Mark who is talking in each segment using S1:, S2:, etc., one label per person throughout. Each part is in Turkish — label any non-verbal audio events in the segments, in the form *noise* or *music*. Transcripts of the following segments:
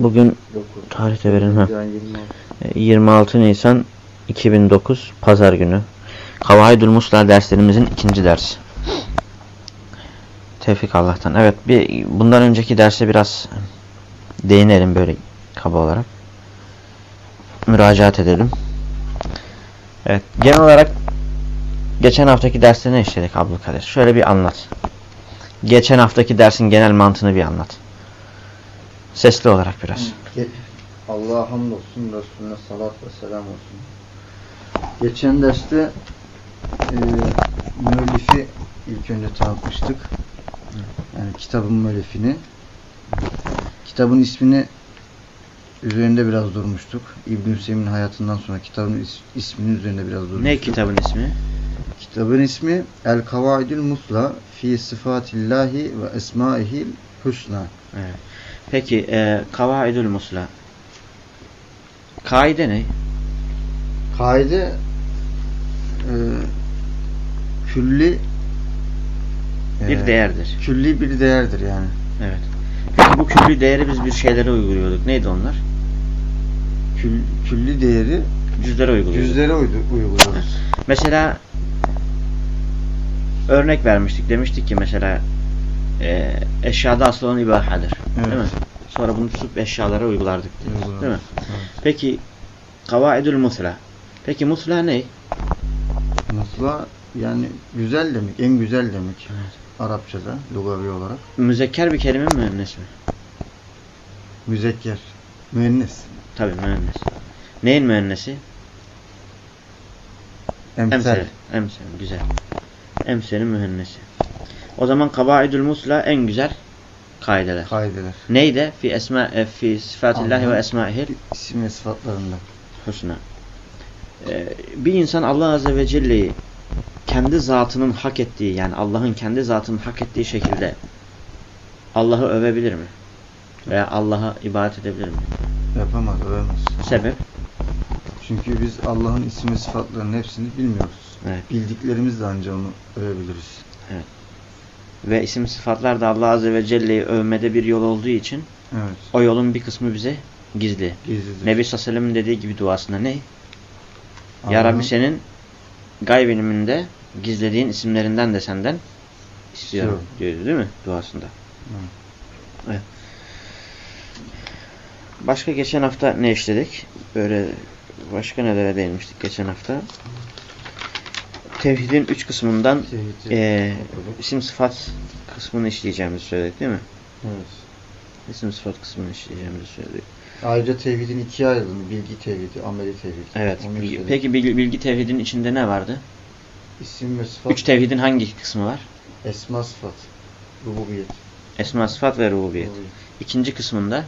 S1: Bugün tarihte verilmem.
S2: Yani 26.
S1: E, 26 Nisan 2009 Pazar günü. Kavaidül Musla derslerimizin ikinci dersi. Tevfik Allah'tan. Evet bir bundan önceki derse biraz değinelim böyle kaba olarak. Müracaat edelim. Evet genel olarak geçen haftaki derste ne işledik Abdülkadir? Şöyle bir anlat. Geçen haftaki dersin genel mantığını bir anlat. Sesli olarak biraz.
S2: Allah'a hamdolsun, Resulüne salat ve selam olsun. Geçen derste e, müellifi ilk önce tanıtmıştık. Yani kitabın müellifini. Kitabın ismini üzerinde biraz durmuştuk. İbn Hüseyin'in hayatından sonra kitabın is- isminin üzerinde biraz durmuştuk.
S1: Ne kitabın ismi?
S2: Kitabın ismi El Kavaidül Musla fi sıfatillahi ve esmaihil husna.
S1: Evet. Peki e, Kavaidül Musla. Kaide ne?
S2: Kaide e, külli
S1: Bir
S2: e,
S1: değerdir.
S2: Külli bir değerdir yani.
S1: Evet. Peki bu külli değeri biz bir şeylere uyguluyorduk. Neydi onlar?
S2: Kül, külli değeri
S1: Cüzlere uyguluyorduk.
S2: yüzlere uydu- uyguluyoruz.
S1: Mesela örnek vermiştik. Demiştik ki mesela e, eşyada asıl olan ibahadır.
S2: Evet.
S1: Değil mi? Sonra bunu tutup eşyalara uygulardık.
S2: Uyguluyoruz.
S1: Değil mi?
S2: Evet.
S1: Peki Kavaidül Musla. Peki Musla ne?
S2: Musla yani güzel demek, en güzel demek.
S1: Evet.
S2: Arapçada, lugavi olarak.
S1: Müzekker bir kelime mi müennes mi?
S2: Müzekker, müennes.
S1: Tabii müennes. Neyin müennesi?
S2: Emsel.
S1: Emsel. Emsel. Güzel. Emsel'in mühennesi. O zaman Kavaidül Musla en güzel kaideler.
S2: Kaideler.
S1: Neydi? Fi esma e, fi sıfatillahi ve esmaihil
S2: İsim ve sıfatlarında.
S1: husna. Ee, bir insan Allah Azze ve Celle'yi kendi zatının hak ettiği yani Allah'ın kendi zatının hak ettiği şekilde Allah'ı övebilir mi? Veya Allah'a ibadet edebilir mi?
S2: Yapamaz, övemez.
S1: Sebep?
S2: Çünkü biz Allah'ın isim ve sıfatlarının hepsini bilmiyoruz.
S1: Evet.
S2: Bildiklerimizle ancak onu övebiliriz.
S1: Ve isim sıfatlar da Allah Azze ve Celle'yi övmede bir yol olduğu için
S2: Evet.
S1: o yolun bir kısmı bize gizli.
S2: Gizlidir.
S1: Nebi sallallahu dediği gibi duasında ne? Ya
S2: Allah'ın-
S1: Rabbi senin gayb iliminde gizlediğin isimlerinden de senden istiyorum
S2: İstiyorum.
S1: diyordu değil mi duasında?
S2: Evet.
S1: Evet. Başka geçen hafta ne işledik? Böyle başka nelere değinmiştik geçen hafta? Tevhidin üç kısmından
S2: Tevhidi
S1: eee
S2: okuduk.
S1: isim sıfat kısmını işleyeceğimizi söyledik değil mi?
S2: Evet.
S1: İsim sıfat kısmını işleyeceğimizi söyledik.
S2: Ayrıca tevhidin ikiye ayrıldığını, bilgi tevhidi, ameli tevhidi.
S1: Evet.
S2: Onu
S1: bilgi-
S2: işledik.
S1: peki bilgi, bilgi tevhidin içinde ne vardı?
S2: İsim ve sıfat,
S1: Üç tevhidin hangi kısmı var?
S2: esma sıfat, rububiyet.
S1: Esma, sıfat ve rububiyet.
S2: Rububiyet.
S1: İkinci kısmında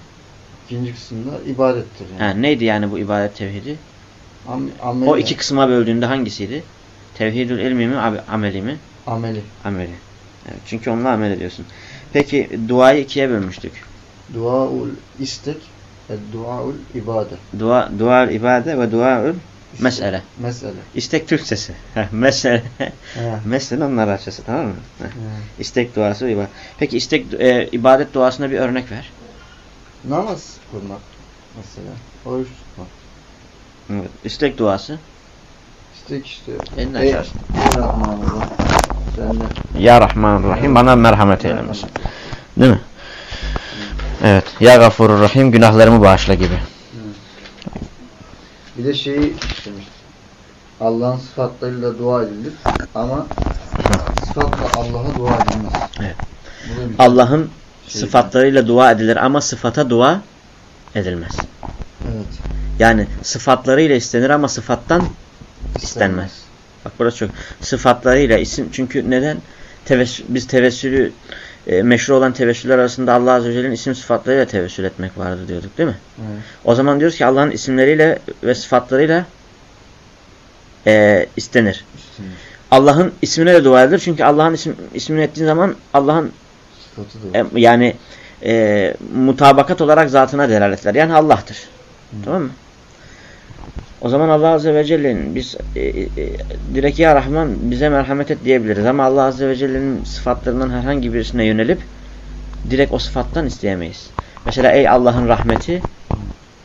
S2: İkinci kısımda ibadettir. Yani.
S1: ha, neydi yani bu ibadet tevhidi?
S2: Am, ameli,
S1: O iki kısma böldüğünde hangisiydi? Tevhidül ilmi mi, ameli mi?
S2: ameli.
S1: Ameli. Evet, çünkü onunla amel ediyorsun. Peki duayı ikiye bölmüştük.
S2: Duaul istek ve duaul ibade.
S1: Dua, dua ibade ve
S2: İstek,
S1: mesele.
S2: Mesele.
S1: İstek Türkçesi. Mesele. *laughs* Mesele onun Arapçası tamam mı? İstek duası ibadet. Peki istek e, ibadet duasına bir örnek ver.
S2: Namaz kılmak mesela. Oruç tutmak.
S1: Evet. İstek duası.
S2: İstek işte. Ey-
S1: açarsın.
S2: Ey Rahmanullah.
S1: Ya Rahim bana merhamet eylemesin. Değil mi? Evet. Ya Gafurur Rahim günahlarımı bağışla gibi.
S2: Bir de şeyi istemiştik. Allah'ın sıfatlarıyla dua edilir ama sıfatla Allah'a dua edilmez.
S1: Evet.
S2: Bir
S1: Allah'ın
S2: şey-
S1: sıfatlarıyla dua edilir ama sıfata dua edilmez.
S2: Evet.
S1: Yani sıfatlarıyla istenir ama sıfattan istenmez. Bak burası çok. Sıfatlarıyla isim çünkü neden? Tevess biz tevessülü e, meşru olan tevessüller arasında Allah Azze ve Celle'nin isim sıfatlarıyla tevessül etmek vardır diyorduk değil mi?
S2: Evet.
S1: O zaman diyoruz ki Allah'ın isimleriyle ve sıfatlarıyla e, istenir.
S2: Üstünlük.
S1: Allah'ın ismine de dua edilir. Çünkü Allah'ın isim, ismini ettiğin zaman Allah'ın e, yani e, mutabakat olarak zatına delaletler. Yani Allah'tır. Tamam mı? O zaman Allah Azze ve Celle'nin biz e, e, direkt ya Rahman bize merhamet et diyebiliriz. Ama Allah Azze ve Celle'nin sıfatlarından herhangi birisine yönelip direkt o sıfattan isteyemeyiz. Mesela ey Allah'ın rahmeti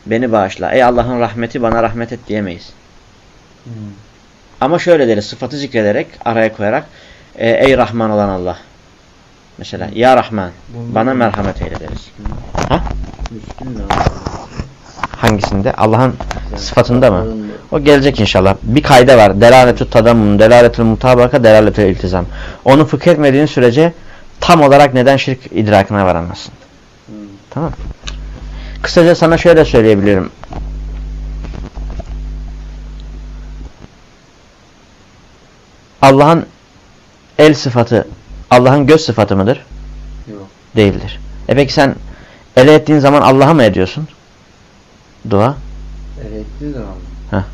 S1: beni bağışla. Ey Allah'ın rahmeti bana rahmet et diyemeyiz.
S2: Hmm.
S1: Ama şöyle deriz sıfatı zikrederek araya koyarak e, ey Rahman olan Allah. Mesela ya Rahman bana merhamet eyle deriz.
S2: Üstün-
S1: Ha?
S2: Ne?
S1: Hangisinde? Allah'ın sıfatında mı? O gelecek inşallah. Bir kayda var. Delaletü tadamun, delaletü mutabaka, delaletü iltizam. Onu fıkh etmediğin sürece tam olarak neden şirk idrakına varamazsın.
S2: Hmm.
S1: Tamam Kısaca sana şöyle söyleyebilirim. Allah'ın el sıfatı, Allah'ın göz sıfatı mıdır?
S2: Yok.
S1: Değildir. E peki sen ele ettiğin zaman Allah'a mı ediyorsun? Dua.
S2: El ettiği zaman mı?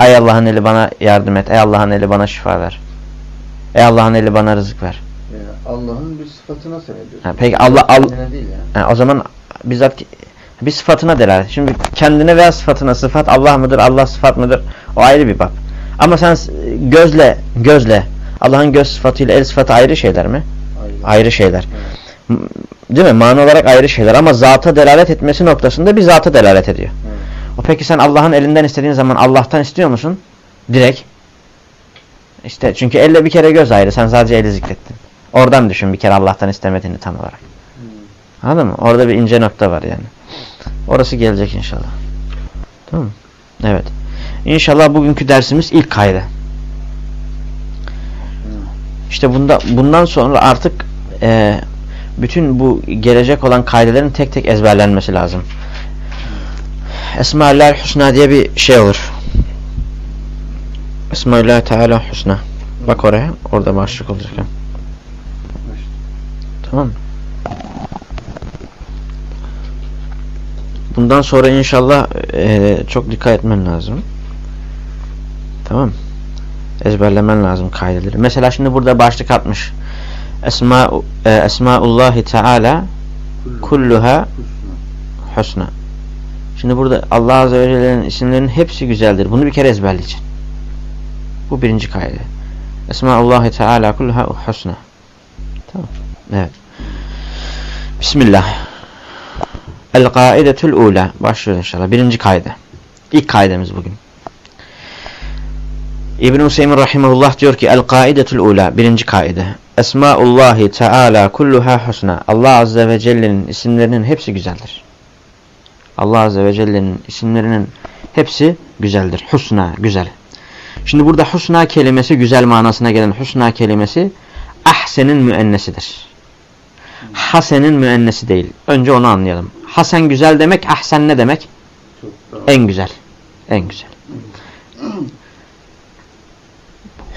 S1: Ey Allah'ın eli bana yardım et. Ey Allah'ın eli bana şifa ver. Ey Allah'ın eli bana rızık ver.
S2: Yani Allah'ın bir sıfatına sen ediyorsun.
S1: Ha, peki Allah- Allah-
S2: değil yani.
S1: Ha, o zaman bizzat bir sıfatına delalet. Şimdi kendine veya sıfatına sıfat Allah mıdır, Allah sıfat mıdır? O ayrı bir bab. Ama sen gözle, gözle Allah'ın göz sıfatıyla el sıfatı ayrı şeyler mi?
S2: Ayrı.
S1: Ayrı şeyler.
S2: Evet.
S1: Değil mi? Mana olarak ayrı şeyler ama zata delalet etmesi noktasında bir zata delalet ediyor.
S2: Evet.
S1: O peki sen Allah'ın elinden istediğin zaman Allah'tan istiyor musun? Direkt. İşte çünkü elle bir kere göz ayrı. Sen sadece eli zikrettin. Oradan düşün bir kere Allah'tan istemediğini tam olarak.
S2: Hmm.
S1: Anladın mı? Orada bir ince nokta var yani. Orası gelecek inşallah. Tamam mı? Evet. İnşallah bugünkü dersimiz ilk kaydı.
S2: Hmm.
S1: İşte bunda, bundan sonra artık e, bütün bu gelecek olan kaydelerin tek tek ezberlenmesi lazım. Esma-ül Hüsna diye bir şey olur. Esma-ül Teala Hüsna. Bak oraya. Orada başlık olacak. Tamam? Bundan sonra inşallah e, çok dikkat etmen lazım. Tamam? Ezberlemen lazım kaideleri. Mesela şimdi burada başlık atmış. Esma e, Esmaullahi Teala kulluha
S2: Husna.
S1: Şimdi burada Allah Azze ve Celle'nin isimlerinin hepsi güzeldir. Bunu bir kere ezberleyeceksin. Bu birinci kaide. Esmaullahi Teala kulluha husna. Tamam. Evet. Bismillah. El-Kaidetul Ula. Başlıyoruz inşallah. Birinci kaide. İlk kaidemiz bugün. İbn-i Hüseyin Rahimahullah diyor ki El-Kaidetul Ula. Birinci kaide. Esmaullahi Teala kulluha husna. Allah Azze ve Celle'nin isimlerinin hepsi güzeldir. Allah Azze ve Celle'nin isimlerinin hepsi güzeldir. Husna, güzel. Şimdi burada husna kelimesi güzel manasına gelen husna kelimesi ahsenin müennesidir. Hasen'in müennesi değil. Önce onu anlayalım. Hasen güzel demek, ahsen ne demek? En güzel. En güzel.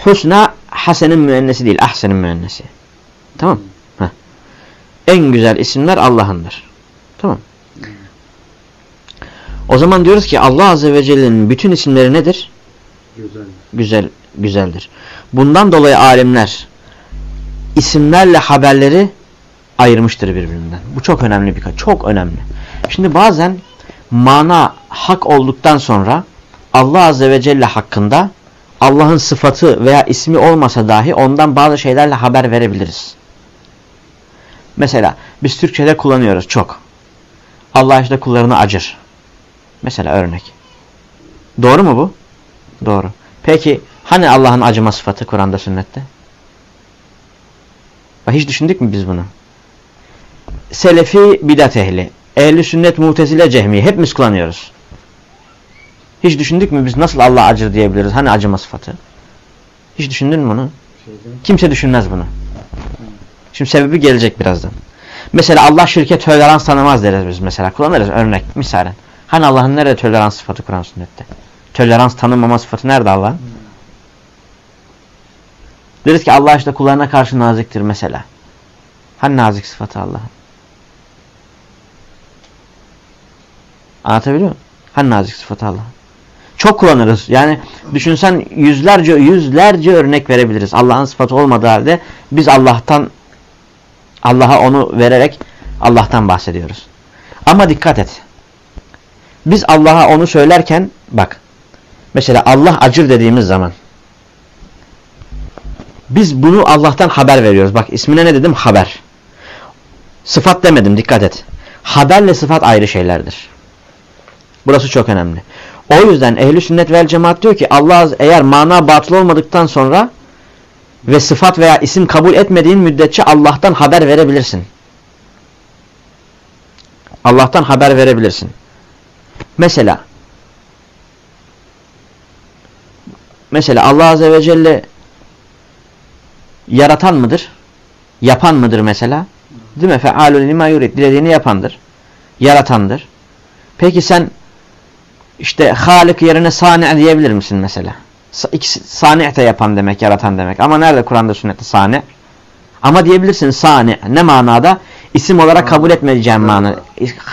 S1: Husna Hasen'in müennesi değil, ahsenin müennesi. Tamam. Heh. En güzel isimler Allah'ındır. Tamam. O zaman diyoruz ki Allah Azze ve Celle'nin bütün isimleri nedir?
S2: Güzel.
S1: Güzel, güzeldir. Bundan dolayı alimler isimlerle haberleri ayırmıştır birbirinden. Bu çok önemli bir çok önemli. Şimdi bazen mana hak olduktan sonra Allah Azze ve Celle hakkında Allah'ın sıfatı veya ismi olmasa dahi ondan bazı şeylerle haber verebiliriz. Mesela biz Türkçe'de kullanıyoruz çok. Allah işte kullarını acır. Mesela örnek. Doğru mu bu? Doğru. Peki hani Allah'ın acıma sıfatı Kur'an'da sünnette? Hiç düşündük mü biz bunu? Selefi bidat ehli, ehli sünnet mutezile cehmi hepimiz kullanıyoruz. Hiç düşündük mü biz nasıl Allah acır diyebiliriz? Hani acıma sıfatı? Hiç düşündün mü bunu? Kimse düşünmez bunu. Şimdi sebebi gelecek birazdan. Mesela Allah şirke tolerans tanımaz deriz biz mesela. Kullanırız örnek misalen. Hani Allah'ın nerede tolerans sıfatı Kur'an sünnette? Tolerans tanımama sıfatı nerede Allah'ın? Deriz ki Allah işte kullarına karşı naziktir mesela. Hani nazik sıfatı Allah'ın? Anlatabiliyor muyum? Hani nazik sıfatı Allah'ın? Çok kullanırız. Yani düşünsen yüzlerce yüzlerce örnek verebiliriz. Allah'ın sıfatı olmadığı halde biz Allah'tan Allah'a onu vererek Allah'tan bahsediyoruz. Ama dikkat et. Biz Allah'a onu söylerken bak mesela Allah acır dediğimiz zaman biz bunu Allah'tan haber veriyoruz. Bak ismine ne dedim? Haber. Sıfat demedim dikkat et. Haberle sıfat ayrı şeylerdir. Burası çok önemli. O yüzden ehli sünnet vel cemaat diyor ki Allah eğer mana batıl olmadıktan sonra ve sıfat veya isim kabul etmediğin müddetçe Allah'tan haber verebilirsin. Allah'tan haber verebilirsin. Mesela mesela Allah Azze ve Celle yaratan mıdır? Yapan mıdır mesela? Değil mi? Fealun lima yurid. Dilediğini yapandır. Yaratandır. Peki sen işte Halik yerine Sani diyebilir misin mesela? İkisi Sani de yapan demek, yaratan demek. Ama nerede Kur'an'da sünnette Sani? Ama diyebilirsin Sani. Ne manada? İsim olarak kabul etmeyeceğim mana.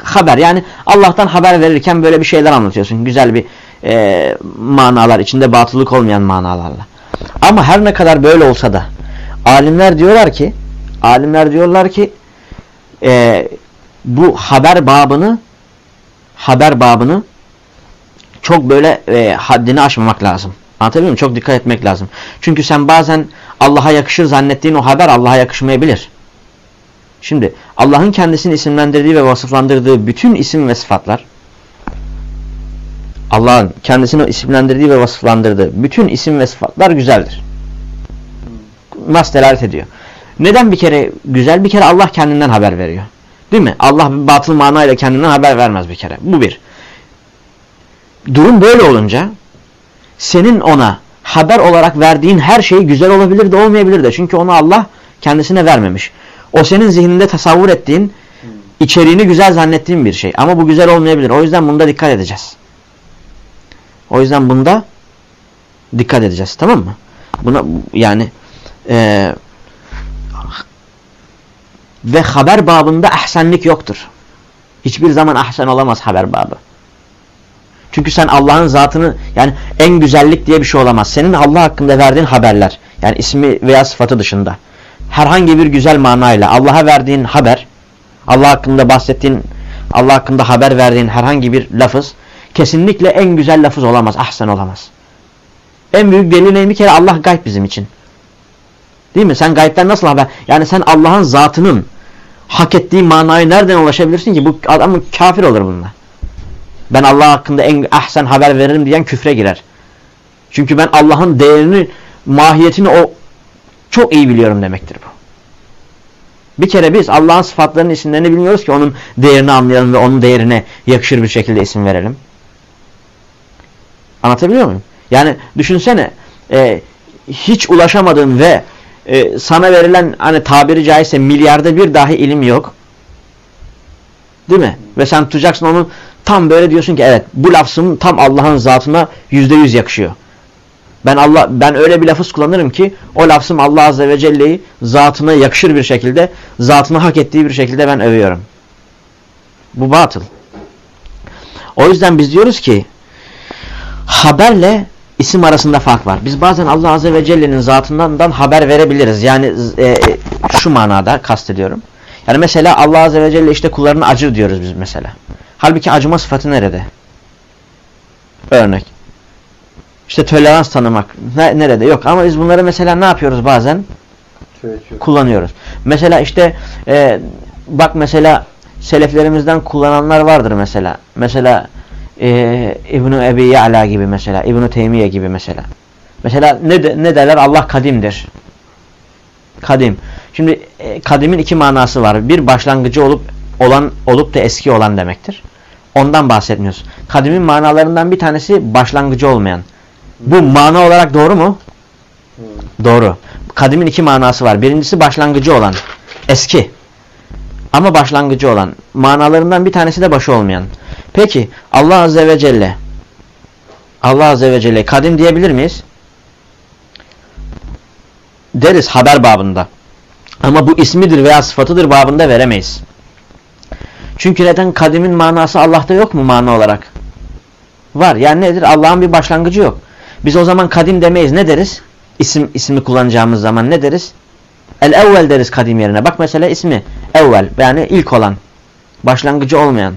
S1: Haber yani Allah'tan haber verirken böyle bir şeyler anlatıyorsun. Güzel bir e, manalar içinde batılık olmayan manalarla. Ama her ne kadar böyle olsa da alimler diyorlar ki alimler diyorlar ki e, bu haber babını haber babını çok böyle e, haddini aşmamak lazım. Anlatabiliyor muyum? Çok dikkat etmek lazım. Çünkü sen bazen Allah'a yakışır zannettiğin o haber Allah'a yakışmayabilir. Şimdi Allah'ın kendisini isimlendirdiği ve vasıflandırdığı bütün isim ve sıfatlar Allah'ın kendisini isimlendirdiği ve vasıflandırdığı bütün isim ve sıfatlar güzeldir. Nas delalet ediyor. Neden bir kere güzel? Bir kere Allah kendinden haber veriyor. Değil mi? Allah batıl manayla kendinden haber vermez bir kere. Bu bir. Durum böyle olunca senin ona haber olarak verdiğin her şey güzel olabilir de olmayabilir de. Çünkü onu Allah kendisine vermemiş. O senin zihninde tasavvur ettiğin, içeriğini güzel zannettiğin bir şey. Ama bu güzel olmayabilir. O yüzden bunda dikkat edeceğiz. O yüzden bunda dikkat edeceğiz. Tamam mı? Buna yani e, ve haber babında ahsenlik yoktur. Hiçbir zaman ahsen olamaz haber babı. Çünkü sen Allah'ın zatını yani en güzellik diye bir şey olamaz. Senin Allah hakkında verdiğin haberler yani ismi veya sıfatı dışında herhangi bir güzel manayla Allah'a verdiğin haber Allah hakkında bahsettiğin Allah hakkında haber verdiğin herhangi bir lafız kesinlikle en güzel lafız olamaz. Ahsen olamaz. En büyük delil? Bir kere Allah gayb bizim için. Değil mi? Sen gaybden nasıl haber? Yani sen Allah'ın zatının hak ettiği manayı nereden ulaşabilirsin ki? Bu adam kafir olur bununla. Ben Allah hakkında en ahsen haber veririm diyen küfre girer. Çünkü ben Allah'ın değerini, mahiyetini o çok iyi biliyorum demektir bu. Bir kere biz Allah'ın sıfatlarının isimlerini bilmiyoruz ki onun değerini anlayalım ve onun değerine yakışır bir şekilde isim verelim. Anlatabiliyor muyum? Yani düşünsene e, hiç ulaşamadığın ve e, sana verilen hani tabiri caizse milyarda bir dahi ilim yok. Değil mi? Ve sen tutacaksın onu tam böyle diyorsun ki evet bu lafzım tam Allah'ın zatına yüzde yüz yakışıyor. Ben Allah ben öyle bir lafız kullanırım ki o lafzım Allah Azze ve Celle'yi zatına yakışır bir şekilde, zatına hak ettiği bir şekilde ben övüyorum. Bu batıl. O yüzden biz diyoruz ki haberle isim arasında fark var. Biz bazen Allah Azze ve Celle'nin zatından haber verebiliriz. Yani e, şu manada kastediyorum. Yani mesela Allah Azze ve Celle işte kullarını acır diyoruz biz mesela. Halbuki acıma sıfatı nerede? Örnek. İşte tolerans tanımak ne, nerede? Yok ama biz bunları mesela ne yapıyoruz bazen? Kullanıyoruz. Mesela işte e, bak mesela seleflerimizden kullananlar vardır mesela. Mesela e, İbn-i Ebi Ya'la gibi mesela. İbn-i Teymiye gibi mesela. Mesela ne, de, ne derler? Allah kadimdir. Kadim. Şimdi e, kadimin iki manası var. Bir başlangıcı olup olan olup da eski olan demektir. Ondan bahsetmiyoruz. Kadimin manalarından bir tanesi başlangıcı olmayan. Bu mana olarak doğru mu? Hmm. Doğru. Kadimin iki manası var. Birincisi başlangıcı olan. Eski. Ama başlangıcı olan. Manalarından bir tanesi de başı olmayan. Peki Allah Azze ve Celle Allah Azze ve Celle kadim diyebilir miyiz? Deriz haber babında. Ama bu ismidir veya sıfatıdır babında veremeyiz. Çünkü neden kadimin manası Allah'ta yok mu mana olarak? Var. Yani nedir? Allah'ın bir başlangıcı yok. Biz o zaman kadim demeyiz. Ne deriz? İsim ismi kullanacağımız zaman ne deriz? El evvel deriz kadim yerine. Bak mesela ismi evvel yani ilk olan. Başlangıcı olmayan.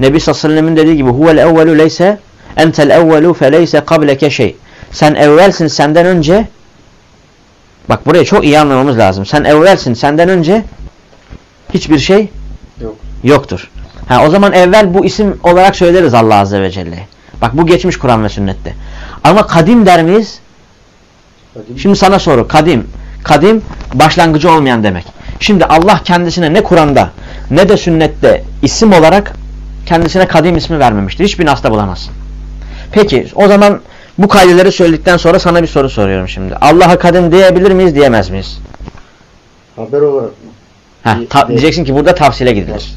S1: Nebi sallallahu aleyhi ve sellem'in dediği gibi huvel evvelu leyse entel evvelu feleyse kableke şey. Sen evvelsin senden önce Bak burayı çok iyi anlamamız lazım. Sen evvelsin senden önce hiçbir şey
S2: Yok.
S1: Yoktur. Ha, o zaman evvel bu isim olarak söyleriz Allah Azze ve Celle. Bak bu geçmiş Kur'an ve sünnette. Ama kadim der miyiz?
S2: Kadim.
S1: Şimdi sana soru. Kadim. Kadim başlangıcı olmayan demek. Şimdi Allah kendisine ne Kur'an'da ne de sünnette isim olarak kendisine kadim ismi vermemiştir. Hiçbir nasda bulamazsın. Peki o zaman bu kaideleri söyledikten sonra sana bir soru soruyorum şimdi. Allah'a kadim diyebilir miyiz diyemez miyiz?
S2: Haber olarak mı?
S1: Heh, ta- diyeceksin ki burada tavsile gidilir.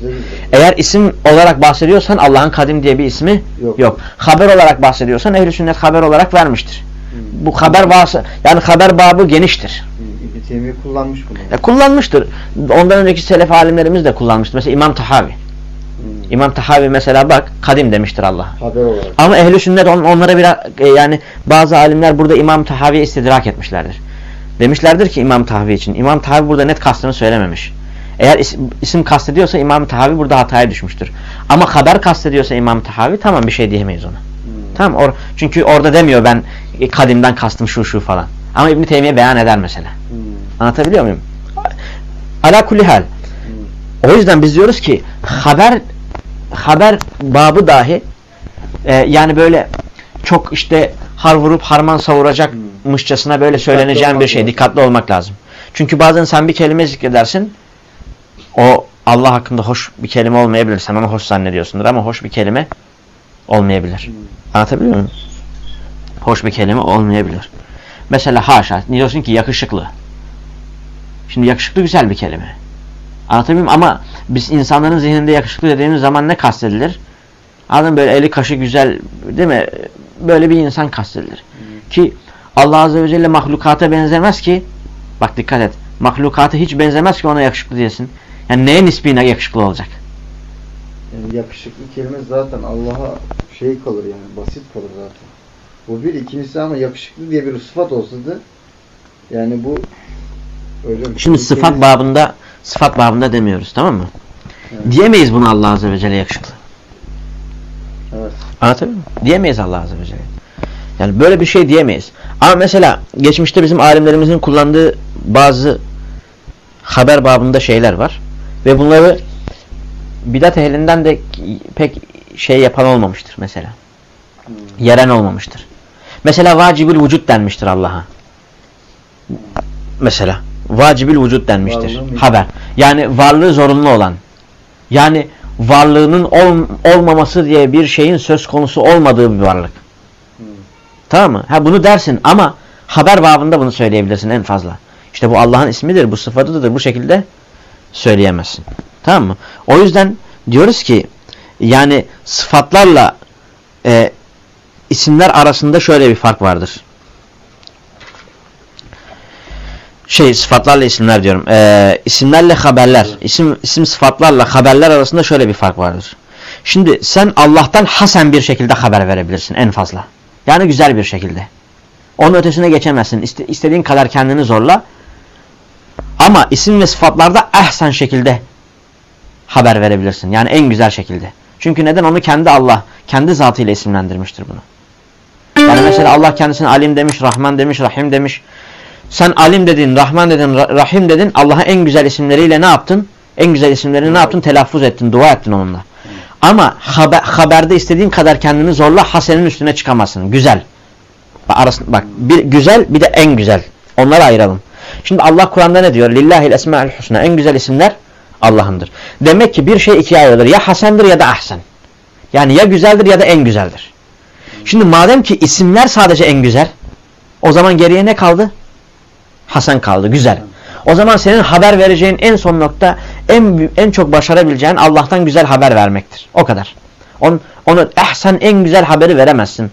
S1: Eğer isim olarak bahsediyorsan Allah'ın kadim diye bir ismi
S2: Yok.
S1: yok. Haber olarak bahsediyorsan ehl sünnet haber olarak vermiştir.
S2: Hmm.
S1: Bu haber bahsi yani haber babı geniştir.
S2: Hmm, İbn Teymiye kullanmış bunu.
S1: Ya kullanmıştır. Ondan önceki selef alimlerimiz de kullanmıştır. Mesela İmam Tahavi.
S2: Hmm.
S1: İmam Tahavi mesela bak kadim demiştir Allah.
S2: Haber olarak.
S1: Ama ehli sünnet on, onlara biraz e, yani bazı alimler burada İmam Tahavi'ye istidrak etmişlerdir. Demişlerdir ki İmam Tahavi için. İmam Tahavi burada net kastını söylememiş. Eğer isim, isim kastediyorsa İmam Tahavi burada hataya düşmüştür. Ama haber kastediyorsa İmam Tahavi tamam bir şey diyemeyiz ona.
S2: Hmm.
S1: Tamam or çünkü orada demiyor ben e, kadimden kastım şu şu falan. Ama İbn Teymiye beyan eder mesela.
S2: Hmm.
S1: Anlatabiliyor muyum? Ala kulli hal.
S2: Hmm.
S1: O yüzden biz diyoruz ki haber haber babı dahi e, yani böyle çok işte har vurup harman savuracakmışçasına böyle söyleneceğin bir şey. Dikkatli olmak lazım. Çünkü bazen sen bir kelime zikredersin. O Allah hakkında hoş bir kelime olmayabilir. Sen onu hoş zannediyorsundur ama hoş bir kelime olmayabilir.
S2: Hmm.
S1: Anlatabiliyor muyum? Hoş bir kelime olmayabilir. Mesela haşa. Diyorsun ki yakışıklı. Şimdi yakışıklı güzel bir kelime. Anlatabiliyor muyum? Ama biz insanların zihninde yakışıklı dediğimiz zaman ne kastedilir? Adam böyle eli kaşı güzel değil mi? Böyle bir insan kastedilir. Ki Allah Azze ve Celle mahlukata benzemez ki bak dikkat et. Mahlukata hiç benzemez ki ona yakışıklı diyesin. Yani neye nisbine yakışıklı olacak?
S2: Yani yakışıklı kelime zaten Allah'a şey kalır yani basit kalır zaten. Bu bir ikincisi ama yakışıklı diye bir sıfat olsaydı yani bu öyle bir
S1: Şimdi
S2: şey-
S1: sıfat babında sıfat babında demiyoruz tamam mı?
S2: Evet.
S1: Diyemeyiz bunu Allah Azze ve Celle yakışıklı.
S2: Evet.
S1: Anlatabiliyor muyum? Diyemeyiz Allah Azze ve Celle. Yani böyle bir şey diyemeyiz. Ama mesela geçmişte bizim alimlerimizin kullandığı bazı haber babında şeyler var. Ve bunları bidat ehlinden de pek şey yapan olmamıştır mesela.
S2: Hmm.
S1: Yeren olmamıştır. Mesela vacibül vücut denmiştir Allah'a. Mesela vacibül vücut denmiştir.
S2: Varlığı?
S1: Haber. Yani varlığı zorunlu olan. Yani varlığının ol, olmaması diye bir şeyin söz konusu olmadığı bir varlık.
S2: Hmm.
S1: Tamam mı? Ha bunu dersin ama haber babında bunu söyleyebilirsin en fazla. İşte bu Allah'ın ismidir, bu sıfatıdır. Bu şekilde söyleyemezsin. Tamam mı? O yüzden diyoruz ki yani sıfatlarla e, isimler arasında şöyle bir fark vardır. Şey sıfatlarla isimler diyorum. E, isimlerle haberler. isim isim sıfatlarla haberler arasında şöyle bir fark vardır. Şimdi sen Allah'tan hasen bir şekilde haber verebilirsin en fazla. Yani güzel bir şekilde. Onun ötesine geçemezsin. İste, istediğin kadar kendini zorla. Ama isim ve sıfatlarda ehsen şekilde haber verebilirsin. Yani en güzel şekilde. Çünkü neden? Onu kendi Allah, kendi zatıyla isimlendirmiştir bunu. Yani mesela Allah kendisine alim demiş, rahman demiş, rahim demiş. Sen alim dedin, rahman dedin, ra- rahim dedin. Allah'a en güzel isimleriyle ne yaptın? En güzel isimlerini ne yaptın? Telaffuz ettin, dua ettin onunla. Ama haber, haberde istediğin kadar kendini zorla hasenin üstüne çıkamazsın. Güzel. Bak, arasında, bak bir güzel bir de en güzel. Onları ayıralım. Şimdi Allah Kur'an'da ne diyor? Lillahil esma'ül husna. En güzel isimler Allah'ındır. Demek ki bir şey ikiye ayrılır. Ya hasendir ya da ahsen. Yani ya güzeldir ya da en güzeldir. Şimdi madem ki isimler sadece en güzel, o zaman geriye ne kaldı? Hasan kaldı, güzel. O zaman senin haber vereceğin en son nokta, en en çok başarabileceğin Allah'tan güzel haber vermektir. O kadar. On, onu ehsen en güzel haberi veremezsin.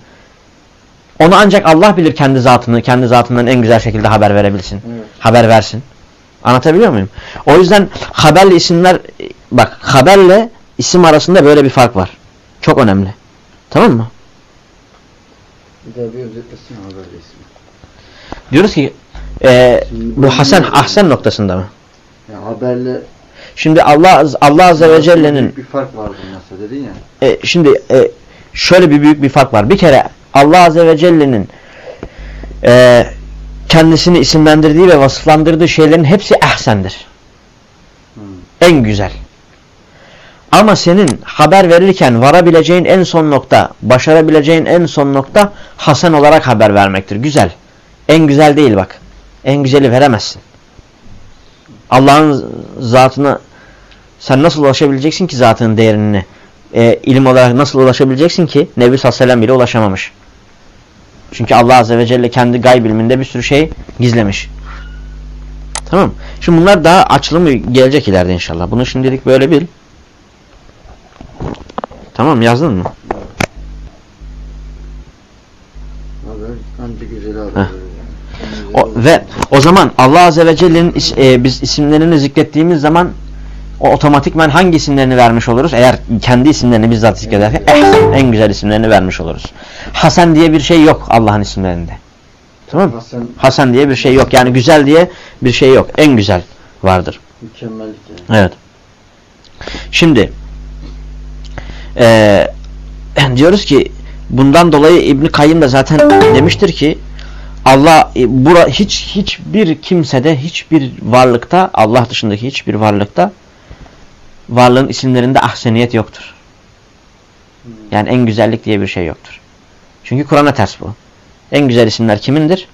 S1: Onu ancak Allah bilir kendi zatını, kendi zatından en güzel şekilde haber verebilsin.
S2: Evet.
S1: Haber versin. Anlatabiliyor muyum? O yüzden haberli isimler bak haberle isim arasında böyle bir fark var. Çok önemli. Tamam mı?
S2: Bir daha bir özetlesin haberle ismi.
S1: Diyoruz ki e,
S2: Şimdi
S1: bu
S2: bu-
S1: Hasan Ahsen noktasında mı?
S2: Yani haberle
S1: Şimdi Allah Allah Azze ve Celle'nin
S2: bir fark vardır mesela dedin ya.
S1: e, şimdi e, şöyle bir büyük bir fark var. Bir kere Allah Azze ve Celle'nin e, kendisini isimlendirdiği ve vasıflandırdığı şeylerin hepsi ehsendir.
S2: Hmm.
S1: En güzel. Ama senin haber verirken varabileceğin en son nokta, başarabileceğin en son nokta Hasan olarak haber vermektir. Güzel. En güzel değil bak. En güzeli veremezsin. Allah'ın zatına sen nasıl ulaşabileceksin ki zatının değerini? E, ilim olarak nasıl ulaşabileceksin ki? Nebi sallallahu aleyhi ve sellem bile ulaşamamış. Çünkü Allah azze ve celle kendi gayb ilminde bir sürü şey gizlemiş. Tamam Şimdi bunlar daha açılımı gelecek ileride inşallah. Bunu şimdilik böyle bil. Tamam yazdın mı?
S2: Haber
S1: O, ve o zaman Allah Azze ve Celle'nin e, biz isimlerini zikrettiğimiz zaman o otomatikman hangi isimlerini vermiş oluruz? Eğer kendi isimlerini bizzat zikrederken ehsen, en güzel isimlerini vermiş oluruz. Hasan diye bir şey yok Allah'ın isimlerinde. Tamam mı?
S2: Hasan
S1: Hasan diye bir şey yok. Yani güzel diye bir şey yok. En güzel vardır.
S2: mükemmellik yani.
S1: Evet. Şimdi eee, *clears throat* diyoruz ki bundan dolayı İbn Kayyım da zaten demiştir ki Allah e, bura hiç hiçbir kimsede hiçbir varlıkta Allah dışındaki hiçbir varlıkta varlığın isimlerinde ahseniyet yoktur.
S2: Hmm.
S1: Yani en güzellik diye bir şey yoktur. Çünkü Kur'an'a ters bu. En güzel isimler kimindir?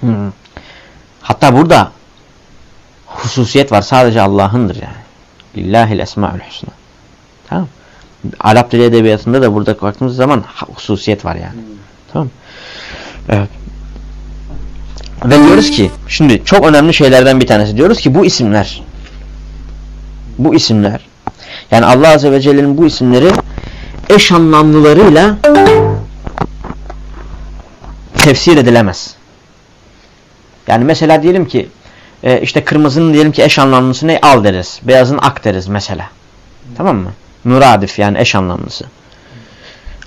S1: Hı. Hatta burada hususiyet var. Sadece Allah'ındır yani. Lillahil esmaül husna. Tamam. Arap dili edebiyatında da burada baktığımız zaman hususiyet var yani.
S2: Hmm.
S1: Tamam. Evet. Ve diyoruz ki şimdi çok önemli şeylerden bir tanesi. Diyoruz ki bu isimler bu isimler yani Allah Azze ve Celle'nin bu isimleri eş anlamlılarıyla tefsir edilemez. Yani mesela diyelim ki e, işte kırmızının diyelim ki eş anlamlısı ne? Al deriz. Beyazın ak deriz mesela. Tamam mı? Müradif yani eş anlamlısı.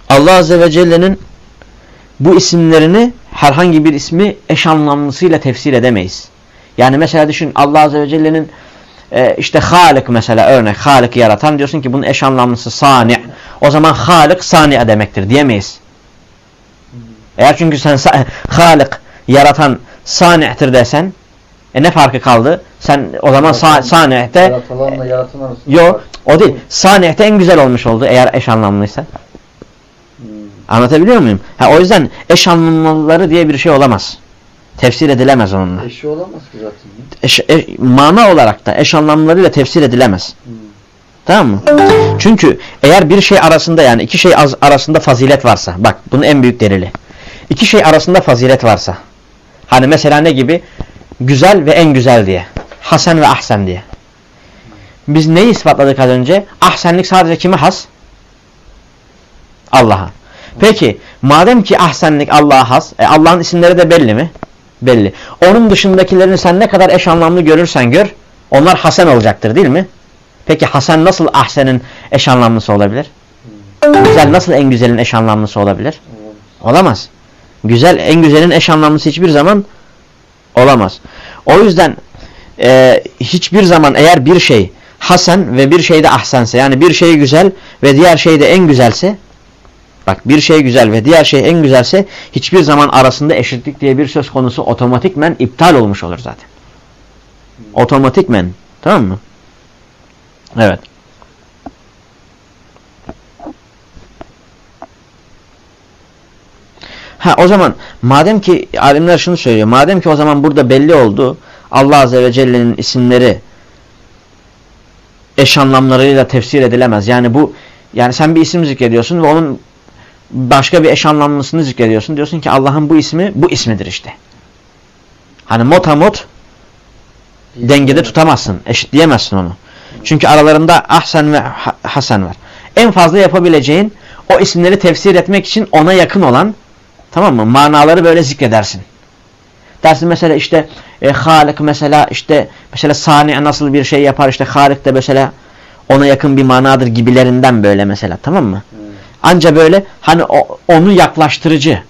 S1: Allah Azze ve Celle'nin bu isimlerini herhangi bir ismi eş anlamlısıyla tefsir edemeyiz. Yani mesela düşün Allah Azze ve Celle'nin e, işte Halik mesela örnek Halik yaratan diyorsun ki bunun eş anlamlısı sani. O zaman Halik sani demektir diyemeyiz. Eğer çünkü sen Halik yaratan sani'tir desen e ne farkı kaldı? Sen o zaman sa sani'te
S2: Yaratılanla yaratan arasında
S1: yok o değil. Sani'te en güzel olmuş oldu eğer eş anlamlıysa.
S2: Hmm.
S1: Anlatabiliyor muyum? Ha, o yüzden eş anlamlıları diye bir şey olamaz. Tefsir edilemez onunla.
S2: Eşi olamaz ki zaten.
S1: Eş, e, mana olarak da eş anlamlarıyla tefsir edilemez.
S2: Hmm.
S1: Tamam mı? Çünkü eğer bir şey arasında yani iki şey az, arasında fazilet varsa bak bunun en büyük delili. İki şey arasında fazilet varsa hani mesela ne gibi? Güzel ve en güzel diye. Hasen ve ahsen diye. Biz neyi ispatladık az önce? Ahsenlik sadece kime has? Allah'a. Peki madem ki ahsenlik Allah'a has, e, Allah'ın isimleri de belli mi? Belli. Onun dışındakilerini sen ne kadar eş anlamlı görürsen gör, onlar hasen olacaktır değil mi? Peki Hasan nasıl ahsenin eş anlamlısı olabilir? Güzel nasıl en güzelin eş anlamlısı olabilir?
S2: Olamaz.
S1: Güzel en güzelin eş anlamlısı hiçbir zaman olamaz. O yüzden e, hiçbir zaman eğer bir şey hasen ve bir şey de ahsense yani bir şey güzel ve diğer şey de en güzelse bak bir şey güzel ve diğer şey en güzelse hiçbir zaman arasında eşitlik diye bir söz konusu otomatikmen iptal olmuş olur zaten. Otomatikmen. Tamam mı? Evet. Ha o zaman madem ki alimler şunu söylüyor. Madem ki o zaman burada belli oldu. Allah Azze ve Celle'nin isimleri eş anlamlarıyla tefsir edilemez. Yani bu yani sen bir isim zikrediyorsun ve onun başka bir eş anlamlısını zikrediyorsun. Diyorsun ki Allah'ın bu ismi bu ismidir işte. Hani motamot dengede tutamazsın. Eşitleyemezsin onu. Çünkü aralarında ahsen ve ha hasen var. En fazla yapabileceğin o isimleri tefsir etmek için ona yakın olan tamam mı? Manaları böyle zikredersin. Dersin mesela işte e, Halik mesela işte mesela Sani nasıl bir şey yapar işte Halik de mesela ona yakın bir manadır gibilerinden böyle mesela tamam mı? Hmm. Anca böyle hani o, onu yaklaştırıcı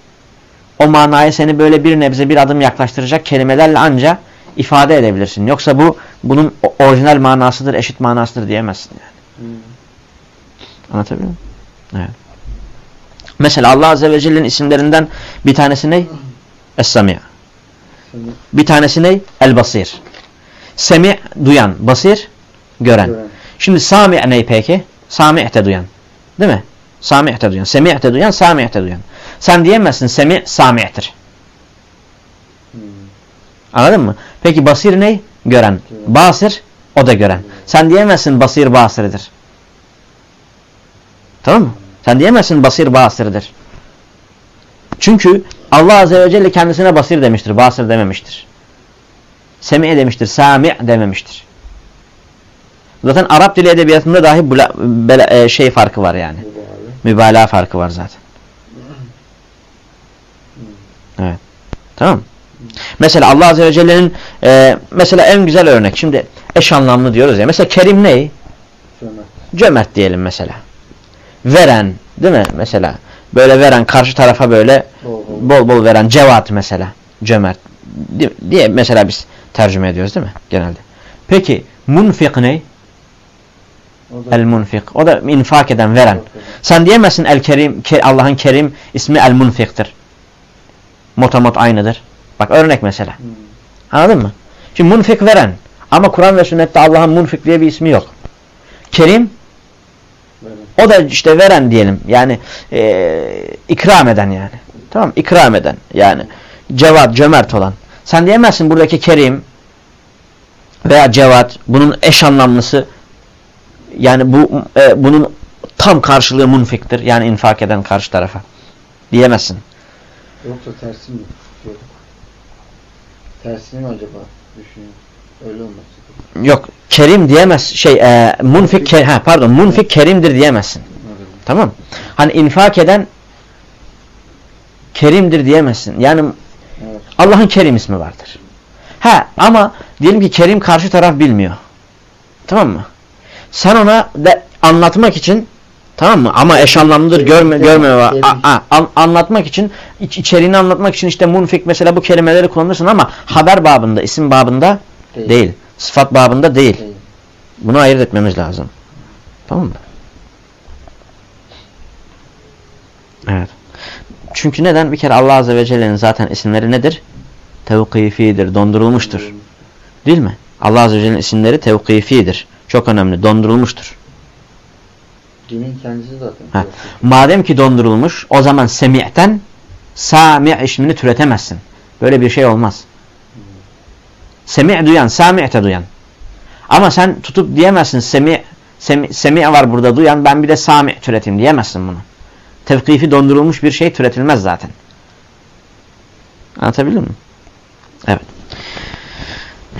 S1: o manaya seni böyle bir nebze bir adım yaklaştıracak kelimelerle anca ifade edebilirsin. Yoksa bu bunun orijinal manasıdır, eşit manasıdır diyemezsin yani. Hmm. Anlatabiliyor muyum? Evet. Mesela Allah Azze ve Celle'nin isimlerinden bir tanesi ne? Es-Sami' Bir tanesi ne? El-Basir. Semi' duyan, basir gören. Şimdi Sami' ne peki? Sami'te duyan. Değil mi? Sami'te duyan. Semi'te duyan, Sami'te duyan. Sen diyemezsin Semi' Sami'tir. Hmm. Anladın mı? Peki basir ne? Gören. Basir o da gören. Sen diyemezsin basir basirdir. Tamam mı? Sen diyemezsin basir basirdir. Çünkü Allah Azze ve Celle kendisine basir demiştir. Basir dememiştir. Semi demiştir. Sami dememiştir. Zaten Arap dili edebiyatında dahi bula, bela, e, şey farkı var yani. Mübalağa farkı var zaten. Evet. Tamam Mesela Allah Azze ve Celle'nin e, mesela en güzel örnek. Şimdi eş anlamlı diyoruz ya. Mesela Kerim ne? Cömert. Cömert diyelim mesela. Veren değil mi mesela? Böyle veren karşı tarafa böyle bol bol, bol, bol veren cevat mesela. Cömert diye mesela biz tercüme ediyoruz değil mi genelde? Peki munfik ne? El munfik. O da infak eden, veren. Sen diyemezsin el kerim, Allah'ın kerim ismi el munfiktir. Motamot aynıdır. Bak örnek mesela. Hmm. Anladın mı? Şimdi munfik veren. Ama Kur'an ve sünnette Allah'ın munfik diye bir ismi yok. Kerim o da işte veren diyelim. Yani e, ikram eden yani. Tamam ikram eden. Yani cevat, cömert olan. Sen diyemezsin buradaki kerim veya cevat bunun eş anlamlısı yani bu e, bunun tam karşılığı munfiktir. Yani infak eden karşı tarafa. Diyemezsin.
S2: Yoksa tersi mi? Yok. Tersini mi acaba düşünüyorum? Öyle olması.
S1: Yok. Kerim diyemez. Şey e, munfik ke ha pardon munfik kerimdir diyemezsin. Evet. Tamam? Hani infak eden kerimdir diyemezsin. Yani evet. Allah'ın kerim ismi vardır. Ha ama diyelim ki kerim karşı taraf bilmiyor. Tamam mı? Sen ona de anlatmak için tamam mı? Ama eş anlamlıdır görme görme an, anlatmak için iç, içeriğini anlatmak için işte munfik mesela bu kelimeleri kullanırsın ama haber babında, isim babında değil. değil. Sıfat babında değil. değil. Bunu ayırt etmemiz lazım. Tamam mı? Evet. Çünkü neden? Bir kere Allah Azze ve Celle'nin zaten isimleri nedir? Tevkifidir, dondurulmuştur. Değil mi? Allah Azze ve Celle'nin isimleri tevkifidir. Çok önemli, dondurulmuştur.
S2: Dinin kendisi zaten.
S1: Ha. Madem ki dondurulmuş, o zaman semi'ten sami' ismini türetemezsin. Böyle bir şey olmaz. Hmm. Semi' duyan, sami'te duyan. Ama sen tutup diyemezsin semi, semi, semi var burada duyan ben bir de sami türetim diyemezsin bunu. Tevkifi dondurulmuş bir şey türetilmez zaten. Anlatabildim mi? Evet.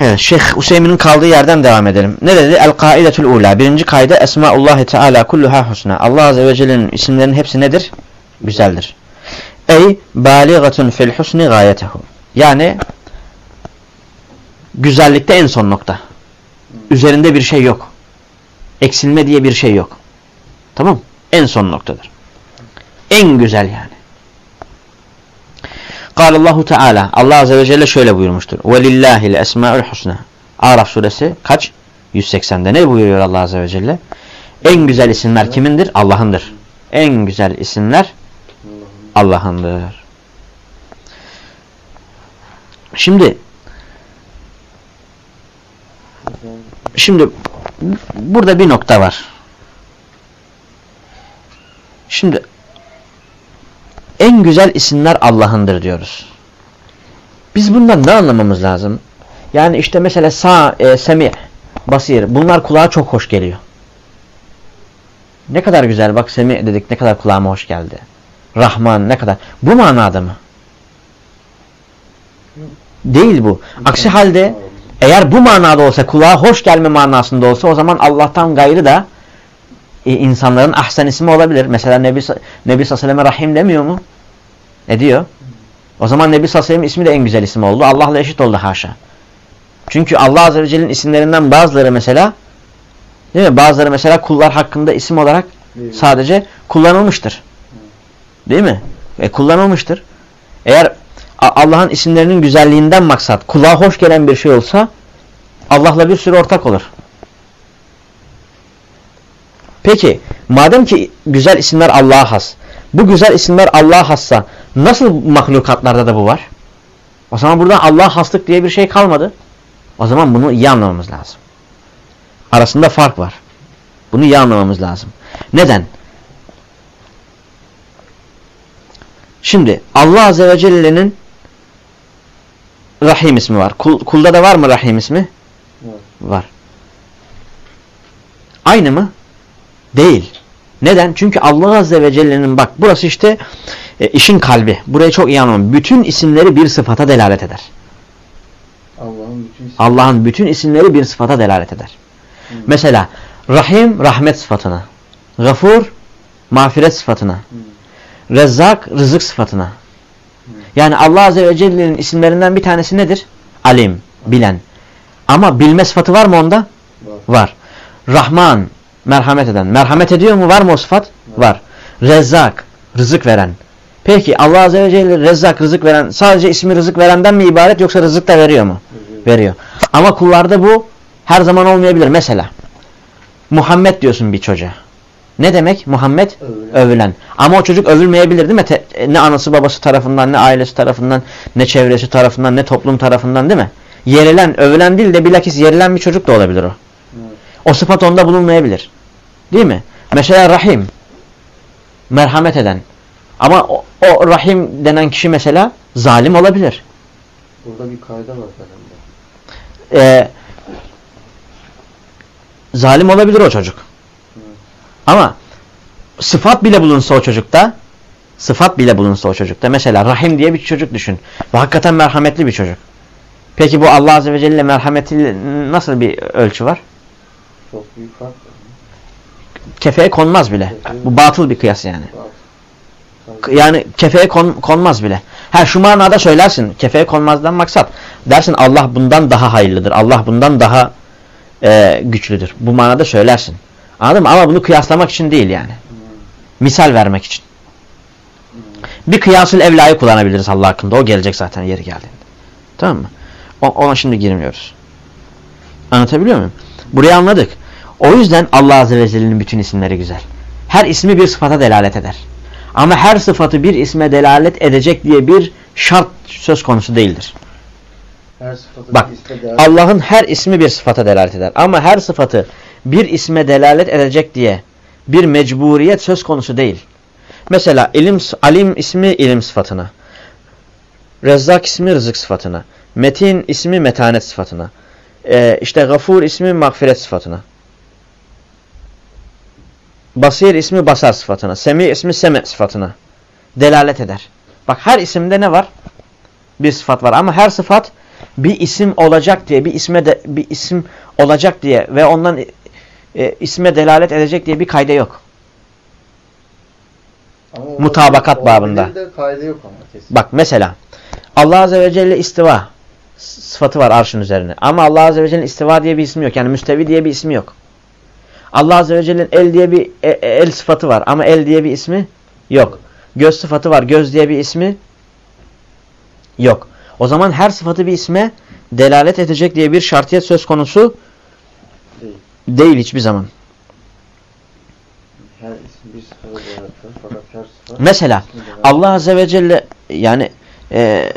S1: Evet, Şeyh Hüseyin'in kaldığı yerden devam edelim. Ne dedi? El-Kaidetul Ula. Birinci kaide Esmaullahi Teala kulluha husna. Allah Azze ve Celle'nin isimlerinin hepsi nedir? Güzeldir. Ey baligatun fil husni gayetehu. Yani güzellikte en son nokta. Üzerinde bir şey yok. Eksilme diye bir şey yok. Tamam En son noktadır. En güzel yani. Allahu Teala Allah Azze ve Celle şöyle buyurmuştur. وَلِلَّهِ الْاَسْمَاءُ الْحُسْنَى Araf suresi kaç? 180'de ne buyuruyor Allah Azze ve Celle? En güzel isimler kimindir? Allah'ındır. En güzel isimler Allah'ındır. Şimdi Şimdi burada bir nokta var. Şimdi en güzel isimler Allah'ındır diyoruz. Biz bundan ne anlamamız lazım? Yani işte mesela sağ, e, semi, basir bunlar kulağa çok hoş geliyor. Ne kadar güzel bak semi dedik ne kadar kulağıma hoş geldi. Rahman ne kadar. Bu manada mı? Değil bu. Aksi halde eğer bu manada olsa kulağa hoş gelme manasında olsa o zaman Allah'tan gayrı da insanların ahsen ismi olabilir. Mesela Nebi, Nebi Sallallahu Rahim demiyor mu? Ne diyor? O zaman Nebi Sallallahu ismi de en güzel isim oldu. Allah'la eşit oldu haşa. Çünkü Allah Azze ve Celle'nin isimlerinden bazıları mesela değil mi? Bazıları mesela kullar hakkında isim olarak sadece kullanılmıştır. Değil mi? E, kullanılmıştır. Eğer Allah'ın isimlerinin güzelliğinden maksat kulağa hoş gelen bir şey olsa Allah'la bir sürü ortak olur. Peki madem ki güzel isimler Allah'a has. Bu güzel isimler Allah'a hassa nasıl mahlukatlarda da bu var? O zaman burada Allah'a haslık diye bir şey kalmadı. O zaman bunu iyi anlamamız lazım. Arasında fark var. Bunu iyi anlamamız lazım. Neden? Şimdi Allah Azze ve Celle'nin Rahim ismi var. Kul, kulda da var mı Rahim ismi?
S2: Var.
S1: Var. Aynı mı? Değil. Neden? Çünkü Allah Azze ve Celle'nin bak burası işte e, işin kalbi. Burayı çok iyi anlamam. Bütün isimleri bir sıfata delalet eder.
S2: Allah'ın bütün isimleri.
S1: Allah'ın bütün isimleri bir sıfata delalet eder.
S2: Hı.
S1: Mesela Rahim rahmet sıfatına. Gafur mağfiret sıfatına.
S2: Hı.
S1: Rezzak rızık sıfatına. Yani Allah Azze ve Celle'nin isimlerinden bir tanesi nedir? Alim, bilen. Ama bilme sıfatı var mı onda?
S2: Var.
S1: Var. Rahman, merhamet eden. Merhamet ediyor mu? Var mı o sıfat?
S2: Var.
S1: Rezzak, rızık veren. Peki Allah Azze ve Celle Rezzak, rızık veren sadece ismi rızık verenden mi ibaret yoksa rızık da veriyor mu?
S2: Veriyor.
S1: Veriyor. Ama kullarda bu her zaman olmayabilir. Mesela Muhammed diyorsun bir çocuğa. Ne demek? Muhammed
S2: Övülen.
S1: övülen. Ama o çocuk övülmeyebilir değil mi? Te- ne anası babası tarafından, ne ailesi tarafından, ne çevresi tarafından, ne toplum tarafından değil mi? Yerilen, övülen değil de bilakis yerilen bir çocuk da olabilir o. O sıfat onda bulunmayabilir. Değil mi? Mesela Rahim. Merhamet eden. Ama o, o Rahim denen kişi mesela zalim olabilir.
S2: Burada bir kayda var herhalde.
S1: Ee, zalim olabilir o çocuk.
S2: Evet.
S1: Ama sıfat bile bulunsa o çocukta sıfat bile bulunsa o çocukta mesela Rahim diye bir çocuk düşün. Ve hakikaten merhametli bir çocuk. Peki bu Allah Azze ve Celle merhameti nasıl bir ölçü var?
S2: Çok büyük fark var.
S1: Kefeye konmaz bile. Bu batıl bir kıyas yani. Yani kefeye kon, konmaz bile. Ha şu manada söylersin. Kefeye konmazdan maksat. Dersin Allah bundan daha hayırlıdır. Allah bundan daha e, güçlüdür. Bu manada söylersin. Anladın mı? Ama bunu kıyaslamak için değil yani.
S2: Hmm.
S1: Misal vermek için.
S2: Hmm.
S1: Bir kıyasül evlayı kullanabiliriz Allah hakkında. O gelecek zaten yeri geldiğinde. Tamam mı? O, ona şimdi girmiyoruz. Anlatabiliyor muyum? Burayı anladık. O yüzden Allah Azze ve Celle'nin bütün isimleri güzel. Her ismi bir sıfata delalet eder. Ama her sıfatı bir isme delalet edecek diye bir şart söz konusu değildir. Bak, Allah'ın her ismi bir sıfata delalet eder. Ama her sıfatı bir isme delalet edecek diye bir mecburiyet söz konusu değil. Mesela ilim, alim ismi ilim sıfatına. Rezzak ismi rızık sıfatına. Metin ismi metanet sıfatına. Ee, işte gafur ismi mağfiret sıfatına. Basir ismi basar sıfatına. Semi ismi seme sıfatına. Delalet eder. Bak her isimde ne var? Bir sıfat var ama her sıfat bir isim olacak diye, bir isme de bir isim olacak diye ve ondan e, isme delalet edecek diye bir kayda yok.
S2: Ama o-
S1: mutabakat
S2: o-
S1: babında.
S2: olabilir de kaydı yok ama kesin.
S1: Bak mesela Allah Azze ve Celle istiva sıfatı var arşın üzerine. Ama Allah Azze ve Celle'nin istiva diye bir ismi yok. Yani müstevi diye bir ismi yok. Allah Azze ve Celle'nin el diye bir e- e- el sıfatı var ama el diye bir ismi yok. Göz sıfatı var. Göz diye bir ismi yok. O zaman her sıfatı bir isme delalet edecek diye bir şartiyet söz konusu
S2: Değil.
S1: değil hiçbir zaman.
S2: Her isim bir sıfata değer eder, fakat her sıfat
S1: Mesela Allah Azze ve Celle yani e,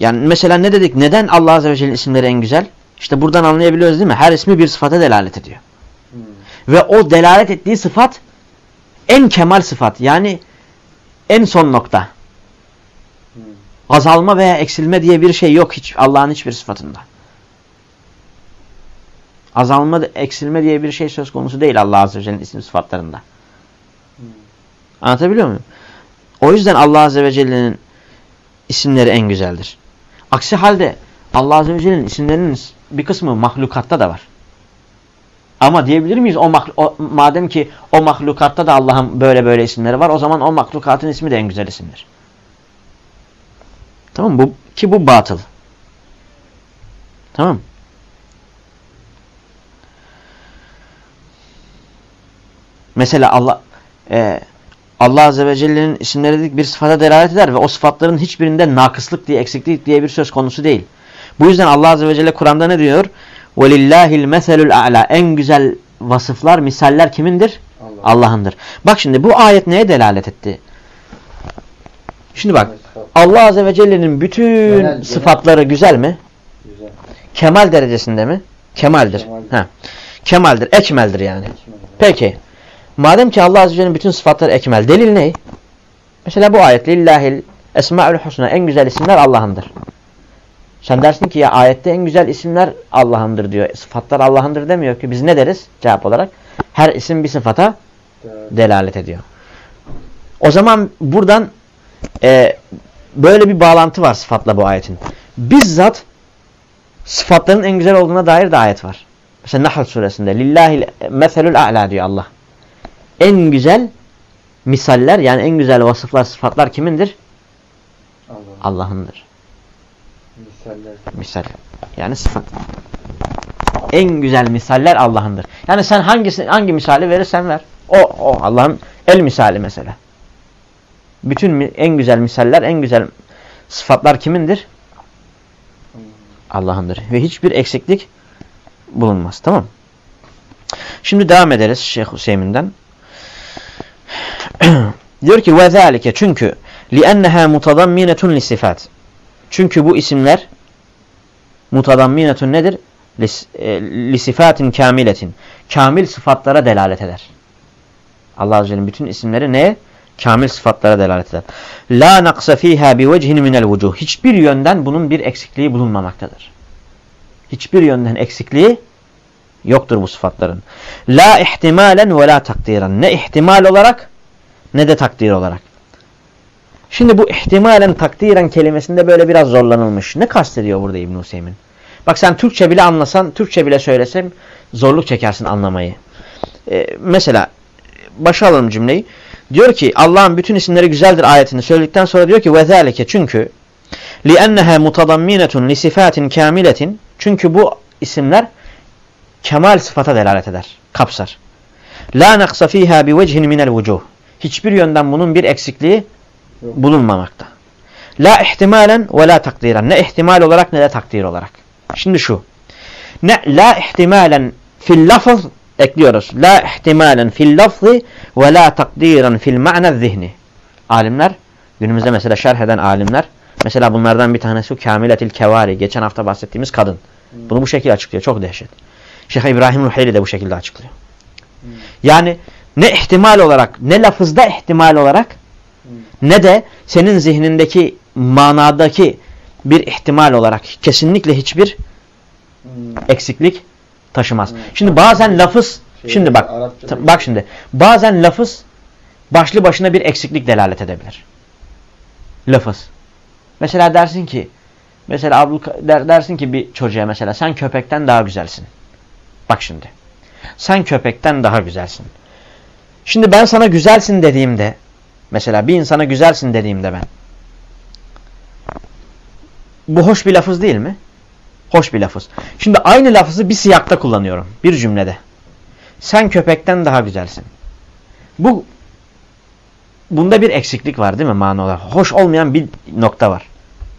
S1: yani mesela ne dedik? Neden Allah Azze ve Celle'nin isimleri en güzel? İşte buradan anlayabiliyoruz değil mi? Her ismi bir sıfata delalet ediyor. Ve o delalet ettiği sıfat en kemal sıfat. Yani en son nokta. Azalma veya eksilme diye bir şey yok hiç Allah'ın hiçbir sıfatında. Azalma, eksilme diye bir şey söz konusu değil Allah Azze ve Celle'nin isim sıfatlarında. Anlatabiliyor muyum? O yüzden Allah Azze ve Celle'nin isimleri en güzeldir. Aksi halde Allah Azze ve Celle'nin isimlerinin bir kısmı mahlukatta da var. Ama diyebilir miyiz o, o madem ki o mahlukatta da Allah'ın böyle böyle isimleri var o zaman o mahlukatın ismi de en güzel isimdir. Tamam bu ki bu batıl. Tamam. Mesela Allah e, Allah Azze ve Celle'nin isimleri dedik bir sıfata delalet eder ve o sıfatların hiçbirinde nakıslık diye eksiklik diye bir söz konusu değil. Bu yüzden Allah Azze ve Celle Kur'an'da ne diyor? وَلِلَّهِ الْمَثَلُ الْاَعْلَى En güzel vasıflar, misaller kimindir? Allah'ındır. Bak şimdi bu ayet neye delalet etti? Şimdi bak Allah Azze ve Celle'nin bütün
S2: Genel,
S1: sıfatları güzel mi?
S2: Güzel.
S1: Kemal derecesinde mi? Kemaldir.
S2: Kemaldir.
S1: Ha. Kemaldir, ekmeldir yani.
S2: Ekmel.
S1: Peki. Madem ki Allah Azze ve Celle'nin bütün sıfatları ekmel. Delil ne? Mesela bu ayet. Lillahil esma'ül husna. En güzel isimler Allah'ındır. Sen dersin ki ya ayette en güzel isimler Allah'ındır diyor. Sıfatlar Allah'ındır demiyor ki. Biz ne deriz cevap olarak? Her isim bir sıfata delalet ediyor. O zaman buradan e, böyle bir bağlantı var sıfatla bu ayetin. Bizzat sıfatların en güzel olduğuna dair de ayet var. Mesela Nahl suresinde Lillahi meselül a'la diyor Allah. En güzel misaller yani en güzel vasıflar sıfatlar kimindir?
S2: Allah.
S1: Allah'ındır.
S2: Misaller.
S1: Misal. Yani sıfat. En güzel misaller Allah'ındır. Yani sen hangisi hangi misali verirsen ver. O o Allah'ın el misali mesela. Bütün mi- en güzel misaller, en güzel sıfatlar kimindir? Allah'ındır. Ve hiçbir eksiklik bulunmaz. Tamam Şimdi devam ederiz Şeyh Hüseyin'den. *clears throat* Diyor ki وَذَٰلِكَ Çünkü لِأَنَّهَا مُتَضَمِّنَةٌ لِسِفَاتٍ çünkü bu isimler mutadamminetun nedir? Lis, e, lisifatin kamiletin. Kamil sıfatlara delalet eder. Allah Azze ve bütün isimleri ne? Kamil sıfatlara delalet eder. La naksa fiha bi vecihin minel vucuh. Hiçbir yönden bunun bir eksikliği bulunmamaktadır. Hiçbir yönden eksikliği yoktur bu sıfatların. La ihtimalen ve la takdiren. Ne ihtimal olarak ne de takdir olarak. Şimdi bu ihtimalen takdiren kelimesinde böyle biraz zorlanılmış. Ne kastediyor burada İbn Hüseyin? Bak sen Türkçe bile anlasan, Türkçe bile söylesem zorluk çekersin anlamayı. Ee, mesela başa alalım cümleyi. Diyor ki Allah'ın bütün isimleri güzeldir ayetini söyledikten sonra diyor ki وَذَٰلِكَ çünkü لِأَنَّهَا مُتَضَمِّنَةٌ لِسِفَاتٍ كَامِلَةٍ Çünkü bu isimler kemal sıfata delalet eder, kapsar. La naksa fiha bi vecihin minel vucuh. Hiçbir yönden bunun bir eksikliği
S2: Yok.
S1: bulunmamakta. La ihtimalen ve la takdiren. Ne ihtimal olarak ne de takdir olarak. Şimdi şu. Ne la ihtimalen fil lafız ekliyoruz. La ihtimalen fil lafzı ve la takdiren fil ma'na zihni. Alimler günümüzde mesela şerh eden alimler mesela bunlardan bir tanesi Kamiletil Kevari geçen hafta bahsettiğimiz kadın. Bunu bu şekilde açıklıyor. Çok dehşet. Şeyh İbrahim Ruheyli de bu şekilde açıklıyor. Yani ne ihtimal olarak ne lafızda ihtimal olarak ne de senin zihnindeki manadaki bir ihtimal olarak kesinlikle hiçbir eksiklik taşımaz.
S2: Hmm.
S1: Şimdi bazen lafız
S2: Şey,
S1: şimdi bak bak şimdi bazen lafız başlı başına bir eksiklik delalet edebilir. Lafız. Mesela dersin ki mesela Abdül der, dersin ki bir çocuğa mesela sen köpekten daha güzelsin. Bak şimdi. Sen köpekten daha güzelsin. Şimdi ben sana güzelsin dediğimde mesela bir insana güzelsin dediğimde ben bu hoş bir lafız değil mi? Hoş bir lafız. Şimdi aynı lafızı bir siyakta kullanıyorum. Bir cümlede. Sen köpekten daha güzelsin. Bu bunda bir eksiklik var değil mi mana olarak? Hoş olmayan bir nokta var.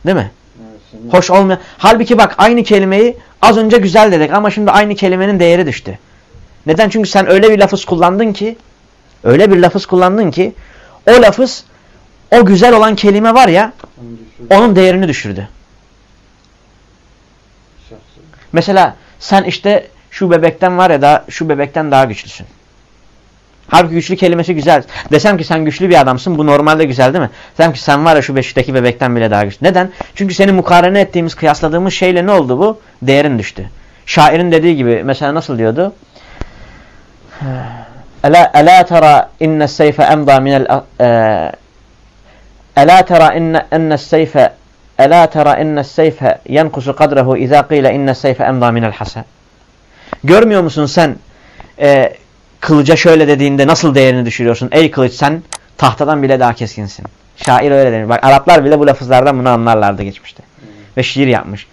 S1: Değil mi?
S2: Evet,
S1: Hoş olmayan. Halbuki bak aynı kelimeyi az önce güzel dedik ama şimdi aynı kelimenin değeri düştü. Neden? Çünkü sen öyle bir lafız kullandın ki öyle bir lafız kullandın ki o lafız o güzel olan kelime var ya onun değerini düşürdü. Mesela sen işte şu bebekten var ya da şu bebekten daha güçlüsün. Halbuki güçlü kelimesi güzel. Desem ki sen güçlü bir adamsın bu normalde güzel değil mi? Desem ki sen var ya şu beşikteki bebekten bile daha güçlü. Neden? Çünkü seni mukarene ettiğimiz, kıyasladığımız şeyle ne oldu bu? Değerin düştü. Şairin dediği gibi mesela nasıl diyordu? Ela ela tara inne seyfe emda minel Ela tara inne enne seyfe Ela tara inne seyfe yenkusu kadrehu izâ qîle inne seyfe emdâ minel hasa. Görmüyor musun sen e, kılıca şöyle dediğinde nasıl değerini düşürüyorsun? Ey kılıç sen tahtadan bile daha keskinsin. Şair öyle demiş. Bak Araplar bile bu lafızlardan bunu anlarlardı geçmişte. Ve şiir yapmış.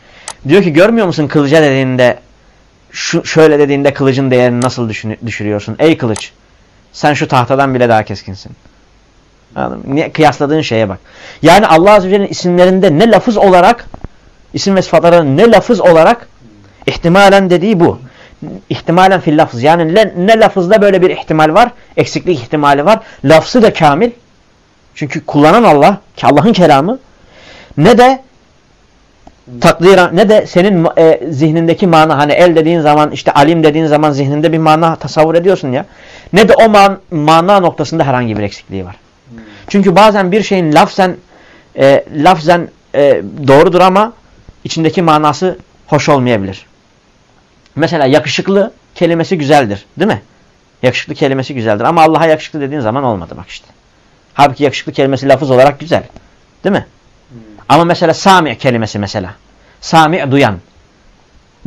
S1: Diyor ki görmüyor musun kılıca dediğinde şu şöyle dediğinde kılıcın değerini nasıl düşün, düşürüyorsun? Ey kılıç sen şu tahtadan bile daha keskinsin. Anladın mı? Niye? Kıyasladığın şeye bak. Yani Allah Azze ve Celle'nin isimlerinde ne lafız olarak isim ve sıfatların ne lafız olarak ihtimalen dediği bu. İhtimalen fil lafız. Yani ne, ne lafızda böyle bir ihtimal var? Eksiklik ihtimali var. Lafzı da kamil. Çünkü kullanan Allah, Allah'ın kelamı. Ne de takdira ne de senin e, zihnindeki mana hani el dediğin zaman işte alim dediğin zaman zihninde bir mana tasavvur ediyorsun ya. Ne de o man, mana noktasında herhangi bir eksikliği var. Çünkü bazen bir şeyin lafzen e, lafzen e, doğrudur ama içindeki manası hoş olmayabilir. Mesela yakışıklı kelimesi güzeldir. Değil mi? Yakışıklı kelimesi güzeldir. Ama Allah'a yakışıklı dediğin zaman olmadı bak işte. Halbuki yakışıklı kelimesi lafız olarak güzel. Değil mi? Ama mesela sami kelimesi mesela. Sami duyan.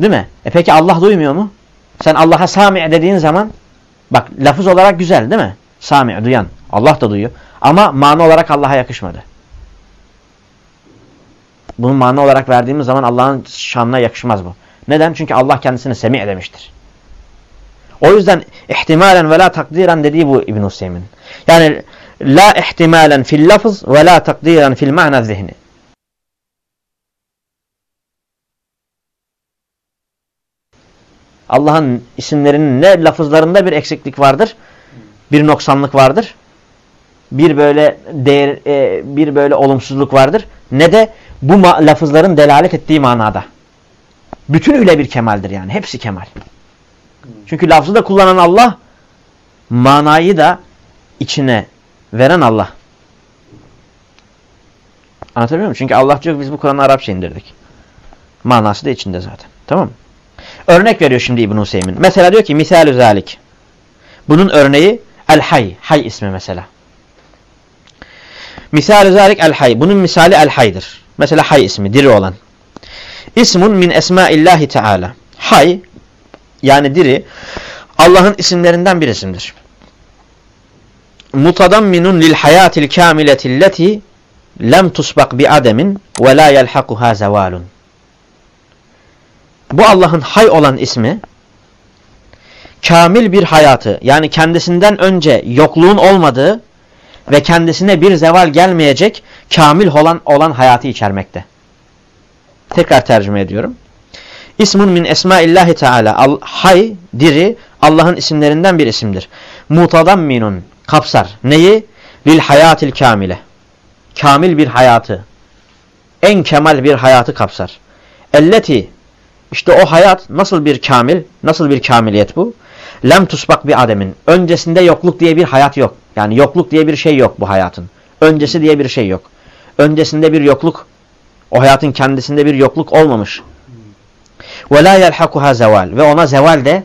S1: Değil mi? E peki Allah duymuyor mu? Sen Allah'a sami dediğin zaman bak lafız olarak güzel değil mi? Sami duyan. Allah da duyuyor. Ama mana olarak Allah'a yakışmadı. Bunu mana olarak verdiğimiz zaman Allah'ın şanına yakışmaz bu. Neden? Çünkü Allah kendisine semi demiştir. O yüzden ihtimalen ve la takdiren dediği bu İbn Hüseyin. Yani la ihtimalen fil lafız ve la takdiren fil ma'na zihni. Allah'ın isimlerinin ne lafızlarında bir eksiklik vardır, bir noksanlık vardır, bir böyle değer, e, bir böyle olumsuzluk vardır, ne de bu lafızların delalet ettiği manada. Bütünüyle bir kemaldir yani. Hepsi kemal. Çünkü lafzı da kullanan Allah, manayı da içine veren Allah. Anlatabiliyor muyum? Çünkü Allah diyor biz bu Kur'an'ı Arapça indirdik. Manası da içinde zaten. Tamam mı? Örnek veriyor şimdi İbn Hüseyin. Mesela diyor ki misal zalik. Bunun örneği El Hay. Hay ismi mesela. Misal zalik El Hay. Bunun misali El Hay'dır. Mesela Hay ismi, diri olan. İsmun min esmaillahi teala. Hay yani diri Allah'ın isimlerinden bir isimdir. Mutadamminun lil hayatil kamileti lem tusbak bi ademin ve la yelhakuha zevalun bu Allah'ın hay olan ismi kamil bir hayatı yani kendisinden önce yokluğun olmadığı ve kendisine bir zeval gelmeyecek kamil olan, olan hayatı içermekte. Tekrar tercüme ediyorum. İsmun min esmaillahi teala. Hay, diri Allah'ın isimlerinden bir isimdir. Mutadamminun kapsar. Neyi? Lil hayatil kamile. Kamil bir hayatı. En kemal bir hayatı kapsar. Elleti işte o hayat nasıl bir kamil, nasıl bir kamiliyet bu? Lem tusbak bir ademin. Öncesinde yokluk diye bir hayat yok. Yani yokluk diye bir şey yok bu hayatın. Öncesi diye bir şey yok. Öncesinde bir yokluk, o hayatın kendisinde bir yokluk olmamış. Ve la yelhakuha zeval. Ve ona zeval de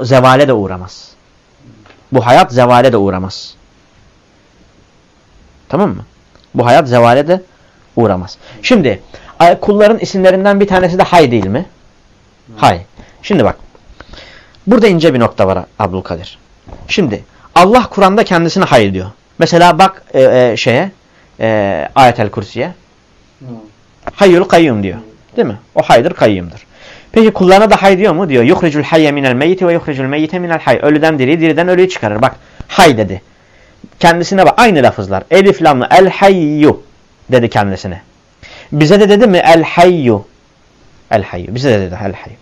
S1: zevale de uğramaz. Bu hayat zevale de uğramaz. Tamam mı? Bu hayat zevale de uğramaz. Şimdi kulların isimlerinden bir tanesi de Hay değil mi? Hay. Şimdi bak. Burada ince bir nokta var Abdülkadir. Şimdi Allah Kur'an'da kendisine Hay diyor. Mesela bak e, e, şeye e, Ayetel Kursi'ye. Hayyul kayyum diyor. Değil mi? O haydır kayyumdur. Peki kullarına da hay diyor mu? Diyor. Yuhricul hayye minel meyyiti ve yuhricul meyyite minel hay. Ölüden diriyi, diriden ölüyü çıkarır. Bak hay dedi. Kendisine bak. Aynı lafızlar. Elif lamlı el hayyu dedi kendisine. Bize de dedi mi el hayyu. El hayyu. Bize de dedi el hayyu.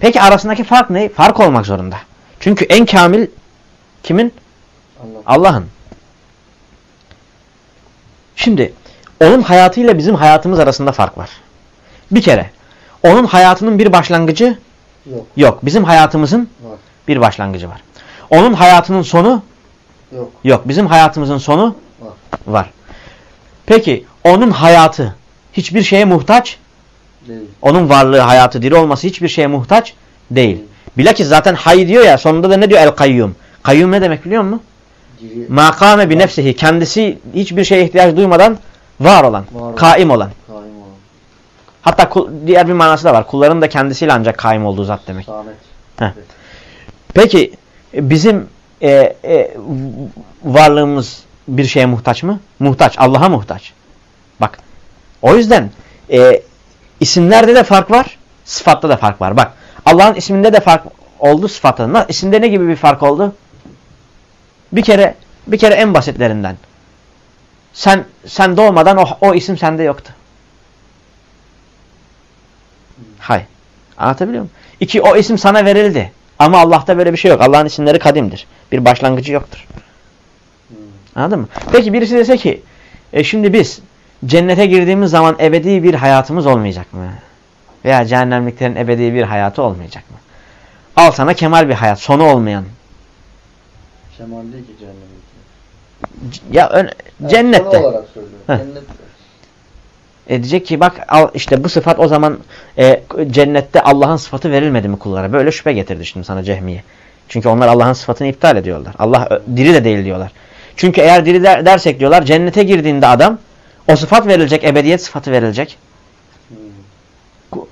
S1: Peki arasındaki fark ne? Fark olmak zorunda. Çünkü en kamil kimin? Allah'ın. Allah Şimdi onun hayatıyla bizim hayatımız arasında fark var. Bir kere onun hayatının bir başlangıcı yok. yok. Bizim hayatımızın var. bir başlangıcı var. Onun hayatının sonu yok. Yok. Bizim hayatımızın sonu var. var. Peki onun hayatı hiçbir şeye muhtaç değil. Onun varlığı, hayatı, diri olması hiçbir şeye muhtaç değil. değil. Bilakis zaten hay diyor ya sonunda da ne diyor el kayyum. Kayyum ne demek biliyor musun? Makame bi nefsihi. Kendisi hiçbir şeye ihtiyaç duymadan var olan, var kaim olan. Kaim olan. Hatta diğer bir manası da var. Kulların da kendisiyle ancak kaim olduğu zat demek. Peki bizim e, e, varlığımız bir şeye muhtaç mı? Muhtaç. Allah'a muhtaç. O yüzden e, isimlerde de fark var. Sıfatta da fark var. Bak. Allah'ın isminde de fark oldu sıfatında. İsimde ne gibi bir fark oldu? Bir kere bir kere en basitlerinden. Sen sen doğmadan o, o isim sende yoktu. Hay. Anlatabiliyor muyum? İki, o isim sana verildi. Ama Allah'ta böyle bir şey yok. Allah'ın isimleri kadimdir. Bir başlangıcı yoktur. Anladın mı? Peki birisi dese ki e şimdi biz cennete girdiğimiz zaman ebedi bir hayatımız olmayacak mı? Veya cehennemliklerin ebedi bir hayatı olmayacak mı? Al sana kemal bir hayat. Sonu olmayan.
S2: Kemal değil ki cehennemlik.
S1: Ya ön, cennette.
S2: Son olarak söylüyorum.
S1: Heh.
S2: Cennette.
S1: E diyecek ki bak al işte bu sıfat o zaman e, cennette Allah'ın sıfatı verilmedi mi kullara? Böyle şüphe getirdi şimdi sana cehmiye. Çünkü onlar Allah'ın sıfatını iptal ediyorlar. Allah diri de değil diyorlar. Çünkü eğer diri der, dersek diyorlar cennete girdiğinde adam o sıfat verilecek, ebediyet sıfatı verilecek.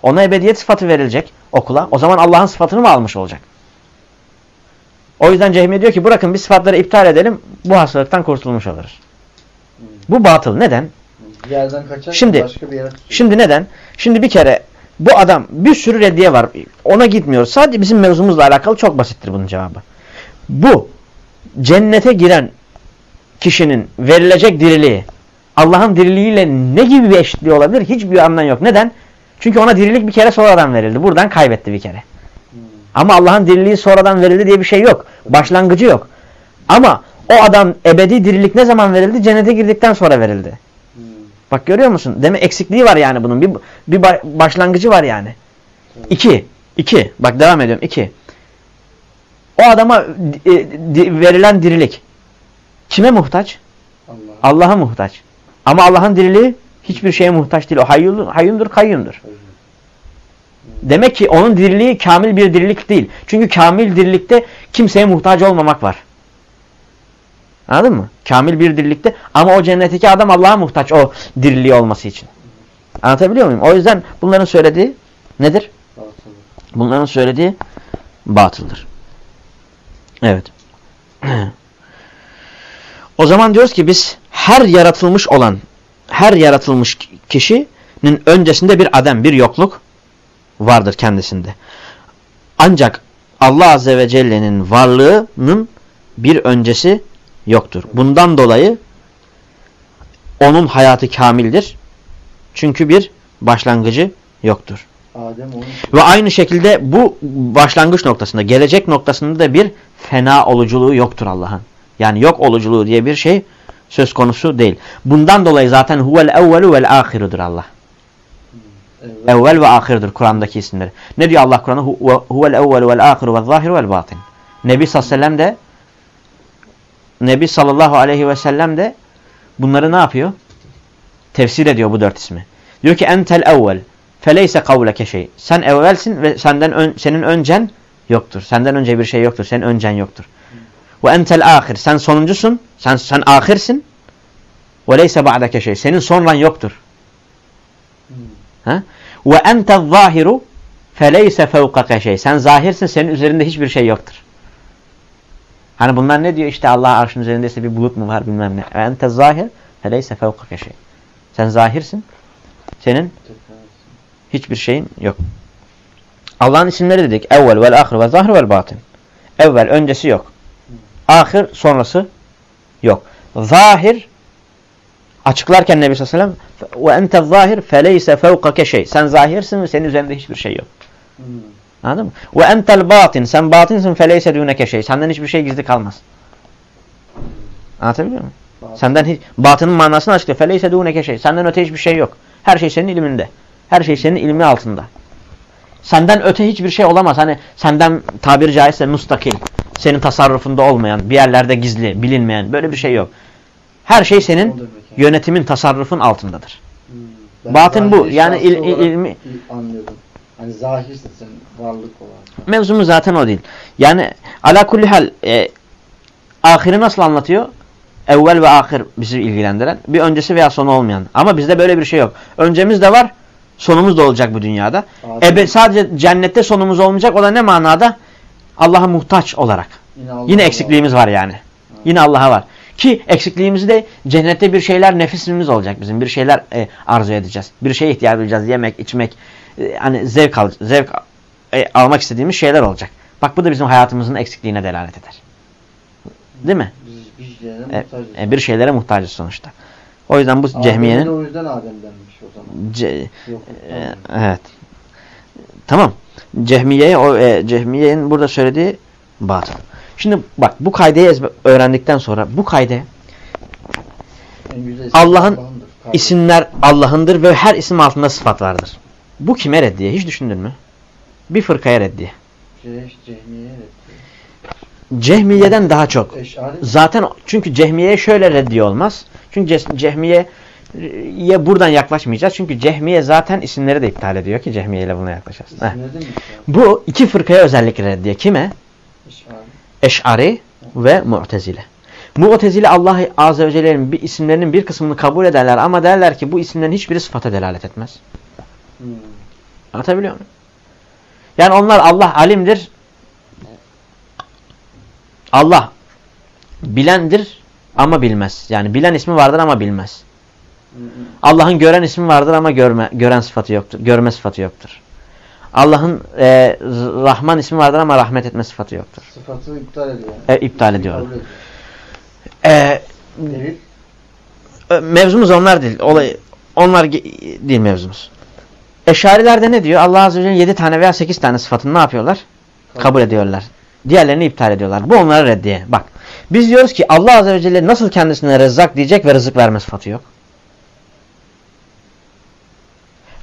S1: Ona ebediyet sıfatı verilecek okula. O zaman Allah'ın sıfatını mı almış olacak? O yüzden Cehmiye diyor ki bırakın biz sıfatları iptal edelim bu hastalıktan kurtulmuş oluruz. Bu batıl. Neden?
S2: Yerden kaçar
S1: Şimdi-
S2: başka bir yere tutuyor.
S1: Şimdi neden? Şimdi bir kere bu adam bir sürü reddiye var. Ona gitmiyoruz. Sadece bizim mevzumuzla alakalı çok basittir bunun cevabı. Bu cennete giren kişinin verilecek diriliği Allah'ın diriliğiyle ne gibi bir eşitliği olabilir? Hiçbir anlam yok. Neden? Çünkü ona dirilik bir kere sonradan verildi. Buradan kaybetti bir kere.
S2: Hmm.
S1: Ama Allah'ın diriliği sonradan verildi diye bir şey yok. Başlangıcı yok. Ama o adam ebedi dirilik ne zaman verildi? Cennete girdikten sonra verildi.
S2: Hmm.
S1: Bak görüyor musun? Deme eksikliği var yani bunun. Bir, bir ba- başlangıcı var yani. İki. iki. Bak devam ediyorum. İki. O adama e, verilen dirilik kime muhtaç?
S2: Allah.
S1: Allah'a muhtaç. Ama Allah'ın diriliği hiçbir şeye muhtaç değil. O hayyul, hayyundur, kayyumdur. Demek ki onun diriliği kamil bir dirilik değil. Çünkü kamil dirilikte kimseye muhtaç olmamak var. Anladın mı? Kamil bir dirilikte ama o cennetteki adam Allah'a muhtaç o diriliği olması için. Anlatabiliyor muyum? O yüzden bunların söylediği nedir?
S2: Batıl.
S1: Bunların söylediği batıldır. Evet. *clears throat* o zaman diyoruz ki biz her yaratılmış olan, her yaratılmış kişinin öncesinde bir adem, bir yokluk vardır kendisinde. Ancak Allah Azze ve Celle'nin varlığının bir öncesi yoktur. Bundan dolayı onun hayatı kamildir. Çünkü bir başlangıcı yoktur.
S2: Adem
S1: Ve aynı şekilde bu başlangıç noktasında, gelecek noktasında da bir fena oluculuğu yoktur Allah'ın. Yani yok oluculuğu diye bir şey söz konusu değil. Bundan dolayı zaten huvel evvelu vel ahirudur Allah.
S2: evvel.
S1: Evvel ve ahirdir Kur'an'daki isimleri. Ne diyor Allah Kur'an'da? Hu- Huvel evvelu vel ahiru vel zahiru vel batin. Nebi sallallahu aleyhi ve sellem de Nebi sallallahu aleyhi ve sellem de bunları ne yapıyor? Tefsir ediyor bu dört ismi. Diyor ki entel evvel feleyse kavleke şey. Sen evvelsin ve senden ön, senin öncen yoktur. Senden önce bir şey yoktur. Senin öncen yoktur. Ve entel ahir. Sen sonuncusun. Sen sen ahirsin. Ve leyse ba'deke şey. Senin sonran yoktur.
S2: Hmm.
S1: Ha? Ve ente zahiru feleyse fevkake şey. Sen zahirsin senin üzerinde hiçbir şey yoktur. Hani bunlar ne diyor işte Allah arşın üzerindeyse bir bulut mu var bilmem ne. Ve ente zahir feleyse fevkake şey. Sen zahirsin. Senin hiçbir şeyin yok. Allah'ın isimleri dedik. Evvel vel ahir ve zahir vel batin. Evvel öncesi yok. Ahir sonrası yok. Zahir açıklarken Nebi sallallahu aleyhi ve sellem ve ente zahir feleyse fevkake şey. Sen zahirsin ve senin üzerinde hiçbir şey yok.
S2: Hmm.
S1: Anladın mı? Ve entel batin. Sen batinsin feleyse düneke şey. Senden hiçbir şey gizli kalmaz. Anlatabiliyor muyum?
S2: Batıl.
S1: Senden hiç, batının manasını açıklıyor. Feleyse dûneke şey. Senden öte hiçbir şey yok. Her şey senin ilminde. Her şey senin ilmi altında. Senden öte hiçbir şey olamaz. Hani senden tabiri caizse mustakil. Senin tasarrufunda olmayan, bir yerlerde gizli, bilinmeyen böyle bir şey yok. Her şey senin yönetimin, tasarrufun altındadır.
S2: Hmm.
S1: Batın bu. Yani il- il- ilmi-
S2: anlıyordum. Hani zahirsin sen varlık olarak.
S1: Mevzumuz zaten o değil. Yani ala kulli hal e, ahiri nasıl anlatıyor? Evvel ve ahir bizi ilgilendiren. Bir öncesi veya sonu olmayan. Ama bizde böyle bir şey yok. Öncemiz de var. Sonumuz da olacak bu dünyada. Ebe, sadece cennette sonumuz olmayacak. O da ne manada? Allah'a muhtaç olarak.
S2: Yine, Allah
S1: Yine eksikliğimiz var yani. Yine Allah'a var. Ki eksikliğimizi de cennette bir şeyler nefisimiz olacak bizim. Bir şeyler e, arzu edeceğiz. Bir şeye ihtiyaç duyacağız. Yemek, içmek, e, hani zevk, al, zevk e, almak istediğimiz şeyler olacak. Bak bu da bizim hayatımızın eksikliğine delalet eder. Değil mi?
S2: Biz bir şeylere
S1: E, e, bir şeylere muhtacız sonuçta. O yüzden bu
S2: Adem'e
S1: cehmiyenin
S2: o yüzden Adem denmiş o zaman.
S1: ce,
S2: Yok.
S1: e, evet. Tamam. Cehmiye'ye o e, Cehmiye'nin burada söylediği batıl. Şimdi bak bu kaydeyi öğrendikten sonra bu kayde Allah'ın isimler Allah'ındır ve her isim altında sıfat vardır. Bu kime reddiye? Hiç düşündün mü? Bir fırkaya reddiye.
S2: Cehmiye.
S1: Cehmiye'den daha çok. Zaten çünkü Cehmiye'ye şöyle reddiye olmaz. Çünkü Ce- Cehmiye'ye buradan yaklaşmayacağız. Çünkü Cehmiye zaten isimleri de iptal ediyor ki Cehmiye ile buna
S2: mi?
S1: Bu iki fırkaya özellikle reddiye. Kime?
S2: Eşari.
S1: Eş'ari ve Mu'tezile. Mu'tezile Allah Azze ve Celle'nin bir isimlerinin bir kısmını kabul ederler ama derler ki bu isimlerin hiçbiri sıfata delalet etmez.
S2: Hmm.
S1: Anlatabiliyor muyum? Yani onlar Allah alimdir. Allah bilendir ama bilmez. Yani bilen ismi vardır ama bilmez. Allah'ın gören ismi vardır ama görme, gören sıfatı yoktur. Görme sıfatı yoktur. Allah'ın e, Rahman ismi vardır ama rahmet etme sıfatı yoktur.
S2: Sıfatı iptal ediyor.
S1: E, iptal.
S2: Kabul ediyor.
S1: E. Ö, mevzumuz onlar değil. Olay, onlar değil mevzumuz. Eşariler de ne diyor? Allah Azze ve Celle'nin 7 tane veya 8 tane sıfatını ne yapıyorlar? Kabul ediyorlar. Diğerlerini iptal ediyorlar. Bu onlara reddiye. Bak. Biz diyoruz ki Allah Azze ve Celle nasıl kendisine rezzak diyecek ve rızık verme sıfatı yok.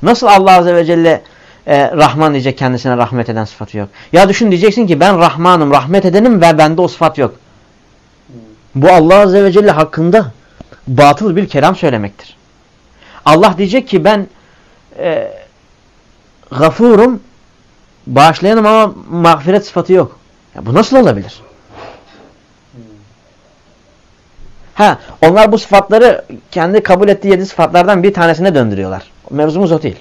S1: Nasıl Allah Azze ve Celle e, Rahman diyecek kendisine rahmet eden sıfatı yok. Ya düşün diyeceksin ki ben Rahmanım, rahmet edenim ve bende o sıfat yok. Bu Allah Azze ve Celle hakkında batıl bir kelam söylemektir. Allah diyecek ki ben e, gafurum, bağışlayanım ama mağfiret sıfatı yok. Ya bu nasıl olabilir? Ha, onlar bu sıfatları kendi kabul ettiği yedi sıfatlardan bir tanesine döndürüyorlar. Mevzumuz o değil.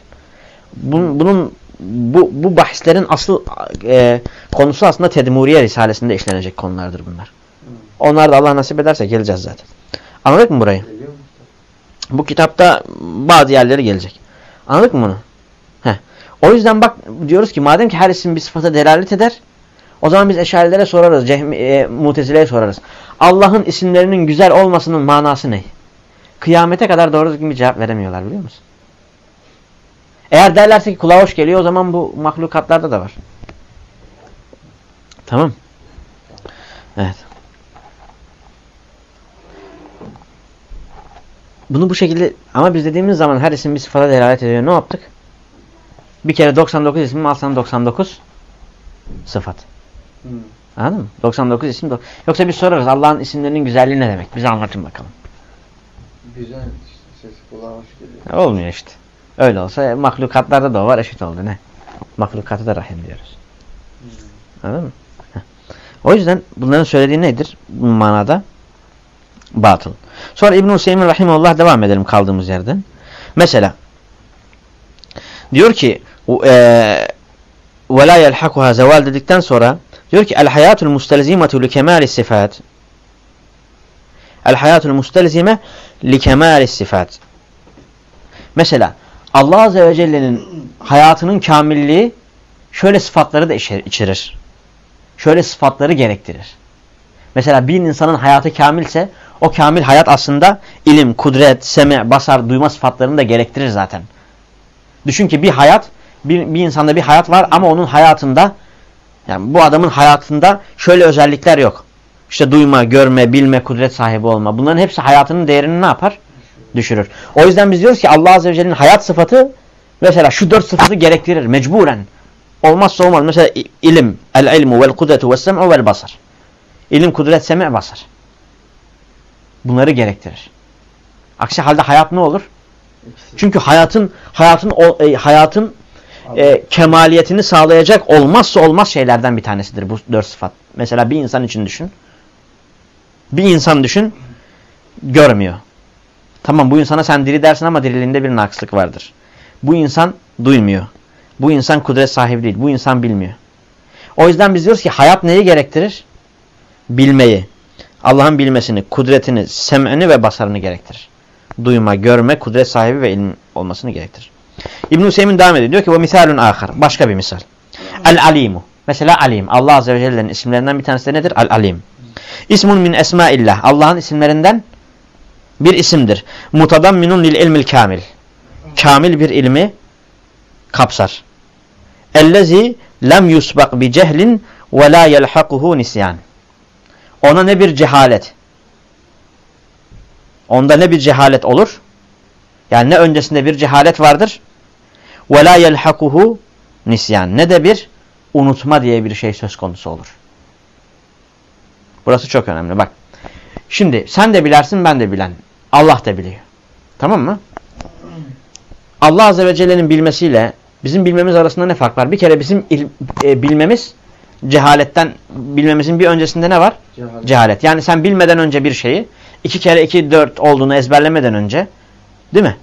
S1: Bunun, bunun bu, bu bahislerin asıl e, konusu aslında Tedmuriye Risalesi'nde işlenecek konulardır bunlar. Onlar da Allah nasip ederse geleceğiz zaten. Anladık mı burayı? Bu kitapta bazı yerleri gelecek. Anladık mı bunu? Heh. O yüzden bak diyoruz ki madem ki her isim bir sıfata delalet eder o zaman biz eşarilere sorarız, cehmi, e, mutezileye sorarız. Allah'ın isimlerinin güzel olmasının manası ne? Kıyamete kadar doğru düzgün bir cevap veremiyorlar biliyor musun? Eğer derlerse ki kulağa hoş geliyor o zaman bu mahlukatlarda da var. Tamam. Evet. Bunu bu şekilde ama biz dediğimiz zaman her isim bir sıfata delalet ediyor. Ne yaptık? Bir kere 99 ismin alsan 99 sıfat.
S2: Hmm.
S1: Anladın mı? 99 isim. do- Yoksa biz sorarız Allah'ın isimlerinin güzelliği ne demek? Bize anlatın bakalım.
S2: Güzel. Sesi kulağa hoş geliyor.
S1: Olmuyor işte. Öyle olsa e, mahlukatlarda da o var eşit oldu ne? Mahlukatı da rahim diyoruz.
S2: Hmm.
S1: Anladın mı? Heh. O yüzden bunların söylediği nedir? Bu manada batıl. Sonra İbn-i Hüseyin Rahimullah devam edelim kaldığımız yerden. Mesela diyor ki eee وَلَا يَلْحَقُهَا zeval dedikten sonra diyor ki el-hayatul mustelzimatu li kemali sifat el hayatul mustelzime li kemali sifat Mesela Allah Azze ve Celle'nin hayatının kamilliği şöyle sıfatları da içer- içerir. Şöyle sıfatları gerektirir. Mesela bir insanın hayatı kamilse o kamil hayat aslında ilim, kudret, seme, basar, duyma sıfatlarını da gerektirir zaten. Düşün ki bir hayat, bir, bir insanda bir hayat var ama onun hayatında yani bu adamın hayatında şöyle özellikler yok. İşte duyma, görme, bilme, kudret sahibi olma. Bunların hepsi hayatının değerini ne yapar? Düşürür. O yüzden biz diyoruz ki Allah Azze ve Celle'nin hayat sıfatı mesela şu dört sıfatı gerektirir mecburen. Olmazsa olmaz. Mesela ilim, el ilmu vel kudretu vel sem'u vel basar. İlim, kudret, seme, basar. Bunları gerektirir. Aksi halde hayat ne olur? Çünkü hayatın hayatın e, hayatın e, kemaliyetini sağlayacak olmazsa olmaz şeylerden bir tanesidir bu dört sıfat. Mesela bir insan için düşün. Bir insan düşün görmüyor. Tamam bu insana sen diri dersin ama diriliğinde bir nakslık vardır. Bu insan duymuyor. Bu insan kudret sahibi değil. Bu insan bilmiyor. O yüzden biz diyoruz ki hayat neyi gerektirir? Bilmeyi. Allah'ın bilmesini, kudretini, sem'ini ve basarını gerektirir. Duyma, görme, kudret sahibi ve ilim olmasını gerektirir. İbn-i Hüseyin devam ediyor. Diyor ki bu misalun ahar. Başka bir misal. El-alimu. Mesela alim. Allah Azze ve Celle'nin isimlerinden bir tanesi nedir? El-alim. İsmun min esmaillah. Allah'ın isimlerinden bir isimdir. Mutadamminun lil ilmil kamil. Kamil bir ilmi kapsar. Ellezi lem yusbak bi cehlin ve la yelhakuhu nisyan. Ona ne bir cehalet. Onda ne bir cehalet olur? Yani ne öncesinde bir cehalet vardır. Ve la yelhakuhu nisyan. Ne de bir unutma diye bir şey söz konusu olur. Burası çok önemli. Bak. Şimdi sen de bilersin ben de bilen. Allah da biliyor. Tamam mı? Allah Azze ve Celle'nin bilmesiyle bizim bilmemiz arasında ne fark var? Bir kere bizim il, e, bilmemiz cehaletten bilmemizin bir öncesinde ne var?
S2: Cehalet.
S1: Cehalet. Yani sen bilmeden önce bir şeyi iki kere iki dört olduğunu ezberlemeden önce değil mi?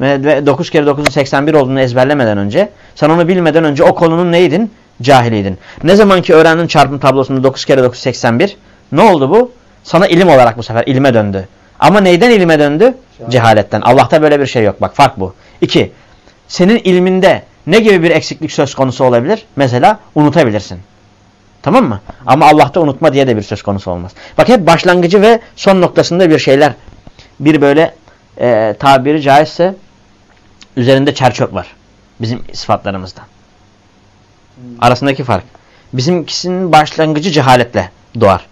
S1: Ve, 9 kere 9'un 81 olduğunu ezberlemeden önce sen onu bilmeden önce o konunun neydin? Cahiliydin. Ne zaman ki öğrendin çarpım tablosunda 9 kere 9 81 ne oldu bu? Sana ilim olarak bu sefer ilime döndü. Ama neyden ilime döndü?
S2: Cehalet.
S1: Cehaletten. Allah'ta böyle bir şey yok. Bak fark bu. İki, senin ilminde ne gibi bir eksiklik söz konusu olabilir? Mesela unutabilirsin. Tamam mı? Ama Allah'ta unutma diye de bir söz konusu olmaz. Bak hep başlangıcı ve son noktasında bir şeyler. Bir böyle e, tabiri caizse üzerinde çerçöp var. Bizim sıfatlarımızda. Arasındaki fark. Bizimkisinin başlangıcı cehaletle doğar.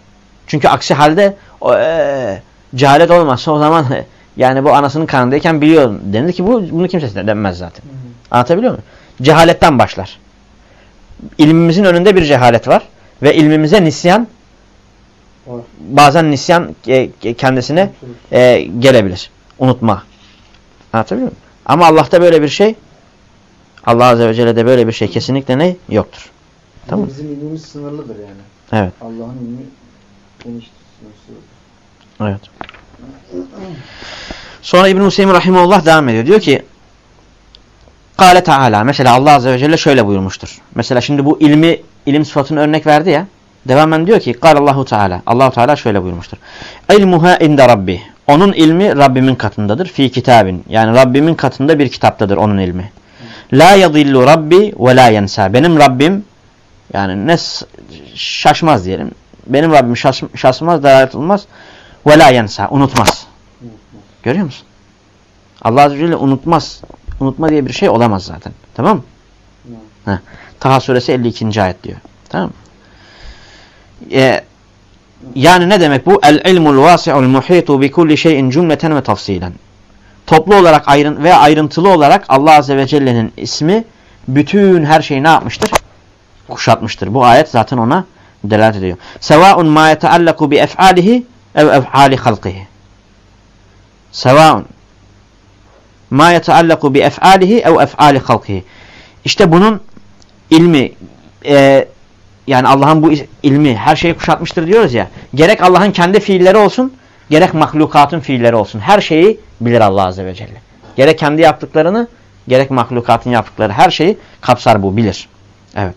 S1: Çünkü aksi halde o, e, cehalet olmazsa o zaman *laughs* yani bu anasının karnındayken biliyor denir ki bu bunu kimse denmez zaten. Anlatabiliyor muyum? Cehaletten başlar. İlmimizin önünde bir cehalet var ve ilmimize nisyan
S2: Var.
S1: bazen nisyan e, kendisine e, gelebilir. Unutma. Anlatabiliyor muyum? Ama Allah'ta böyle bir şey Allah Azze ve Celle'de böyle bir şey kesinlikle ne? Yoktur. Tamam.
S2: Bizim ilmimiz sınırlıdır yani.
S1: Evet.
S2: Allah'ın ilmi geniştir, sınırsızdır.
S1: Evet. Sonra İbn-i Hüseyin Rahimullah devam ediyor. Diyor ki Kale Teala. Mesela Allah Azze ve Celle şöyle buyurmuştur. Mesela şimdi bu ilmi, ilim sıfatını örnek verdi ya. Devamen diyor ki Kale Allahu Teala. Allahu Teala şöyle buyurmuştur. İlmuha inde Rabbi. Onun ilmi Rabbimin katındadır. Fi kitabin. Yani Rabbimin katında bir kitaptadır onun ilmi. La yadillu Rabbi ve la yensa. Benim Rabbim yani ne şaşmaz diyelim. Benim Rabbim şaş, şaşmaz, dalalet olmaz. Ve la yensa. Unutmaz. Görüyor musun? Allah Azze ve Celle unutmaz. Unutma diye bir şey olamaz zaten. Tamam mı? Heh. Taha suresi 52. ayet diyor. Tamam mı? Ee, yani ne demek bu? El ilmul vasi'ul muhitu bi kulli şeyin cümleten ve tafsilen. Toplu olarak ayrın veya ayrıntılı olarak Allah Azze ve Celle'nin ismi bütün her şeyi ne yapmıştır? Kuşatmıştır. Bu ayet zaten ona delalet ediyor. Sevaun ma yeteallaku bi ef'alihi ef'ali halqihi. Sevaun ma yeteallaku bi ef'alihi ev ef'ali halqihi. İşte bunun ilmi e, yani Allah'ın bu ilmi her şeyi kuşatmıştır diyoruz ya. Gerek Allah'ın kendi fiilleri olsun, gerek mahlukatın fiilleri olsun. Her şeyi bilir Allah Azze ve Celle. Gerek kendi yaptıklarını, gerek mahlukatın yaptıkları her şeyi kapsar bu, bilir. Evet.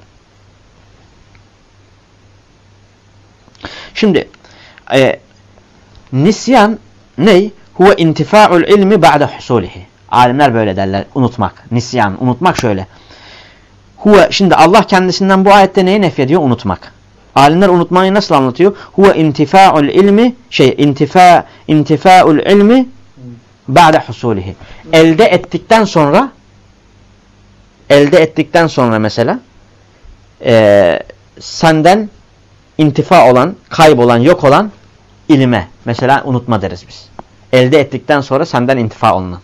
S1: Şimdi e, nisyan ney? Huve intifa'ul ilmi ba'de husulihi. Alimler böyle derler. Unutmak. Nisyan. Unutmak şöyle. Huve, şimdi Allah kendisinden bu ayette neyi nefyediyor? Unutmak. Alimler unutmayı nasıl anlatıyor? Huve intifa'ul ilmi şey intifa intifa'ul ilmi ba'de husulihi. Elde ettikten sonra elde ettikten sonra mesela e, senden intifa olan, kaybolan, yok olan ilime mesela unutma deriz biz. Elde ettikten sonra senden intifa olunan.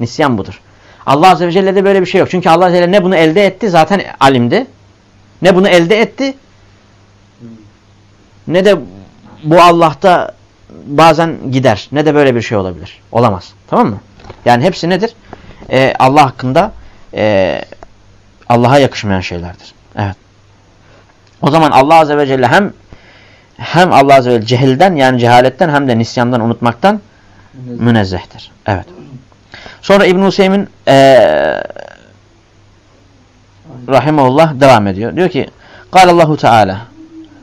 S1: Nisyan budur. Allah Azze ve Celle'de böyle bir şey yok. Çünkü Allah Azze ve Celle ne bunu elde etti zaten alimdi. Ne bunu elde etti ne de bu Allah'ta bazen gider. Ne de böyle bir şey olabilir. Olamaz. Tamam mı? Yani hepsi nedir? Ee, Allah hakkında e, Allah'a yakışmayan şeylerdir. Evet. O zaman Allah Azze ve Celle hem hem Allah Azze ve Celle cehilden yani cehaletten hem de nisyandan unutmaktan münezzehtir. Evet. Sonra İbn-i Hüseyin ee, Rahimullah devam ediyor. Diyor ki Allahu Teala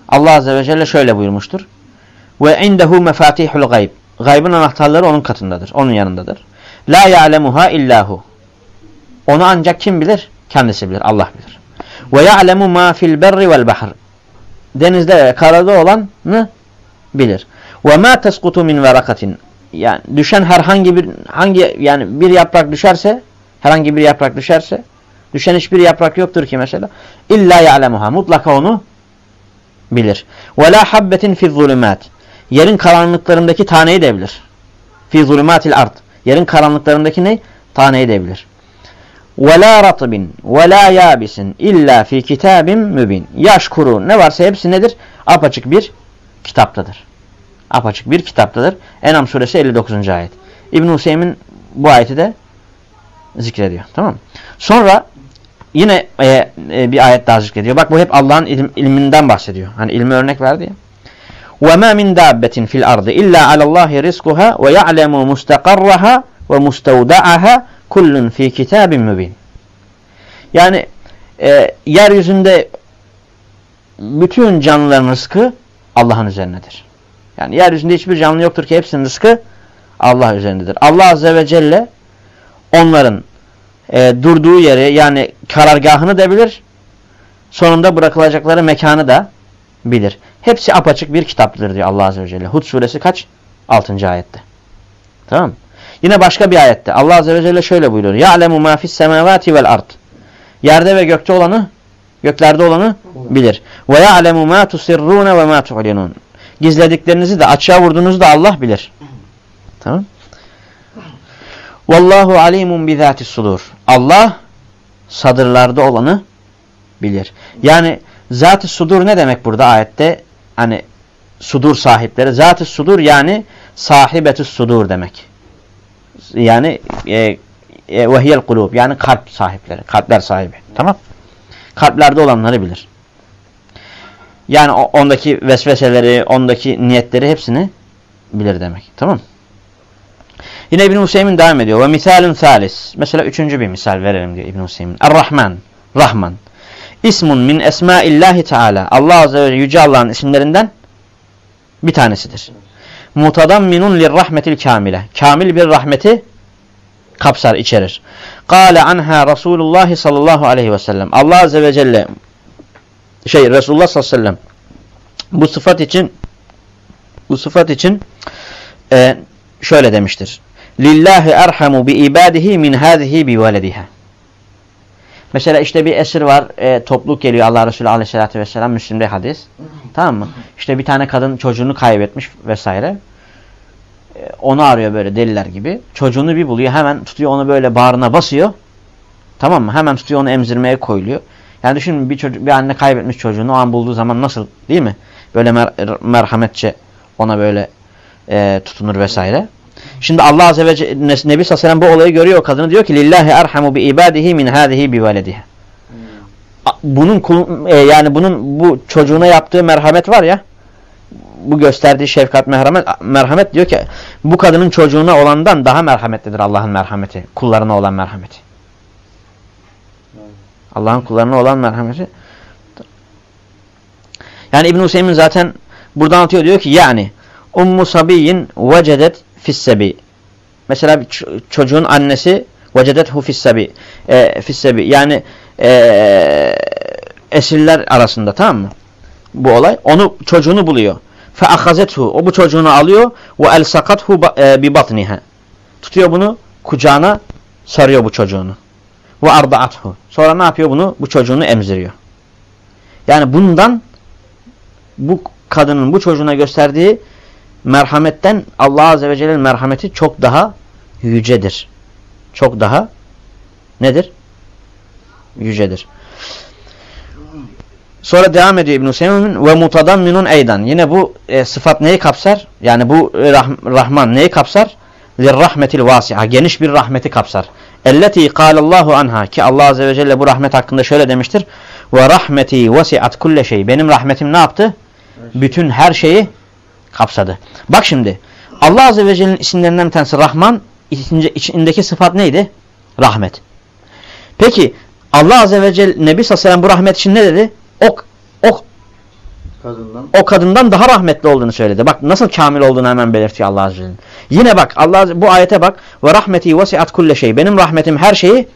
S1: Allah Azze ve Celle şöyle buyurmuştur. Ve indehu mefatihul gayb. Gaybın anahtarları onun katındadır. Onun yanındadır. La ya'lemuha illahu. Onu ancak kim bilir? Kendisi bilir. Allah bilir. Ve ya'lemu ma fil berri vel bahr. Denizde ve karada olanı bilir. Ve ma teskutu min verakatin. Yani düşen herhangi bir hangi yani bir yaprak düşerse herhangi bir yaprak düşerse düşen hiçbir yaprak yoktur ki mesela illa ya'lemuha mutlaka onu bilir. Ve la habbetin fi zulümat. Yerin karanlıklarındaki taneyi de bilir. Fi zulümatil ard. Yerin karanlıklarındaki ne? Taneyi de bilir Ve la ratbin ve la yabisin illa fi kitabin mübin. Yaş kuru ne varsa hepsi nedir? Apaçık bir kitaptadır. Apaçık bir kitaptadır. Enam suresi 59. ayet. İbn Hüseyin bu ayeti de zikrediyor. Tamam mı? Sonra yine e, e, bir ayet daha zikrediyor. Bak bu hep Allah'ın ilim, ilminden bahsediyor. Hani ilmi örnek verdi ya. وَمَا مِنْ دَابَّةٍ فِي الْأَرْضِ إِلَّا عَلَى اللّٰهِ رِزْقُهَا وَيَعْلَمُ مُسْتَقَرَّهَا وَمُسْتَوْدَعَهَا Kullun fi kitabin mübin. Yani e, yeryüzünde bütün canlıların rızkı Allah'ın üzerinedir. Yani yeryüzünde hiçbir canlı yoktur ki hepsinin rızkı Allah üzerindedir. Allah Azze ve Celle onların e, durduğu yeri yani karargahını da bilir. Sonunda bırakılacakları mekanı da bilir. Hepsi apaçık bir kitaptır diyor Allah Azze ve Celle. Hud suresi kaç? 6. ayette. Tamam mı? Yine başka bir ayette Allah Azze ve Celle şöyle buyuruyor. يَعْلَمُ مَا فِي السَّمَاوَاتِ وَالْاَرْضِ Yerde ve gökte olanı, göklerde olanı bilir. وَيَعْلَمُ مَا تُسِرُّونَ وَمَا تُعْلِنُونَ Gizlediklerinizi de açığa vurduğunuzu da Allah bilir. Tamam Vallahu alimun bi zati sudur. Allah sadırlarda olanı bilir. Yani zat-ı sudur ne demek burada ayette? Hani sudur sahipleri. Zat-ı sudur yani sahibetü sudur demek. Yani e, e, vehiyel kulub yani kalp sahipleri. Kalpler sahibi. Tamam Kalplerde olanları bilir. Yani ondaki vesveseleri, ondaki niyetleri hepsini bilir demek. Tamam Yine İbn Hüseyin devam ediyor. Ve misalun salis. Mesela üçüncü bir misal verelim diyor İbn Hüseyin. Er-Rahman. Rahman. İsmun min esmaillahi teala. Allah azze ve yüce Allah'ın isimlerinden bir tanesidir. Mutadamminun lirrahmetil kamile. Kamil bir rahmeti kapsar, içerir. Kale anha Resulullah sallallahu aleyhi ve sellem. Allah azze ve celle şey Resulullah sallallahu aleyhi ve sellem bu sıfat için bu sıfat için e, şöyle demiştir. Lillahi erhamu bi ibadihi min hadihi bi velediha. Mesela işte bir esir var, e, topluluk geliyor Allah Resulü aleyhissalatü vesselam, Müslim'de hadis. Tamam mı? İşte bir tane kadın çocuğunu kaybetmiş vesaire. E, onu arıyor böyle deliler gibi. Çocuğunu bir buluyor, hemen tutuyor onu böyle bağrına basıyor. Tamam mı? Hemen tutuyor onu emzirmeye koyuluyor. Yani düşünün bir, çocuk, bir anne kaybetmiş çocuğunu o an bulduğu zaman nasıl değil mi? Böyle mer merhametçe ona böyle e, tutunur vesaire. Şimdi Allah Azze ve Celle Nebi Sallallahu bu olayı görüyor kadını diyor ki lillahi erhamu bi ibadihi min hadihi bi veledihi. Bunun e, yani bunun bu çocuğuna yaptığı merhamet var ya bu gösterdiği şefkat merhamet merhamet diyor ki bu kadının çocuğuna olandan daha merhametlidir Allah'ın merhameti kullarına olan merhameti. Allah'ın kullarına olan merhameti. Yani İbn Hüseyin zaten buradan atıyor diyor ki yani Ummu Sabiyin vecedet fissebi. Mesela çocuğun annesi vecedethu fissebi. E, fissebi. Yani e, esirler arasında tamam mı? Bu olay. Onu çocuğunu buluyor. Fe ahazethu. O bu çocuğunu alıyor ve elsakathu bi batniha. Tutuyor bunu kucağına sarıyor bu çocuğunu. Ve ardaathu. Sonra ne yapıyor bunu? Bu çocuğunu emziriyor. Yani bundan bu kadının bu çocuğuna gösterdiği merhametten Allah Azze ve Celle'nin merhameti çok daha yücedir. Çok daha nedir? Yücedir. Sonra devam ediyor İbn-i Hüseyin ve mutadamminun eydan. Yine bu e, sıfat neyi kapsar? Yani bu e, rah Rahman neyi kapsar? Lirrahmetil vasiha. Geniş bir rahmeti kapsar. Elleti kâlallahu anha. Ki Allah Azze ve Celle bu rahmet hakkında şöyle demiştir. Ve rahmeti vasiat kulle şey. Benim rahmetim ne yaptı? Bütün her şeyi kapsadı. Bak şimdi Allah Azze ve Celle'nin isimlerinden bir tanesi Rahman içindeki sıfat neydi? Rahmet. Peki Allah Azze ve Celle Nebi Sallallahu bu rahmet için ne dedi? Ok, ok
S2: Kadından.
S1: o kadından daha rahmetli olduğunu söyledi. Bak nasıl kamil olduğunu hemen belirtiyor Allah Azze ve. Yine bak Allah bu ayete bak. Ve rahmeti vasiat kulle şey. Benim rahmetim her şeyi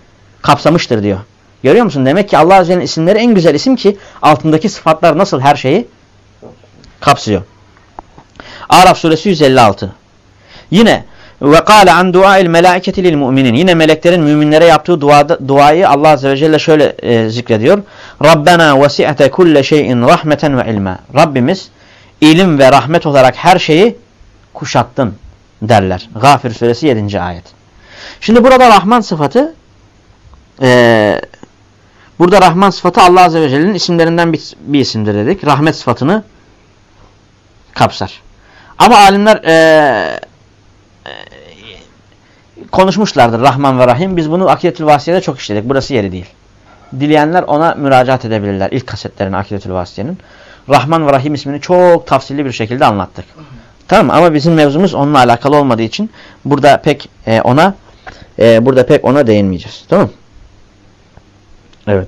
S1: kapsamıştır diyor. Görüyor musun? Demek ki Allah Azze ve Celle'nin isimleri en güzel isim ki altındaki sıfatlar nasıl her şeyi kapsıyor. Araf suresi 156. Yine ve kâle an dua'il melâiketi lil mu'minin. Yine meleklerin müminlere yaptığı duada, duayı Allah Azze ve Celle şöyle e, zikrediyor. Rabbena vesi'ate kulle şeyin rahmeten ve ilma. Rabbimiz ilim ve rahmet olarak her şeyi kuşattın derler. Gafir suresi 7. ayet. Şimdi burada Rahman sıfatı e, burada Rahman sıfatı Allah Azze ve Celle'nin isimlerinden bir, bir isimdir dedik. Rahmet sıfatını kapsar. Ama alimler e, konuşmuşlardır Rahman ve Rahim. Biz bunu Akidetül Vasiye'de çok işledik. Burası yeri değil. Dileyenler ona müracaat edebilirler. İlk kasetlerini Akidetül Vasiye'nin. Rahman ve Rahim ismini çok tafsilli bir şekilde anlattık. Tamam? Ama bizim mevzumuz onunla alakalı olmadığı için burada pek e, ona e, burada pek ona değinmeyeceğiz. Tamam? Evet.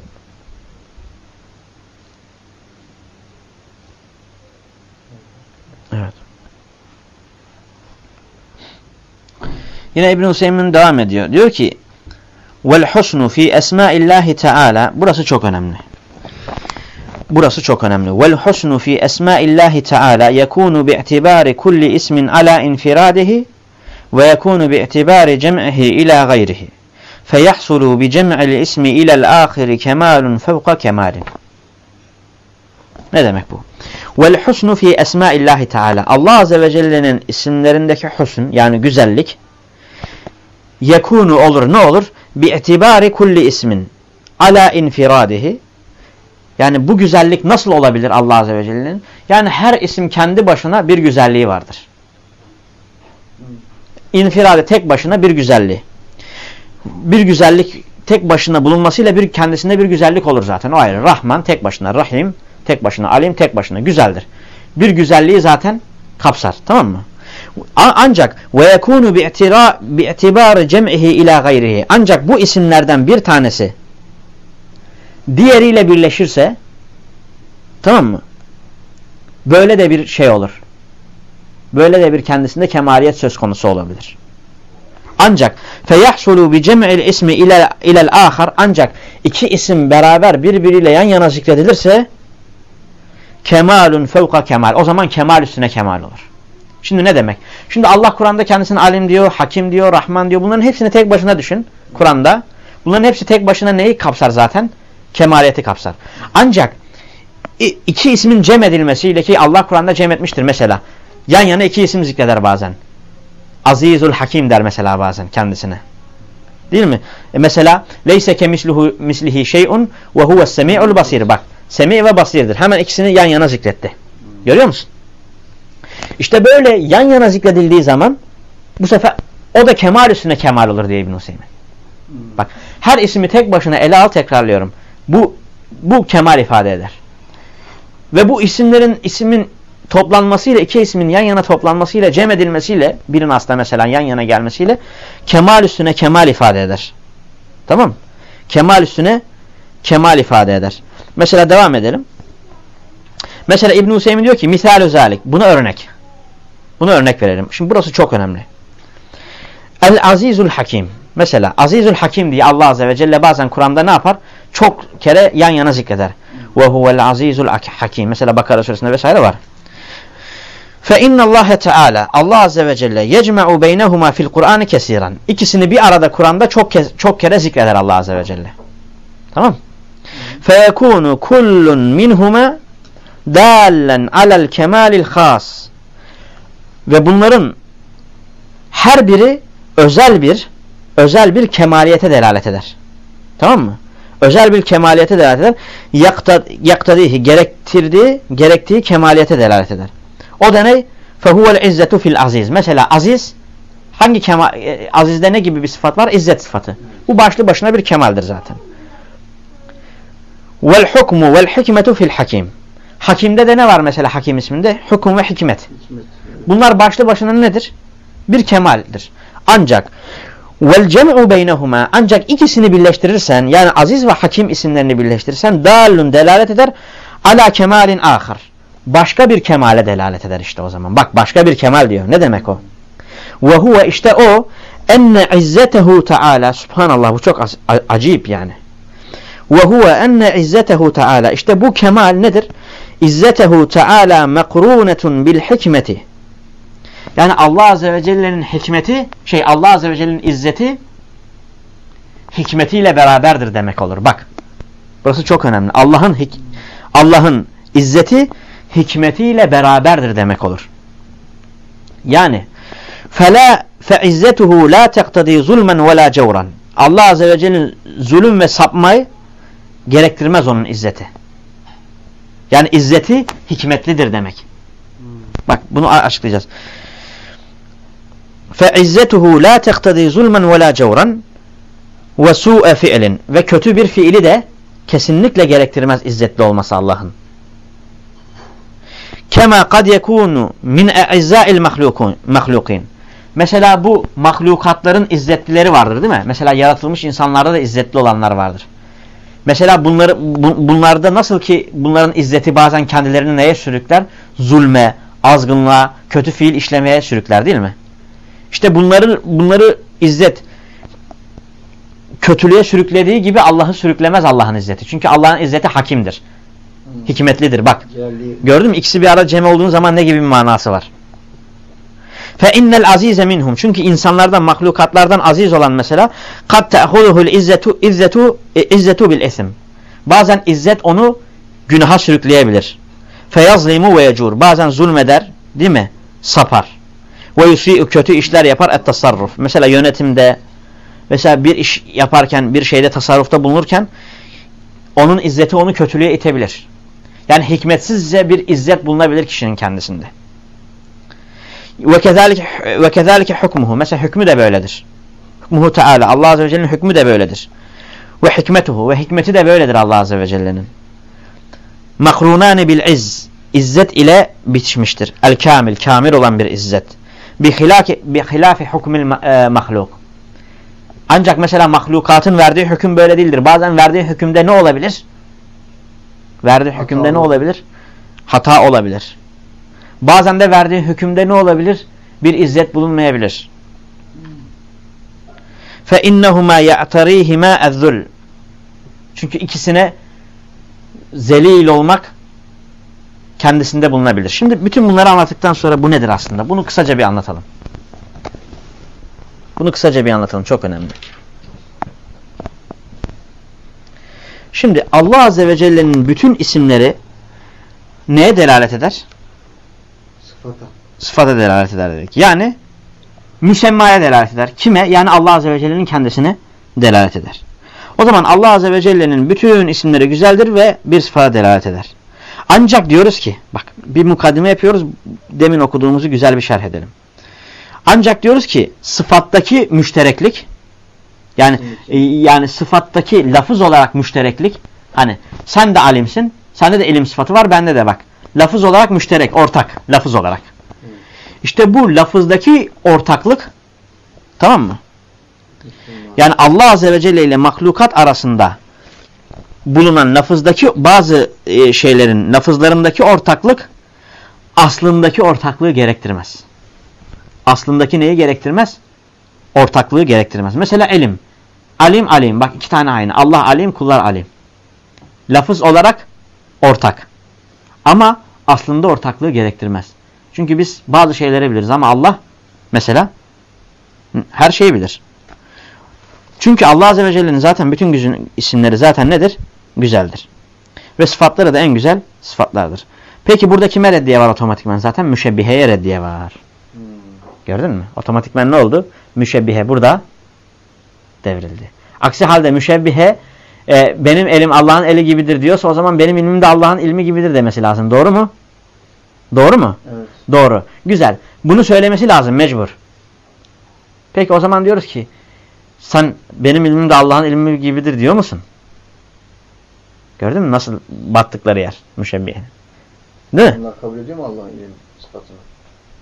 S1: Evet. Yine İbn Hüseyin devam ediyor. Diyor ki: "Vel husnu fi esmaillahi Teala." Burası çok önemli. Burası çok önemli. Vel husnu fi esmaillahi Teala yekunu bi'tibari kulli ismin ala infiradihi ve yekunu bi'tibari cem'ihi ila gayrihi. Bi cem'il ismi ila'l ahiri kemalun fevka kemalin. Ne demek bu? Vel husnu fi esmaillahi Teala. Allah azze ve celle'nin isimlerindeki husn yani güzellik yekunu olur ne olur? Bi'tibari kulli ismin ala infiradihi yani bu güzellik nasıl olabilir Allah Azze ve Celle'nin? Yani her isim kendi başına bir güzelliği vardır. İnfirade tek başına bir güzelliği. Bir güzellik tek başına bulunmasıyla bir kendisinde bir güzellik olur zaten. O ayrı. Rahman tek başına, Rahim tek başına, Alim tek başına güzeldir. Bir güzelliği zaten kapsar. Tamam mı? Ancak ve yekunu bi'tibar cem'ihi ila gayrihi. Ancak bu isimlerden bir tanesi diğeriyle birleşirse tamam mı? Böyle de bir şey olur. Böyle de bir kendisinde kemaliyet söz konusu olabilir. Ancak feyahsulu bi cem'il ismi ile ilel ahar ancak iki isim beraber birbiriyle yan yana zikredilirse kemalun fevka kemal. O zaman kemal üstüne kemal olur. Şimdi ne demek? Şimdi Allah Kur'an'da kendisine alim diyor, hakim diyor, rahman diyor. Bunların hepsini tek başına düşün Kur'an'da. Bunların hepsi tek başına neyi kapsar zaten? Kemaliyeti kapsar. Ancak iki ismin cem edilmesiyle ki Allah Kur'an'da cem etmiştir mesela. Yan yana iki isim zikreder bazen. Azizul Hakim der mesela bazen kendisine. Değil mi? E mesela leyse kemisluhu mislihi şey'un ve huves semi'ul basir. Bak semi ve basirdir. Hemen ikisini yan yana zikretti. Görüyor musun? İşte böyle yan yana zikredildiği zaman bu sefer o da kemal üstüne kemal olur diye İbn Hüseyin. Bak her ismi tek başına ele al tekrarlıyorum. Bu bu kemal ifade eder. Ve bu isimlerin ismin toplanmasıyla iki ismin yan yana toplanmasıyla cem edilmesiyle birinin aslında mesela yan yana gelmesiyle kemal üstüne kemal ifade eder. Tamam Kemal üstüne kemal ifade eder. Mesela devam edelim. Mesela İbn Hüseyin diyor ki misal özellik. Buna örnek. Buna örnek verelim. Şimdi burası çok önemli. El Azizul Hakim. Mesela Azizul Hakim diye Allah Azze ve Celle bazen Kur'an'da ne yapar? Çok kere yan yana zikreder. Ve huvel azizul hakim. Mesela Bakara suresinde vesaire var. Fe Allah Teala Allah Azze ve Celle yecme'u beynehuma fil Kur'an'ı kesiran. İkisini bir arada Kur'an'da çok çok kere zikreder Allah Azze ve Celle. Tamam? Fe yekunu kullun minhuma dallen alel kemalil khas. Ve bunların her biri özel bir özel bir kemaliyete delalet eder. Tamam mı? Özel bir kemaliyete delalet eder. Yaktad, yaktadihi gerektirdiği, gerektiği kemaliyete delalet eder. O da ne? Fehuvel izzetu fil aziz. Mesela aziz hangi kemal e, azizde ne gibi bir sıfat var? İzzet sıfatı. Bu başlı başına bir kemaldir zaten. Vel hukmu vel hikmetu fil hakim. Hakimde de ne var mesela hakim isminde? Hukum ve hikmet. Bunlar başlı başına nedir? Bir kemaldir. Ancak vel cem'u beynehuma ancak ikisini birleştirirsen yani aziz ve hakim isimlerini birleştirirsen dallun delalet eder ala kemalin ahar. başka bir kemale delalet eder işte o zaman. Bak başka bir kemal diyor. Ne demek o? Ve huve işte o enne izzetehu taala subhanallah bu çok acayip yani. Ve huve enne izzetehu taala işte bu kemal nedir? İzzetehu taala mekrunetun bil hikmeti. Yani Allah azze ve celle'nin hikmeti şey Allah azze ve celle'nin izzeti hikmetiyle beraberdir demek olur. Bak. Burası çok önemli. Allah'ın Allah'ın izzeti hikmetiyle beraberdir demek olur. Yani fela feizzetuhu la teqtadi zulmen ve la. Allah azze ve celle'nin zulüm ve sapmayı gerektirmez onun izzeti. Yani izzeti hikmetlidir demek. Bak bunu açıklayacağız. Teqtadi zulmen ve la cevran ve su'e fi'lin ve kötü bir fiili de kesinlikle gerektirmez izzetli olması Allah'ın. Kema kad yekunu min e'izza'il mahlukin. Mesela bu mahlukatların izzetlileri vardır değil mi? Mesela yaratılmış insanlarda da izzetli olanlar vardır. Mesela bunları bu, bunlarda nasıl ki bunların izzeti bazen kendilerini neye sürükler? Zulme, azgınlığa, kötü fiil işlemeye sürükler değil mi? İşte bunları bunları izzet kötülüğe sürüklediği gibi Allah'ı sürüklemez Allah'ın izzeti. Çünkü Allah'ın izzeti hakimdir. Hikmetlidir. Bak. Gördün mü? İkisi bir arada cem olduğun zaman ne gibi bir manası var? Fe innel azize minhum. Çünkü insanlardan, mahlukatlardan aziz olan mesela kad te'huduhul izzetu izzetu izzetu bil isim. Bazen izzet onu günaha sürükleyebilir. Fe yazlimu ve yecur. Bazen zulmeder, değil mi? Sapar. Ve yusi'u kötü işler yapar et tasarruf. Mesela yönetimde mesela bir iş yaparken, bir şeyde tasarrufta bulunurken onun izzeti onu kötülüğe itebilir. Yani hikmetsizce bir izzet bulunabilir kişinin kendisinde. Ve kezalike ve kezalike hukmuhu. Mesela hükmü de böyledir. Hukmuhu Teala. Allah azze ve celle'nin hükmü de böyledir. Ve hikmetuhu ve hikmeti de böyledir Allah azze ve celle'nin. Makrunani bil izz. İzzet ile bitişmiştir. El kamil, kamil olan bir izzet Bi hilafi bi hilafi hukmil e, mahluk. Ancak mesela mahlukatın verdiği hüküm böyle değildir. Bazen verdiği hükümde ne olabilir? Verdiği Hata hükümde olur. ne olabilir? Hata olabilir. Bazen de verdiği hükümde ne olabilir? Bir izzet bulunmayabilir. فَاِنَّهُمَا يَعْتَرِيهِمَا اَذُّلْ Çünkü ikisine zelil olmak kendisinde bulunabilir. Şimdi bütün bunları anlattıktan sonra bu nedir aslında? Bunu kısaca bir anlatalım. Bunu kısaca bir anlatalım. Çok önemli. Şimdi Allah Azze ve Celle'nin bütün isimleri neye delalet eder?
S2: Sıfata.
S1: Sıfata delalet eder dedik. Yani müsemmaya delalet eder. Kime? Yani Allah Azze ve Celle'nin kendisine delalet eder. O zaman Allah Azze ve Celle'nin bütün isimleri güzeldir ve bir sıfata delalet eder. Ancak diyoruz ki, bak bir mukaddime yapıyoruz, demin okuduğumuzu güzel bir şerh edelim. Ancak diyoruz ki sıfattaki müştereklik yani e, yani sıfattaki lafız olarak müştereklik hani sen de alimsin, sende de ilim sıfatı var, bende de bak. Lafız olarak müşterek, ortak, lafız olarak. İşte bu lafızdaki ortaklık tamam mı? Yani Allah Azze ve Celle ile mahlukat arasında bulunan lafızdaki bazı e, şeylerin lafızlarındaki ortaklık aslındaki ortaklığı gerektirmez. Aslındaki neyi gerektirmez? Ortaklığı gerektirmez. Mesela elim. Alim alim. Bak iki tane aynı. Allah alim, kullar alim. Lafız olarak ortak. Ama aslında ortaklığı gerektirmez. Çünkü biz bazı şeyleri biliriz ama Allah mesela her şeyi bilir. Çünkü Allah Azze ve Celle'nin zaten bütün gücün isimleri zaten nedir? Güzeldir. Ve sıfatları da en güzel sıfatlardır. Peki burada kime reddiye var otomatikman? Zaten müşebbiheye reddiye var. Hmm. Gördün mü? Otomatikman ne oldu? Müşebbihe burada devrildi. Aksi halde müşebbihe e, benim elim Allah'ın eli gibidir diyorsa o zaman benim ilmim de Allah'ın ilmi gibidir demesi lazım. Doğru mu? Doğru mu?
S2: Evet.
S1: Doğru. Güzel. Bunu söylemesi lazım mecbur. Peki o zaman diyoruz ki sen benim ilmim de Allah'ın ilmi gibidir diyor musun? Gördün mü nasıl battıkları yer müşebbihe? Değil mi?
S2: Allah kabul ediyor mu Allah'ın ilim sıfatını?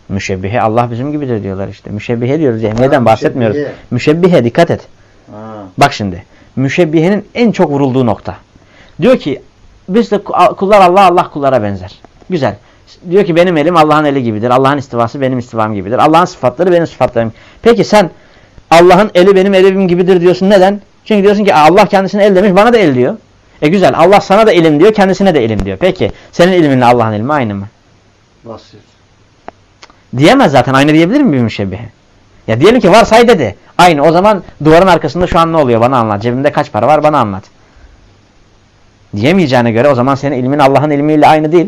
S1: Müşebbihe Allah bizim gibidir diyorlar işte. Müşebbihe diyoruz. Cehmiye'den bahsetmiyoruz. Müşebbihe. müşebbihe dikkat et. Ha. Bak şimdi. Müşebbihenin en çok vurulduğu nokta. Diyor ki biz de kullar Allah Allah kullara benzer. Güzel. Diyor ki benim elim Allah'ın eli gibidir. Allah'ın istivası benim istivam gibidir. Allah'ın sıfatları benim sıfatlarım. Peki sen Allah'ın eli benim elim gibidir diyorsun. Neden? Çünkü diyorsun ki Allah kendisine el demiş bana da el diyor. E güzel Allah sana da ilim diyor kendisine de ilim diyor. Peki senin ilminle Allah'ın ilmi aynı mı?
S2: Basir.
S1: Diyemez zaten aynı diyebilir mi bir müşebbihe? Ya diyelim ki var say dedi. Aynı o zaman duvarın arkasında şu an ne oluyor bana anlat. Cebimde kaç para var bana anlat. Diyemeyeceğine göre o zaman senin ilmin Allah'ın ilmiyle aynı değil.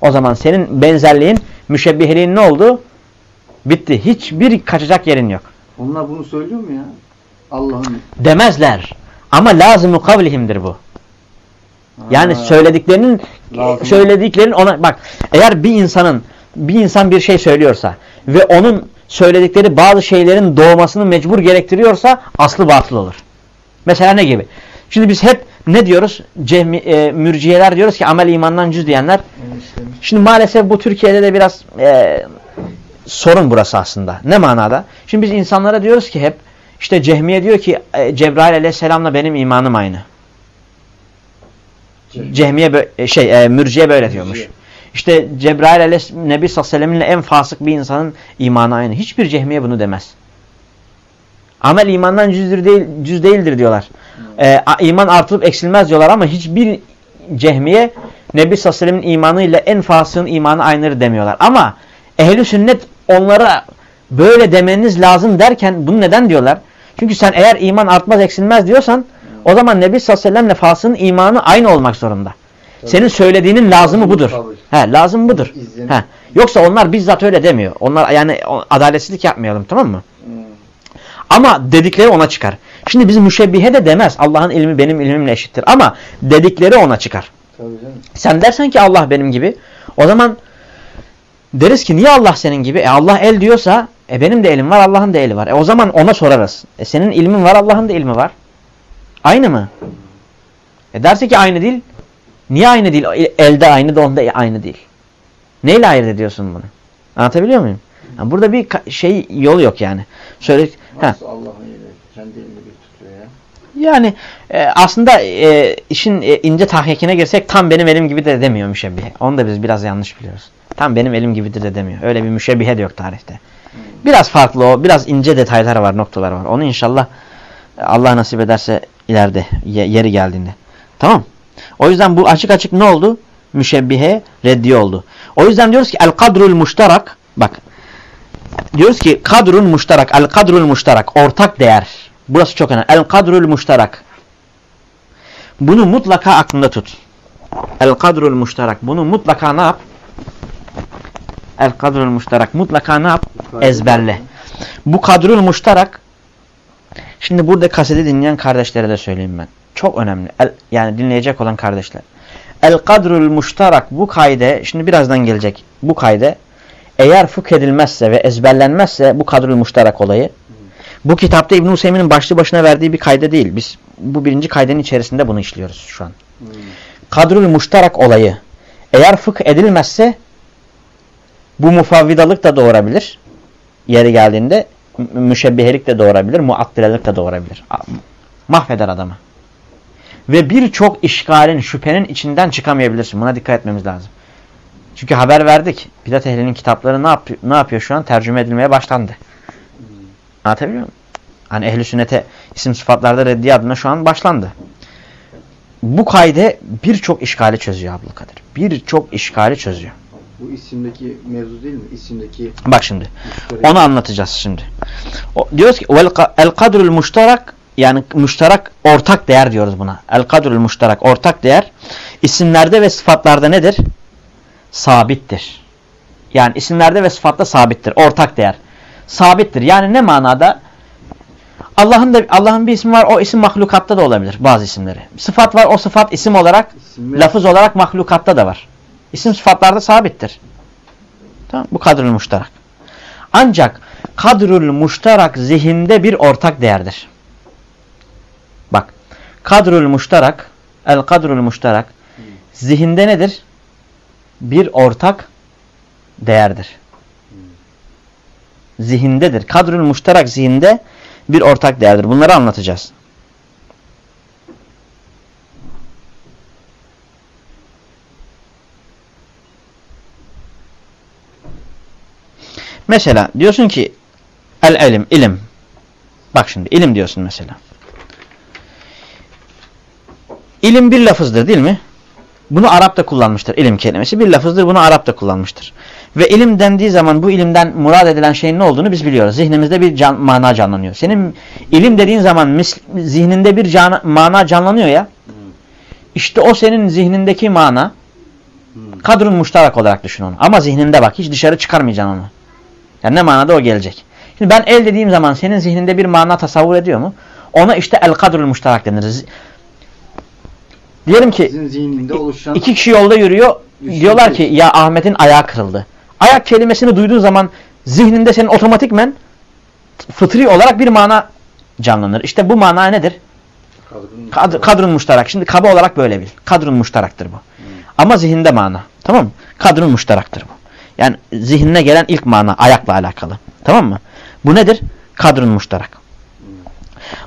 S1: O zaman senin benzerliğin, müşebbiheliğin ne oldu? Bitti. Hiçbir kaçacak yerin yok.
S2: Onlar bunu söylüyor mu ya? Allah'ın
S1: Demezler. Ama lazım-ı kavlihimdir bu. Yani
S2: Ha,
S1: söylediklerinin
S2: Lazım.
S1: söylediklerin ona bak eğer bir insanın bir insan bir şey söylüyorsa ve onun söyledikleri bazı şeylerin doğmasını mecbur gerektiriyorsa aslı batıl olur. Mesela ne gibi? Şimdi biz hep ne diyoruz? Cehmi, e, mürciyeler diyoruz ki amel imandan cüz diyenler. Şimdi maalesef bu Türkiye'de de biraz e, sorun burası aslında. Ne manada? Şimdi biz insanlara diyoruz ki hep işte Cehmiye diyor ki e, Cebrail aleyhisselamla benim imanım aynı. Cehmiye bö- e, şey e, mürciye böyle diyormuş.
S2: Mürciye.
S1: İşte Cebrail aleyhisselam Nebi sallallahu aleyhi ve sellem'le en fasık bir insanın imanı aynı. Hiçbir cehmiye bunu demez. Amel imandan cüzdür değil, cüz değildir diyorlar. Ee, a- iman artılıp eksilmez diyorlar ama hiçbir cehmiye Nebi sallallahu aleyhi ve sellem'in imanıyla en fasığın imanı aynıdır demiyorlar. Ama ehli sünnet onlara böyle demeniz lazım derken bunu neden diyorlar? Çünkü sen eğer iman artmaz eksilmez diyorsan o zaman Nebi sallallahu aleyhi ve sellem'le fasığın imanı aynı olmak zorunda.
S2: Tabii.
S1: Senin söylediğinin lazımı
S2: Lazım
S1: budur. He, lazım budur. He. Yoksa onlar bizzat öyle demiyor. Onlar yani adaletsizlik yapmayalım tamam mı?
S2: Hmm.
S1: Ama dedikleri ona çıkar. Şimdi bizim müşebbihe de demez. Allah'ın ilmi benim ilmimle eşittir. Ama dedikleri ona çıkar.
S2: Tabii canım.
S1: Sen dersen ki Allah benim gibi. O zaman deriz ki niye Allah senin gibi? E Allah el diyorsa e benim de elim var Allah'ın da eli var. E o zaman ona sorarız. E senin ilmin var Allah'ın da ilmi var. Aynı mı? E derse ki aynı değil. Niye aynı değil? E, Elde aynı da onda aynı değil. Neyle ayırt ediyorsun bunu? Anlatabiliyor muyum? Yani burada bir şey yol yok yani.
S2: Nasıl Allah'ın eli kendi elini bir tutuyor ya?
S1: Yani e, aslında e, işin e, ince tahkikine girsek tam benim elim gibi de demiyor müşebbihe. Onu da biz biraz yanlış biliyoruz. Tam benim elim gibidir de demiyor. Öyle bir müşebbihe de yok tarihte. Biraz farklı o. Biraz ince detaylar var, noktalar var. Onu inşallah e, Allah nasip ederse ileride ye- yeri geldiğinde. Tamam. O yüzden bu açık açık ne oldu? Müşebbihe reddi oldu. O yüzden diyoruz ki el kadrul muştarak bak diyoruz ki kadrul muştarak el kadrul muştarak ortak değer. Burası çok önemli. El kadrul muştarak. Bunu mutlaka aklında tut. El kadrul muştarak. Bunu mutlaka ne yap? El kadrul muştarak. Mutlaka ne yap? Ezberle. Bu kadrul muştarak şimdi burada kaseti dinleyen kardeşlere de söyleyeyim ben. Çok önemli. El, yani dinleyecek olan kardeşler. El kadrul muştarak bu kayde şimdi birazdan gelecek bu kayde eğer fıkh edilmezse ve ezberlenmezse bu kadrul muştarak olayı bu kitapta İbn Hüseyin'in başlı başına verdiği bir kayda değil. Biz bu birinci kaydenin içerisinde bunu işliyoruz şu an.
S2: Hmm.
S1: Kadrul muştarak olayı eğer fıkh edilmezse bu mufavvidalık da doğurabilir. Yeri geldiğinde müşebbihelik de doğurabilir, muattilelik de doğurabilir. Mahveder adamı. Ve birçok işgalin, şüphenin içinden çıkamayabilirsin. Buna dikkat etmemiz lazım. Çünkü haber verdik. Bidat ehlinin kitapları ne, yapıyor, ne yapıyor şu an? Tercüme edilmeye başlandı. Anlatabiliyor muyum? Hani ehli sünnete isim sıfatlarda reddiye adına şu an başlandı. Bu kaide birçok işgali çözüyor Abdülkadir. Birçok işgali çözüyor.
S2: Bu isimdeki mevzu değil mi? İsimdeki
S1: Bak şimdi.
S2: müşterek.
S1: Onu anlatacağız şimdi. O, diyoruz ki el kadrul müşterak yani müşterak ortak değer diyoruz buna. El kadrul müşterak ortak değer isimlerde ve sıfatlarda nedir? Sabittir. Yani isimlerde ve sıfatta sabittir. Ortak değer. Sabittir. Yani ne manada? Allah'ın da Allah'ın bir ismi var. O isim mahlukatta da olabilir bazı isimleri. Sıfat var. O sıfat isim olarak
S2: İsim
S1: lafız olarak mahlukatta da var. İsim sıfatlarda sabittir. Tamam bu kadrul muştarak. Ancak kadrul muştarak zihinde bir ortak değerdir. Bak kadrul muştarak el kadrul muştarak zihinde nedir? Bir ortak değerdir. Zihindedir. Kadrul muştarak zihinde bir ortak değerdir. Bunları anlatacağız. Mesela diyorsun ki el ilim, ilim. Bak şimdi ilim diyorsun mesela. İlim bir lafızdır değil mi? Bunu Arap'ta kullanmıştır. İlim kelimesi bir lafızdır. Bunu Arap'ta kullanmıştır. Ve ilim dendiği zaman bu ilimden murad edilen şeyin ne olduğunu biz biliyoruz. Zihnimizde bir can, mana canlanıyor. Senin ilim dediğin zaman mis, zihninde bir can, mana canlanıyor ya. İşte o senin zihnindeki mana kadrun muştarak olarak düşün onu. Ama zihninde bak hiç dışarı çıkarmayacaksın onu. Yani ne manada o gelecek. Şimdi ben el dediğim zaman senin zihninde bir mana tasavvur ediyor mu? Ona işte el kadrul muştarak denir. Diyelim ki
S2: oluşan
S1: iki kişi yolda yürüyor.
S2: Düşünce.
S1: Diyorlar ki ya Ahmet'in ayağı kırıldı. Ayak kelimesini duyduğun zaman zihninde senin otomatikmen fıtri olarak bir mana canlanır. İşte bu mana nedir?
S2: kadrın
S1: Kad kadrun muştarak. Şimdi kaba olarak böyle bil. Kadrun muştaraktır bu. Ama zihinde mana. Tamam mı? Kadrun muştaraktır bu. Yani zihnine gelen ilk mana ayakla alakalı. Tamam mı? Bu nedir? Kadrun muştarak.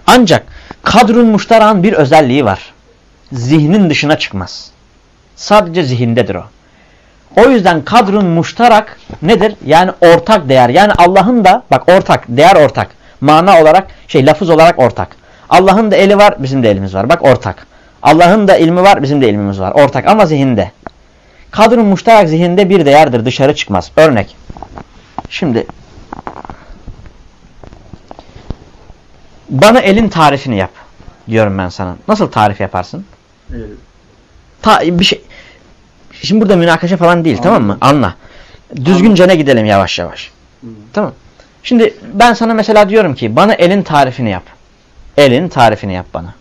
S1: Ancak kadrun muştaran bir özelliği var. Zihnin dışına çıkmaz. Sadece zihindedir o. O yüzden kadrun muştarak nedir? Yani ortak değer. Yani Allah'ın da bak ortak, değer ortak. Mana olarak, şey lafız olarak ortak. Allah'ın da eli var, bizim de elimiz var. Bak ortak. Allah'ın da ilmi var, bizim de ilmimiz var. Ortak ama zihinde. Kadrun muştarak zihinde bir değerdir, dışarı çıkmaz. Örnek. Şimdi bana elin tarifini yap diyorum ben sana. Nasıl tarif yaparsın? Ta bir şey Şimdi burada münakaşa falan değil tamam mı? Anla. Düzgünce ne gidelim yavaş yavaş.
S2: Hı.
S1: Tamam. Şimdi ben sana mesela diyorum ki bana elin tarifini yap. Elin tarifini yap bana.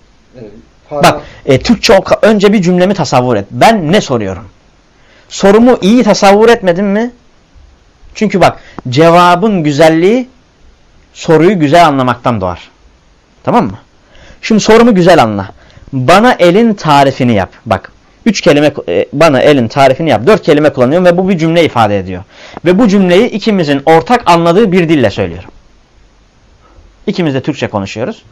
S2: para,
S1: Bak e, Türkçe önce bir cümlemi tasavvur et. Ben ne soruyorum? Sorumu iyi tasavvur etmedim mi? Çünkü bak cevabın güzelliği soruyu güzel anlamaktan doğar. Tamam mı? Şimdi sorumu güzel anla. Bana elin tarifini yap. Bak üç kelime e, bana elin tarifini yap. Dört kelime kullanıyorum ve bu bir cümle ifade ediyor. Ve bu cümleyi ikimizin ortak anladığı bir dille söylüyorum. İkimiz de Türkçe konuşuyoruz.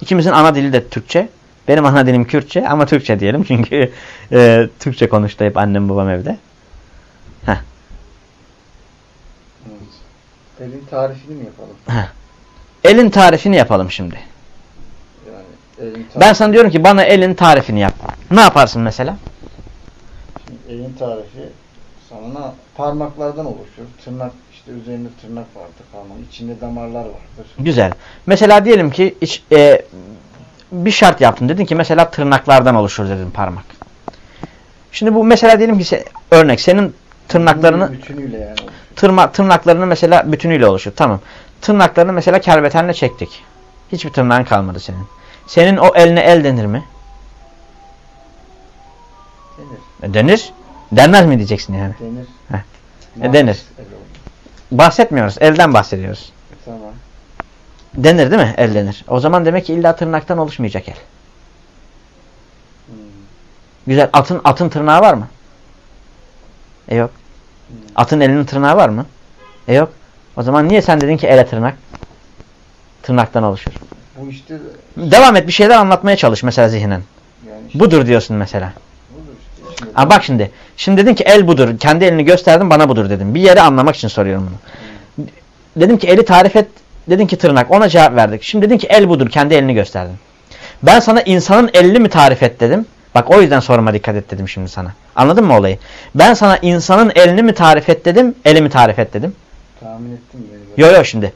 S1: İkimizin ana dili de Türkçe. Benim ana dilim Kürtçe ama Türkçe diyelim çünkü e, Türkçe konuştu hep annem babam evde.
S2: evet. elin tarifini mi yapalım?
S1: Elin tarifini yapalım şimdi.
S2: Yani elin tarifi,
S1: Ben sana diyorum ki bana elin tarifini yap. Ne yaparsın mesela?
S2: Şimdi elin tarifi sana parmaklardan oluşur. Tırnak işte üzerinde tırnak vardır parmağın. içinde damarlar vardır.
S1: Güzel. Mesela diyelim ki iç- e, bir şart yaptın. Dedin ki mesela tırnaklardan oluşur dedin parmak. Şimdi bu mesela diyelim ki örnek senin tırnaklarını
S2: bütünüyle yani.
S1: tırma, tırnaklarını mesela bütünüyle oluşur. Tamam. Tırnaklarını mesela kerbetenle çektik. Hiçbir tırnağın kalmadı senin. Senin o eline el denir mi?
S2: Denir.
S1: E, denir. Denmez mi diyeceksin yani?
S2: Denir.
S1: Heh. E, denir. Bahsetmiyoruz. Elden bahsediyoruz.
S2: Tamam.
S1: Denir değil mi? El denir. O zaman demek ki illa tırnaktan oluşmayacak el.
S2: Hmm.
S1: Güzel. Atın atın tırnağı var mı? E yok.
S2: Hmm.
S1: Atın elinin tırnağı var mı? E yok. O zaman niye sen dedin ki ele tırnak? Tırnaktan oluşur.
S2: Bu işte
S1: Devam et bir şeyler anlatmaya çalış mesela zihnen.
S2: yani işte,
S1: Budur diyorsun mesela. Ha bak şimdi. Şimdi dedin ki el budur. Kendi elini gösterdin bana budur dedim. Bir yeri anlamak için soruyorum bunu. Dedim ki eli tarif et. Dedin ki tırnak. Ona cevap verdik. Şimdi dedin ki el budur. Kendi elini gösterdin. Ben sana insanın elini mi tarif et dedim. Bak o yüzden soruma dikkat et dedim şimdi sana. Anladın mı olayı? Ben sana insanın elini mi tarif et dedim. Eli mi tarif et dedim.
S2: tahmin ettim beni. böyle.
S1: Yo yo şimdi.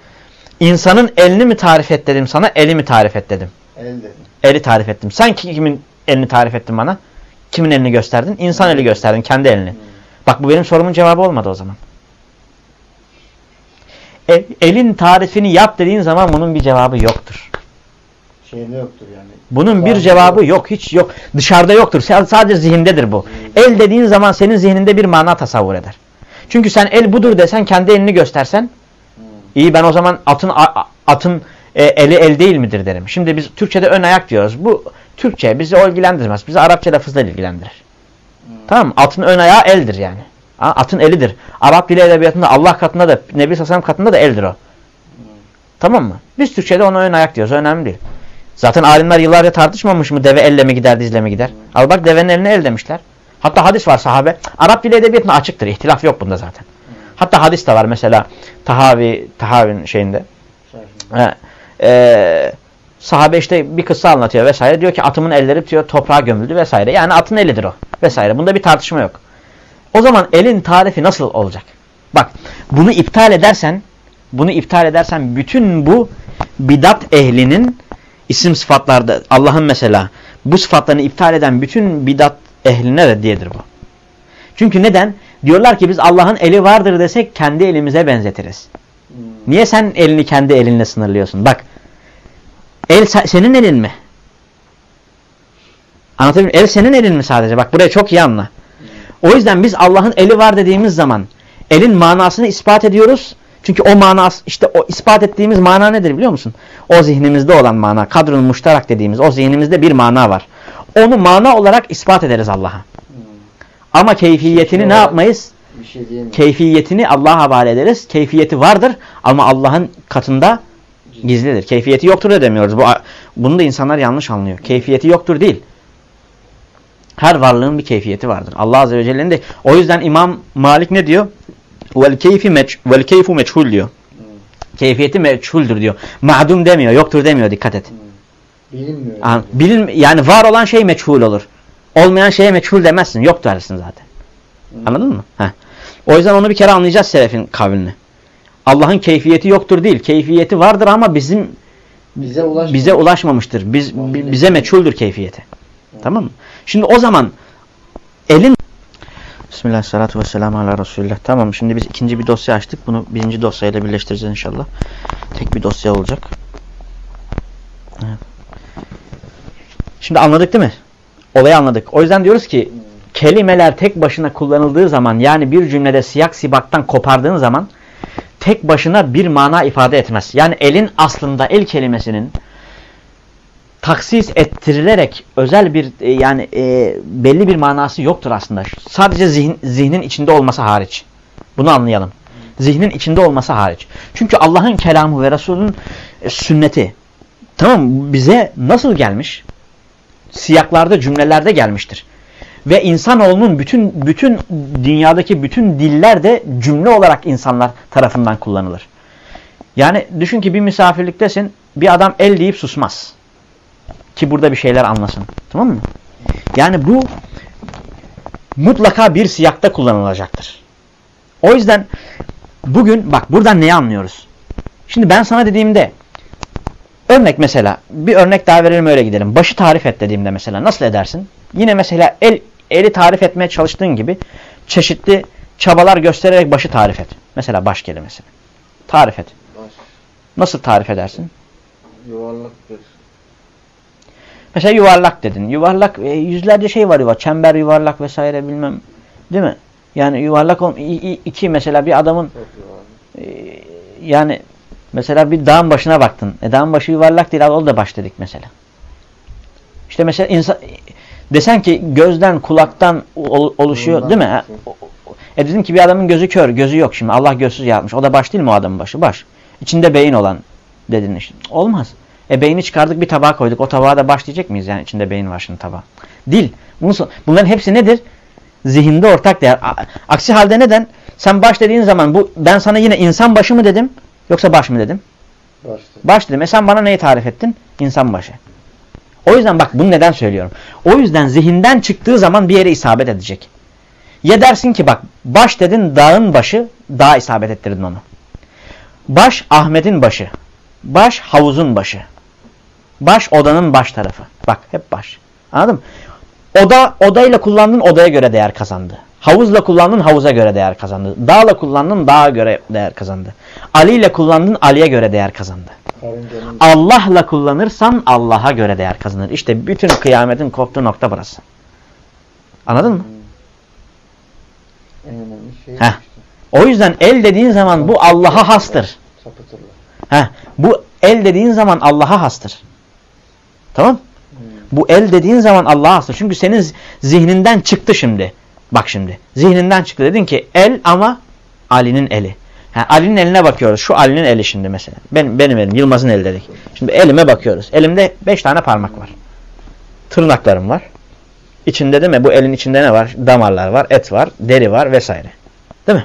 S1: İnsanın elini mi tarif et dedim sana. Eli mi tarif et dedim.
S2: El dedim.
S1: Eli tarif ettim. Sen ki- kimin elini tarif ettin bana? Kimin elini gösterdin? İnsan eli gösterdin. Kendi elini.
S2: Hmm.
S1: Bak bu benim sorumun cevabı olmadı o zaman. E, elin tarifini yap dediğin zaman bunun bir cevabı yoktur.
S2: Şeyde yoktur yani.
S1: Bunun bir cevabı
S2: yok.
S1: yok. Hiç yok. Dışarıda yoktur. Sa- Sadece zihindedir bu. El dediğin zaman senin zihninde bir mana tasavvur eder. Çünkü sen el budur desen kendi elini göstersen
S2: Hmm.
S1: iyi ben o zaman atın atın e, eli el değil midir derim. Şimdi biz Türkçe'de ön ayak diyoruz. Bu Türkçe bizi o ilgilendirmez. Bizi Arapça lafızla ilgilendirir.
S2: Hmm.
S1: Tamam mı? Atın ön ayağı eldir yani. Ha, atın elidir. Arap dili edebiyatında Allah katında da Nebi Sassan katında da eldir o. Tamam mı? Biz Türkçe'de ona ön ayak diyoruz. Önemli değil. Zaten alimler yıllarca tartışmamış mı deve elle mi gider dizle mi gider? Al bak devenin eline el demişler. Hatta hadis var sahabe. Arap dili edebiyatına açıktır. İhtilaf yok bunda zaten. Hatta hadis de var mesela Tahavi, Tahavi'nin şeyinde. He, e, sahabe işte bir kıssa anlatıyor vesaire. Diyor ki atımın elleri diyor toprağa gömüldü vesaire. Yani atın elidir o vesaire. Bunda bir tartışma yok. O zaman elin tarifi nasıl olacak? Bak bunu iptal edersen bunu iptal edersen bütün bu bidat ehlinin isim sıfatlarda Allah'ın mesela bu sıfatlarını iptal eden bütün bidat ehline reddiyedir bu. Çünkü neden? Diyorlar ki biz Allah'ın eli vardır desek kendi elimize benzetiriz.
S2: Hmm.
S1: Niye sen elini kendi elinle sınırlıyorsun? Bak. El senin elin mi? Anlatabiliyor muyum? El senin elin mi sadece? Bak buraya çok iyi anla. O yüzden biz Allah'ın eli var dediğimiz zaman elin manasını ispat ediyoruz. Çünkü o manası işte o ispat ettiğimiz mana nedir biliyor musun? O zihnimizde olan mana, kadrun muştarak dediğimiz o zihnimizde bir mana var. Onu mana olarak ispat ederiz Allah'a.
S2: Hmm.
S1: Ama keyfiyetini
S2: Şey
S1: ne yapmayız?
S2: Şey.
S1: Keyfiyetini Allah'a havale ederiz. Keyfiyeti vardır ama Allah'ın katında gizlidir. Keyfiyeti yoktur da demiyoruz. Bu, bunu da insanlar yanlış anlıyor. Keyfiyeti yoktur değil. Her varlığın bir keyfiyeti vardır. Allah Azze ve Celle'nin de o yüzden İmam Malik ne diyor? Vel keyfi meç vel keyfu meçhul diyor.
S2: Hmm.
S1: Keyfiyeti meçhuldür diyor. Ma'dum demiyor, yoktur demiyor. Dikkat et.
S2: Hmm. Bilinmiyor.
S1: An- Bilin yani var olan şey meçhul olur. Olmayan şeye meçhul demezsin. Yok dersin zaten.
S2: Hmm.
S1: Anladın mı? Heh. O yüzden onu bir kere anlayacağız selefin kavlini. Allah'ın keyfiyeti yoktur değil. Keyfiyeti vardır ama bizim
S2: Bize ulaşmıyor.
S1: bize ulaşmamıştır. Biz bi- bize meçhuldür keyfiyeti. Tamam mı? Şimdi o zaman elin Bismillah salatu vesselamu ala Resulillah. Tamam şimdi biz ikinci bir dosya açtık. Bunu birinci dosyayla birleştireceğiz inşallah. Tek bir dosya olacak. Evet. Şimdi anladık değil mi? Olayı anladık. O yüzden diyoruz ki kelimeler tek başına kullanıldığı zaman yani bir cümlede siyak sibaktan kopardığın zaman tek başına bir mana ifade etmez. Yani elin aslında el kelimesinin taksis ettirilerek özel bir e, yani e, belli bir manası yoktur aslında. Sadece zihin, zihnin içinde olması hariç. Bunu anlayalım. Zihnin içinde olması hariç. Çünkü Allah'ın kelamı ve Resul'ün e, sünneti tamam bize nasıl gelmiş? Siyaklarda, cümlelerde gelmiştir. Ve insanoğlunun bütün bütün dünyadaki bütün diller de cümle olarak insanlar tarafından kullanılır. Yani düşün ki bir misafirliktesin, bir adam el deyip susmaz. Ki burada bir şeyler anlasın. Tamam mı? Yani bu mutlaka bir siyakta kullanılacaktır. O yüzden bugün bak buradan neyi anlıyoruz? Şimdi ben sana dediğimde örnek mesela bir örnek daha verelim öyle gidelim. Başı tarif et dediğimde mesela nasıl edersin? Yine mesela el eli tarif etmeye çalıştığın gibi çeşitli çabalar göstererek başı tarif et. Mesela baş kelimesi. Tarif et.
S2: Baş,
S1: Nasıl tarif edersin?
S2: yuvarlak bir
S1: Mesela yuvarlak dedin. Yuvarlak e, yüzlerce şey var yuvarlak. Çember yuvarlak vesaire bilmem. Değil mi? Yani yuvarlak iki mesela bir adamın e, yani mesela bir dağın başına baktın. E dağın başı yuvarlak değil. O da baş dedik mesela. İşte mesela insan desen ki gözden kulaktan ol- oluşuyor değil mi? O- E dedim ki bir adamın gözü kör, gözü yok şimdi. Allah gözsüz yaratmış. O da baş değil mi o adamın başı? Baş. İçinde beyin olan dedin işte. Olmaz. E beyni çıkardık bir tabağa koyduk. O tabağa da baş diyecek miyiz? Yani içinde beyin var şimdi tabağa. Dil. Bunların hepsi nedir? Zihinde ortak değer. Aksi halde neden? Sen baş dediğin zaman bu ben sana yine insan başı mı dedim? Yoksa baş mı dedim?
S2: Başta.
S1: Baş dedim. E sen bana neyi tarif ettin? İnsan başı. O yüzden bak bunu neden söylüyorum. O yüzden zihinden çıktığı zaman bir yere isabet edecek. Ya dersin ki bak baş dedin dağın başı dağa isabet ettirdin onu. Baş Ahmet'in başı. Baş havuzun başı. Baş odanın baş tarafı. Bak hep baş. Anladın mı? Oda, odayla kullandığın odaya göre değer kazandı. Havuzla kullandığın havuza göre değer kazandı. Dağla kullandığın dağa göre değer kazandı. Ali ile kullandığın Ali'ye göre değer kazandı. Allah'la kullanırsan Allah'a göre değer kazanır. İşte bütün kıyametin koptuğu nokta burası. Anladın mı?
S2: şey
S1: Heh. O yüzden el dediğin zaman bu Allah'a hastır. Heh, bu el dediğin zaman Allah'a hastır. Tamam? Bu el dediğin zaman Allah'a hastır. Çünkü senin zihninden çıktı şimdi. Bak şimdi. Zihninden çıktı. Dedin ki el ama Ali'nin eli. Ha, Ali'nin eline bakıyoruz. Şu Ali'nin eli şimdi mesela. Benim, benim elim. Yılmaz'ın eli dedik. Şimdi elime bakıyoruz. Elimde beş tane parmak var. Tırnaklarım var. İçinde değil mi? Bu elin içinde ne var? Damarlar var, et var, deri var vesaire. Değil mi?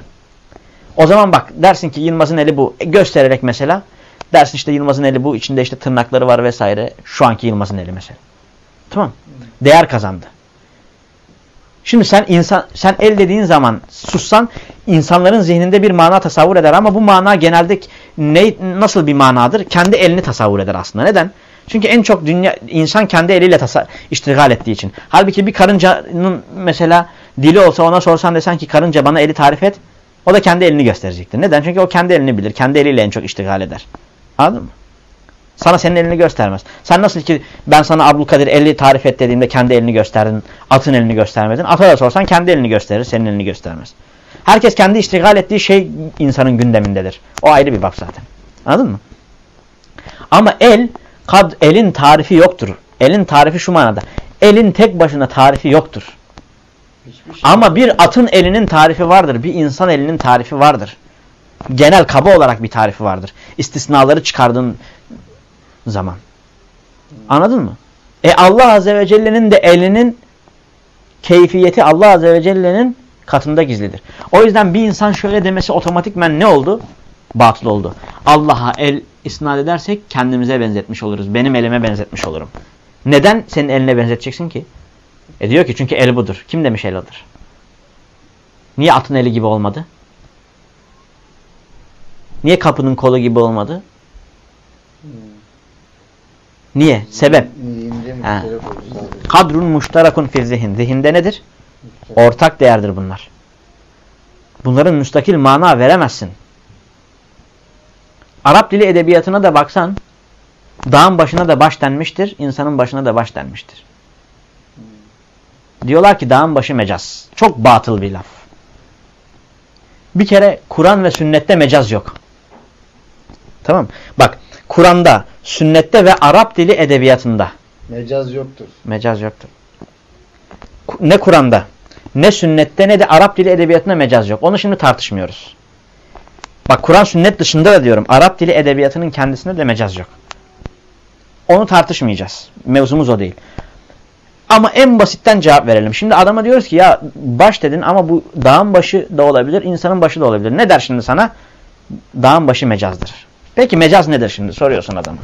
S1: O zaman bak dersin ki Yılmaz'ın eli bu. E, göstererek mesela dersin işte Yılmaz'ın eli bu. içinde işte tırnakları var vesaire. Şu anki Yılmaz'ın eli mesela. Tamam. Değer kazandı. Şimdi sen insan sen el dediğin zaman sussan insanların zihninde bir mana tasavvur eder ama bu mana genelde ne nasıl bir manadır? Kendi elini tasavvur eder aslında. Neden? Çünkü en çok dünya insan kendi eliyle iştigal ettiği için. Halbuki bir karıncanın mesela dili olsa ona sorsan desen ki karınca bana eli tarif et. O da kendi elini gösterecektir. Neden? Çünkü o kendi elini bilir. Kendi eliyle en çok iştigal eder. Anladın mı? Sana senin elini göstermez. Sen nasıl ki ben sana Abdülkadir eli tarif et dediğimde kendi elini gösterdin. Atın elini göstermedin. Ata da sorsan kendi elini gösterir. Senin elini göstermez. Herkes kendi iştigal ettiği şey insanın gündemindedir. O ayrı bir bak zaten. Anladın mı? Ama el, kad, elin tarifi yoktur. Elin tarifi şu manada. Elin tek başına tarifi yoktur. Şey Ama bir atın elinin tarifi vardır. Bir insan elinin tarifi vardır. Genel kaba olarak bir tarifi vardır. İstisnaları çıkardığın zaman. Anladın mı? E Allah Azze ve Celle'nin de elinin keyfiyeti Allah Azze ve Celle'nin katında gizlidir. O yüzden bir insan şöyle demesi otomatikmen ne oldu? Batıl oldu. Allah'a el isnat edersek kendimize benzetmiş oluruz. Benim elime benzetmiş olurum. Neden senin eline benzeteceksin ki? E diyor ki çünkü el budur. Kim demiş el odur? Niye atın eli gibi olmadı? Niye kapının kolu gibi olmadı? Niye? Sebep. Kadrun muştarakun fi zihin. Zihinde nedir? Ortak değerdir bunlar. Bunların müstakil mana veremezsin. Arap dili edebiyatına da baksan dağın başına da baş denmiştir, insanın başına da baş denmiştir. Diyorlar ki dağın başı mecaz. Çok batıl bir laf. Bir kere Kur'an ve sünnette mecaz yok. Tamam Bak Kur'an'da, sünnette ve Arap dili edebiyatında.
S2: Mecaz yoktur.
S1: Mecaz yoktur. Ne Kur'an'da, ne sünnette ne de Arap dili edebiyatında mecaz yok. Onu şimdi tartışmıyoruz. Bak Kur'an sünnet dışında da diyorum. Arap dili edebiyatının kendisinde de mecaz yok. Onu tartışmayacağız. Mevzumuz o değil. Ama en basitten cevap verelim. Şimdi adama diyoruz ki ya baş dedin ama bu dağın başı da olabilir, insanın başı da olabilir. Ne der şimdi sana? Dağın başı mecazdır. Peki mecaz nedir şimdi? Soruyorsun adama.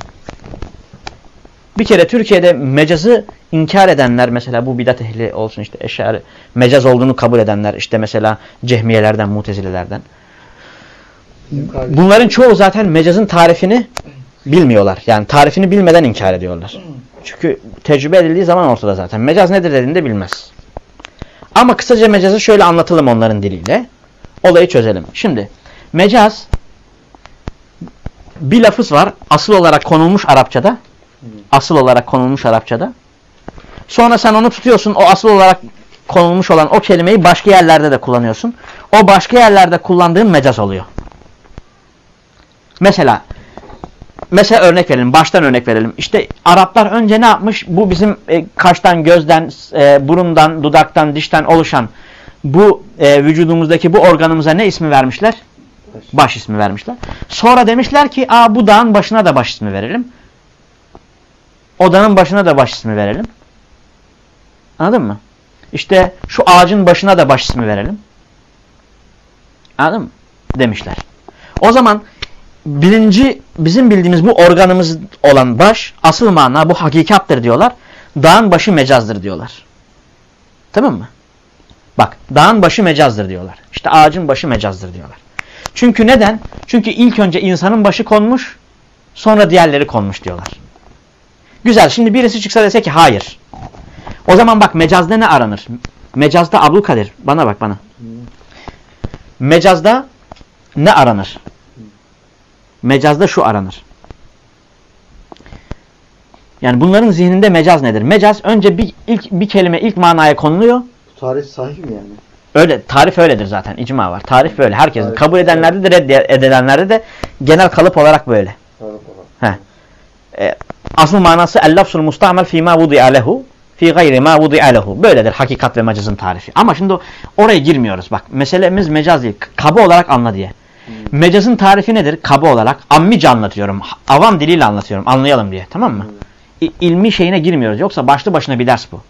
S1: Bir kere Türkiye'de mecazı inkar edenler mesela bu bidat ehli olsun işte eşari mecaz olduğunu kabul edenler işte mesela cehmiyelerden, mutezilelerden. Bunların çoğu zaten mecazın tarifini bilmiyorlar. Yani tarifini bilmeden inkar ediyorlar. Çünkü tecrübe edildiği zaman ortada zaten. Mecaz nedir dediğinde bilmez. Ama kısaca mecazı şöyle anlatalım onların diliyle. Olayı çözelim. Şimdi mecaz bir lafız var. Asıl olarak konulmuş Arapçada. Asıl olarak konulmuş Arapçada. Sonra sen onu tutuyorsun. O asıl olarak konulmuş olan o kelimeyi başka yerlerde de kullanıyorsun. O başka yerlerde kullandığın mecaz oluyor. Mesela mesela örnek verelim. Baştan örnek verelim. İşte Araplar önce ne yapmış? Bu bizim e, kaştan, gözden, e, burundan, dudaktan, dişten oluşan bu e, vücudumuzdaki bu organımıza ne ismi vermişler? Baş ismi vermişler. Sonra demişler ki Aa, bu dağın başına da baş ismi verelim. Odanın başına da baş ismi verelim. Anladın mı? İşte şu ağacın başına da baş ismi verelim. Anladın mı? Demişler. O zaman birinci bizim bildiğimiz bu organımız olan baş asıl mana bu hakikattır diyorlar. Dağın başı mecazdır diyorlar. Tamam mı? Bak dağın başı mecazdır diyorlar. İşte ağacın başı mecazdır diyorlar. Çünkü neden? Çünkü ilk önce insanın başı konmuş, sonra diğerleri konmuş diyorlar. Güzel. Şimdi birisi çıksa dese ki hayır. O zaman bak mecazda ne aranır? Mecazda Abdülkadir. Bana bak bana. Mecazda ne aranır? Mecazda şu aranır. Yani bunların zihninde mecaz nedir? Mecaz önce bir ilk bir kelime ilk manaya konuluyor.
S2: Tarih sahih mi yani?
S1: Öyle tarif öyledir zaten. İcma var. Tarif böyle. Herkesin tarif kabul edenlerde de reddedenlerde de genel kalıp olarak böyle. Kalıp olarak. E, asıl manası el-lafzul mustamel fîmâ vudi'a lehu fi gayri ma vudi'a lehu. Böyledir hakikat ve mecazın tarifi. Ama şimdi oraya girmiyoruz. Bak meselemiz mecaz değil. Kaba olarak anla diye. Hmm. Mecazın tarifi nedir? Kaba olarak. Ammice anlatıyorum. Avam diliyle anlatıyorum. Anlayalım diye. Tamam mı? Hmm. İlmi şeyine girmiyoruz. Yoksa başlı başına bir ders bu.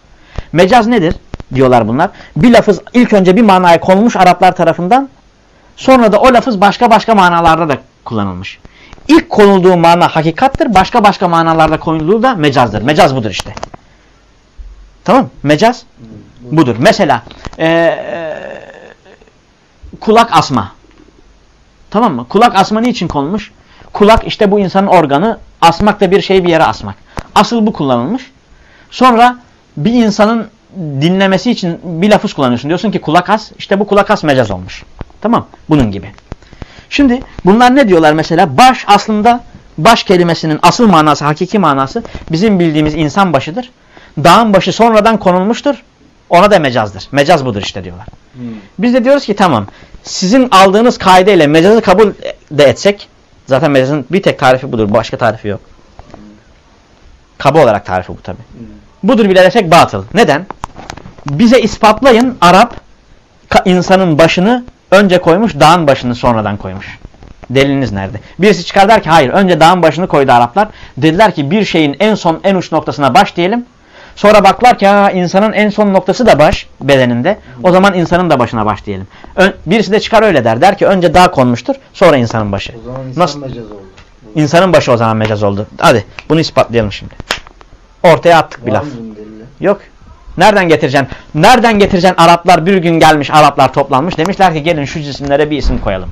S1: Mecaz nedir? Diyorlar bunlar. Bir lafız ilk önce bir manaya konulmuş Araplar tarafından Sonra da o lafız başka başka manalarda da kullanılmış. İlk konulduğu mana hakikattir. Başka başka manalarda konulduğu da mecazdır. Mecaz budur işte. Tamam Mecaz budur. Mesela e, e, kulak asma. Tamam mı? Kulak asma niçin konulmuş? Kulak işte bu insanın organı. Asmak da bir şeyi bir yere asmak. Asıl bu kullanılmış. Sonra bir insanın dinlemesi için bir lafız kullanıyorsun. Diyorsun ki kulak as. İşte bu kulak as mecaz olmuş. Tamam. Bunun gibi. Şimdi bunlar ne diyorlar mesela? Baş aslında baş kelimesinin asıl manası, hakiki manası bizim bildiğimiz insan başıdır. Dağın başı sonradan konulmuştur. Ona da mecazdır. Mecaz budur işte diyorlar.
S2: Hı.
S1: Biz de diyoruz ki tamam sizin aldığınız kaideyle mecazı kabul de etsek zaten mecazın bir tek tarifi budur. Başka tarifi yok. Kaba olarak tarifi bu tabi.
S2: Hı.
S1: Budur bile desek batıl. Neden? Bize ispatlayın Arap insanın başını önce koymuş dağın başını sonradan koymuş. Deliliniz nerede? Birisi çıkar der ki hayır önce dağın başını koydu Araplar. Dediler ki bir şeyin en son en uç noktasına baş diyelim. Sonra baklar ki ha, insanın en son noktası da baş bedeninde. O zaman insanın da başına baş diyelim. Ön- birisi de çıkar öyle der. Der ki önce dağ konmuştur sonra insanın başı.
S2: O zaman insan
S1: Nasıl?
S2: mecaz oldu.
S1: İnsanın başı o zaman mecaz oldu. Hadi bunu ispatlayalım şimdi. Ortaya attık bir
S2: Var
S1: laf.
S2: bunun delili?
S1: Yok. Nereden getireceksin? Nereden getireceksin Araplar bir gün gelmiş Araplar toplanmış. Demişler ki gelin şu cisimlere bir isim koyalım.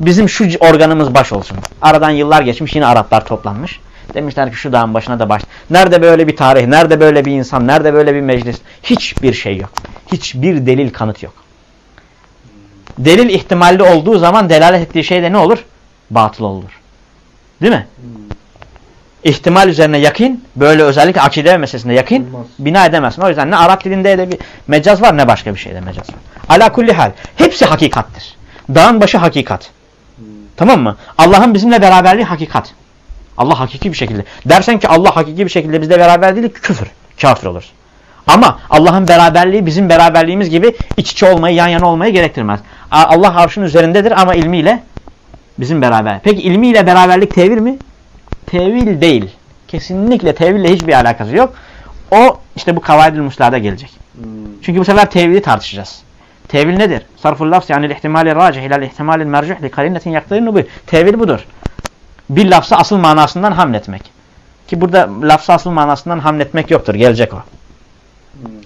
S1: Bizim şu organımız baş olsun. Aradan yıllar geçmiş yine Araplar toplanmış. Demişler ki şu dağın başına da baş. Nerede böyle bir tarih, nerede böyle bir insan, nerede böyle bir meclis? Hiçbir şey yok. Hiçbir delil kanıt yok. Delil ihtimalli olduğu zaman delalet ettiği şey de ne olur? Batıl olur. Değil mi? İhtimal üzerine yakın, böyle özellikle akide meselesinde yakın
S2: Olmaz.
S1: bina edemezsin. O yüzden ne Arap dilinde de bir mecaz var ne başka bir şeyde mecaz var. Ala kulli hal. Hepsi hakikattir. Dağın başı hakikat.
S2: Hı.
S1: Tamam mı? Allah'ın bizimle beraberliği hakikat. Allah hakiki bir şekilde. Dersen ki Allah hakiki bir şekilde bizle beraber değil küfür. Kafir oluruz. Ama Allah'ın beraberliği bizim beraberliğimiz gibi iç içe olmayı, yan yana olmayı gerektirmez. Allah arşın üzerindedir ama ilmiyle bizim beraber. Peki ilmiyle beraberlik tevil mi? Tevil değil. Kesinlikle teville hiçbir alakası yok. O işte bu kavaydül muslada gelecek.
S2: Hı.
S1: Çünkü bu sefer tevili tartışacağız. Tevil nedir? Sarful lafz yani ihtimali racih ilal ihtimali mercuh li karinetin yaktarinu bu. Tevil budur. Bir lafzı asıl manasından hamletmek. Ki burada lafzı asıl manasından hamletmek yoktur. Gelecek o.
S2: Hı.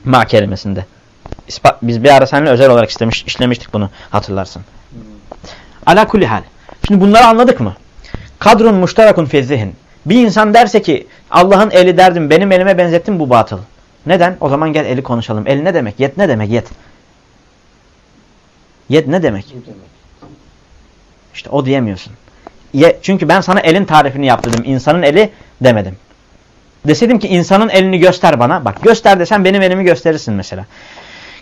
S1: Ma kelimesinde. İspat, biz bir ara seninle özel olarak istemiş, işlemiştik bunu hatırlarsın.
S2: Hı.
S1: Ala kulli hal. Şimdi bunları anladık mı? Kadrun muştarakun fi zihin. Bir insan derse ki Allah'ın eli derdim benim elime benzettim bu batıl. Neden? O zaman gel eli konuşalım. El ne demek? Yet ne demek? Yet. Yet ne demek. İşte o diyemiyorsun. Ye, çünkü ben sana elin tarifini yap dedim. İnsanın eli demedim. Deseydim ki insanın elini göster bana. Bak göster desen benim elimi gösterirsin mesela.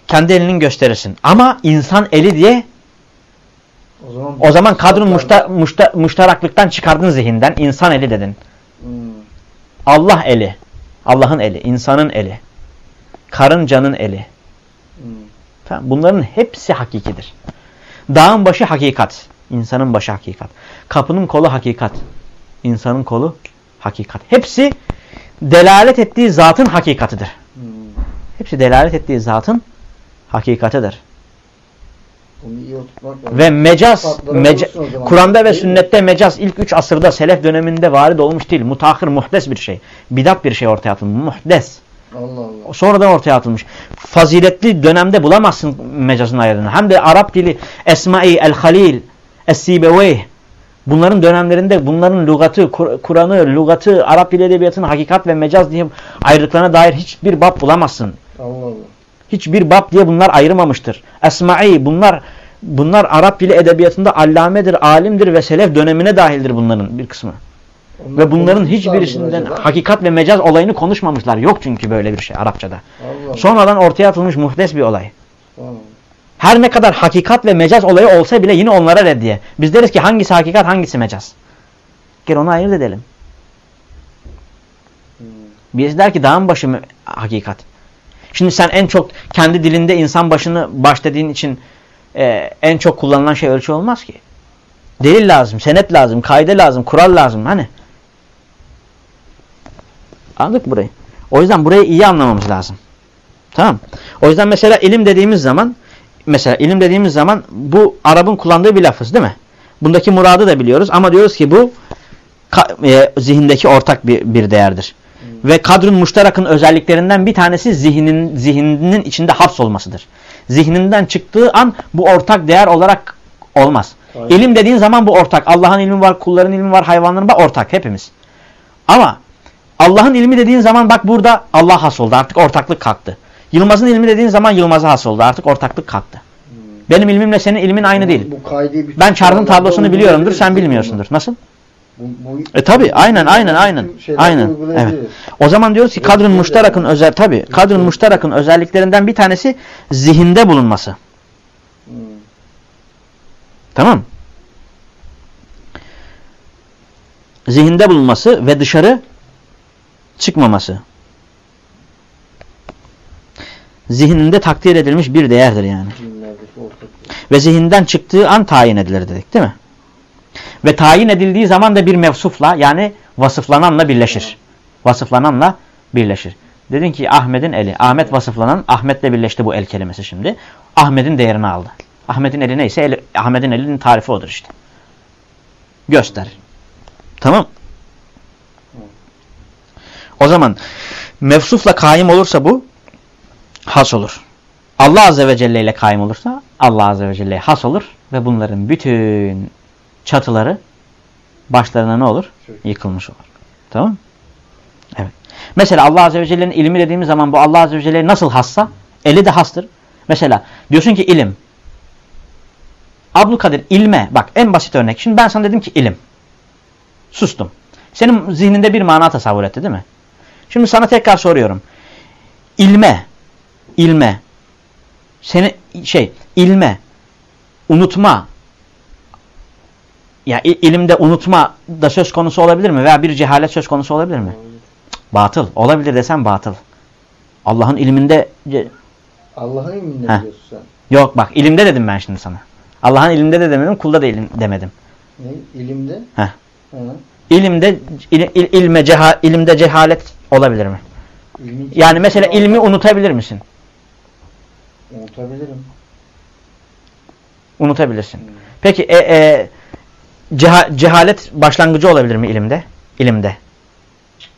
S1: Kendi elini gösterirsin. Ama insan eli diye
S2: O zaman
S1: o zaman kadrun muşta, muşta, muştaraklıktan çıkardın zihinden. insan eli dedin.
S2: Hı.
S1: Allah eli. Allah'ın eli. insanın eli. Karıncanın eli.
S2: Hı.
S1: Tamam. Bunların hepsi hakikidir. Dağın başı hakikat. insanın başı hakikat. Kapının kolu hakikat. insanın kolu hakikat. Hepsi delalet ettiği zatın hakikatidir.
S2: Hı.
S1: Hepsi delalet ettiği zatın hakikatidir.
S2: Bunu iyi oturtmak lazım.
S1: Ve mecaz, meca. Kur'an'da ve sünnette mecaz ilk üç asırda selef döneminde varid olmuş değil. Mutahhir, muhdes bir şey. Bidat bir şey ortaya atılmış. Muhdes.
S2: Allah Allah.
S1: Sonradan ortaya atılmış. Faziletli dönemde bulamazsın mecazın ayarını. Hem de Arap dili Esma-i El-Halil, Es-Sibeveyh. Bunların dönemlerinde bunların lügatı, Kur- Kur'an'ı, lügatı, Arap dili edebiyatının hakikat ve mecaz diye ayrılıklarına dair hiçbir bab bulamazsın.
S2: Allah Allah.
S1: Hiçbir bab diye bunlar ayrılmamıştır. Esma'i bunlar bunlar Arap dili edebiyatında allamedir, alimdir ve selef dönemine dahildir bunların bir kısmı.
S2: Onlar
S1: Ve bunların hiçbirisinden hakikat ve mecaz olayını konuşmamışlar. Yok çünkü böyle bir şey Arapçada.
S2: Allah.
S1: Sonradan ortaya atılmış muhdes bir olay.
S2: Allah.
S1: Her ne kadar hakikat ve mecaz olayı olsa bile yine onlara reddiye. Biz deriz ki hangisi hakikat hangisi mecaz. Gel onu ayırt edelim.
S2: Hı.
S1: Birisi der ki dağın başı hakikat. Şimdi sen en çok kendi dilinde insan başını baş dediğin için e, en çok kullanılan şey ölçü olmaz ki. Delil lazım, senet lazım, kaide lazım, kural lazım. Hani? Anladık burayı. O yüzden burayı iyi anlamamız lazım. Tamam. O yüzden mesela ilim dediğimiz zaman mesela ilim dediğimiz zaman bu Arap'ın kullandığı bir lafız değil mi? Bundaki muradı da biliyoruz ama diyoruz ki bu e, zihindeki ortak bir, bir değerdir. Hmm. Ve kadrun muştarakın özelliklerinden bir tanesi zihnin, zihninin içinde hapsolmasıdır. Zihninden çıktığı an bu ortak değer olarak olmaz. Aynen. İlim dediğin zaman bu ortak. Allah'ın ilmi var, kulların ilmi var, hayvanların var ortak hepimiz. Ama Allah'ın ilmi dediğin zaman bak burada Allah has oldu. Artık ortaklık kalktı. Yılmaz'ın ilmi dediğin zaman Yılmaz'a has oldu. Artık ortaklık kalktı. Hmm. Benim ilmimle senin ilmin aynı değil. Bu ben çarpım tablosunu biliyorumdur, sen bilmiyorsundur. Nasıl? Bu, bu, e tabi aynen aynen aynen. Aynen. Evet. O zaman diyoruz ki kadrın muştarakın özel tabi kadrın muştarakın özelliklerinden bir tanesi zihinde bulunması. Hmm. Tamam? Zihinde bulunması ve dışarı çıkmaması. Zihninde takdir edilmiş bir değerdir yani. Ve zihinden çıktığı an tayin edilir dedik değil mi? Ve tayin edildiği zaman da bir mevsufla yani vasıflananla birleşir. Vasıflananla birleşir. Dedin ki Ahmet'in eli. Ahmet vasıflanan Ahmet'le birleşti bu el kelimesi şimdi. Ahmet'in değerini aldı. Ahmet'in eli neyse eli, Ahmet'in elinin tarifi odur işte. Göster. Tamam. O zaman mevsufla kaim olursa bu has olur. Allah Azze ve Celle ile kaim olursa Allah Azze ve Celle has olur ve bunların bütün çatıları başlarına ne olur? Yıkılmış olur. Tamam Evet. Mesela Allah Azze ve Celle'nin ilmi dediğimiz zaman bu Allah Azze ve Celle nasıl hassa? Eli de hastır. Mesela diyorsun ki ilim. Abdülkadir ilme. Bak en basit örnek. Şimdi ben sana dedim ki ilim. Sustum. Senin zihninde bir mana tasavvur etti değil mi? Şimdi sana tekrar soruyorum. İlme. ilme. Seni şey ilme. Unutma ya ilimde unutma da söz konusu olabilir mi? Veya bir cehalet söz konusu olabilir mi? Batıl. Olabilir desem batıl. Allah'ın ilminde
S2: Allah'ın ilminde Heh. diyorsun sen.
S1: Yok bak ilimde dedim ben şimdi sana. Allah'ın ilimde de demedim, kulda da ilim demedim.
S2: Ne? İlimde?
S1: Heh. Hı. İlimde il, il, ilme ceha, ilimde cehalet olabilir mi? İlmi yani mesela ilmi unutabilir misin?
S2: Unutabilirim.
S1: Unutabilirsin. Hmm. Peki e, e, ceha cehalet başlangıcı olabilir mi ilimde? İlimde.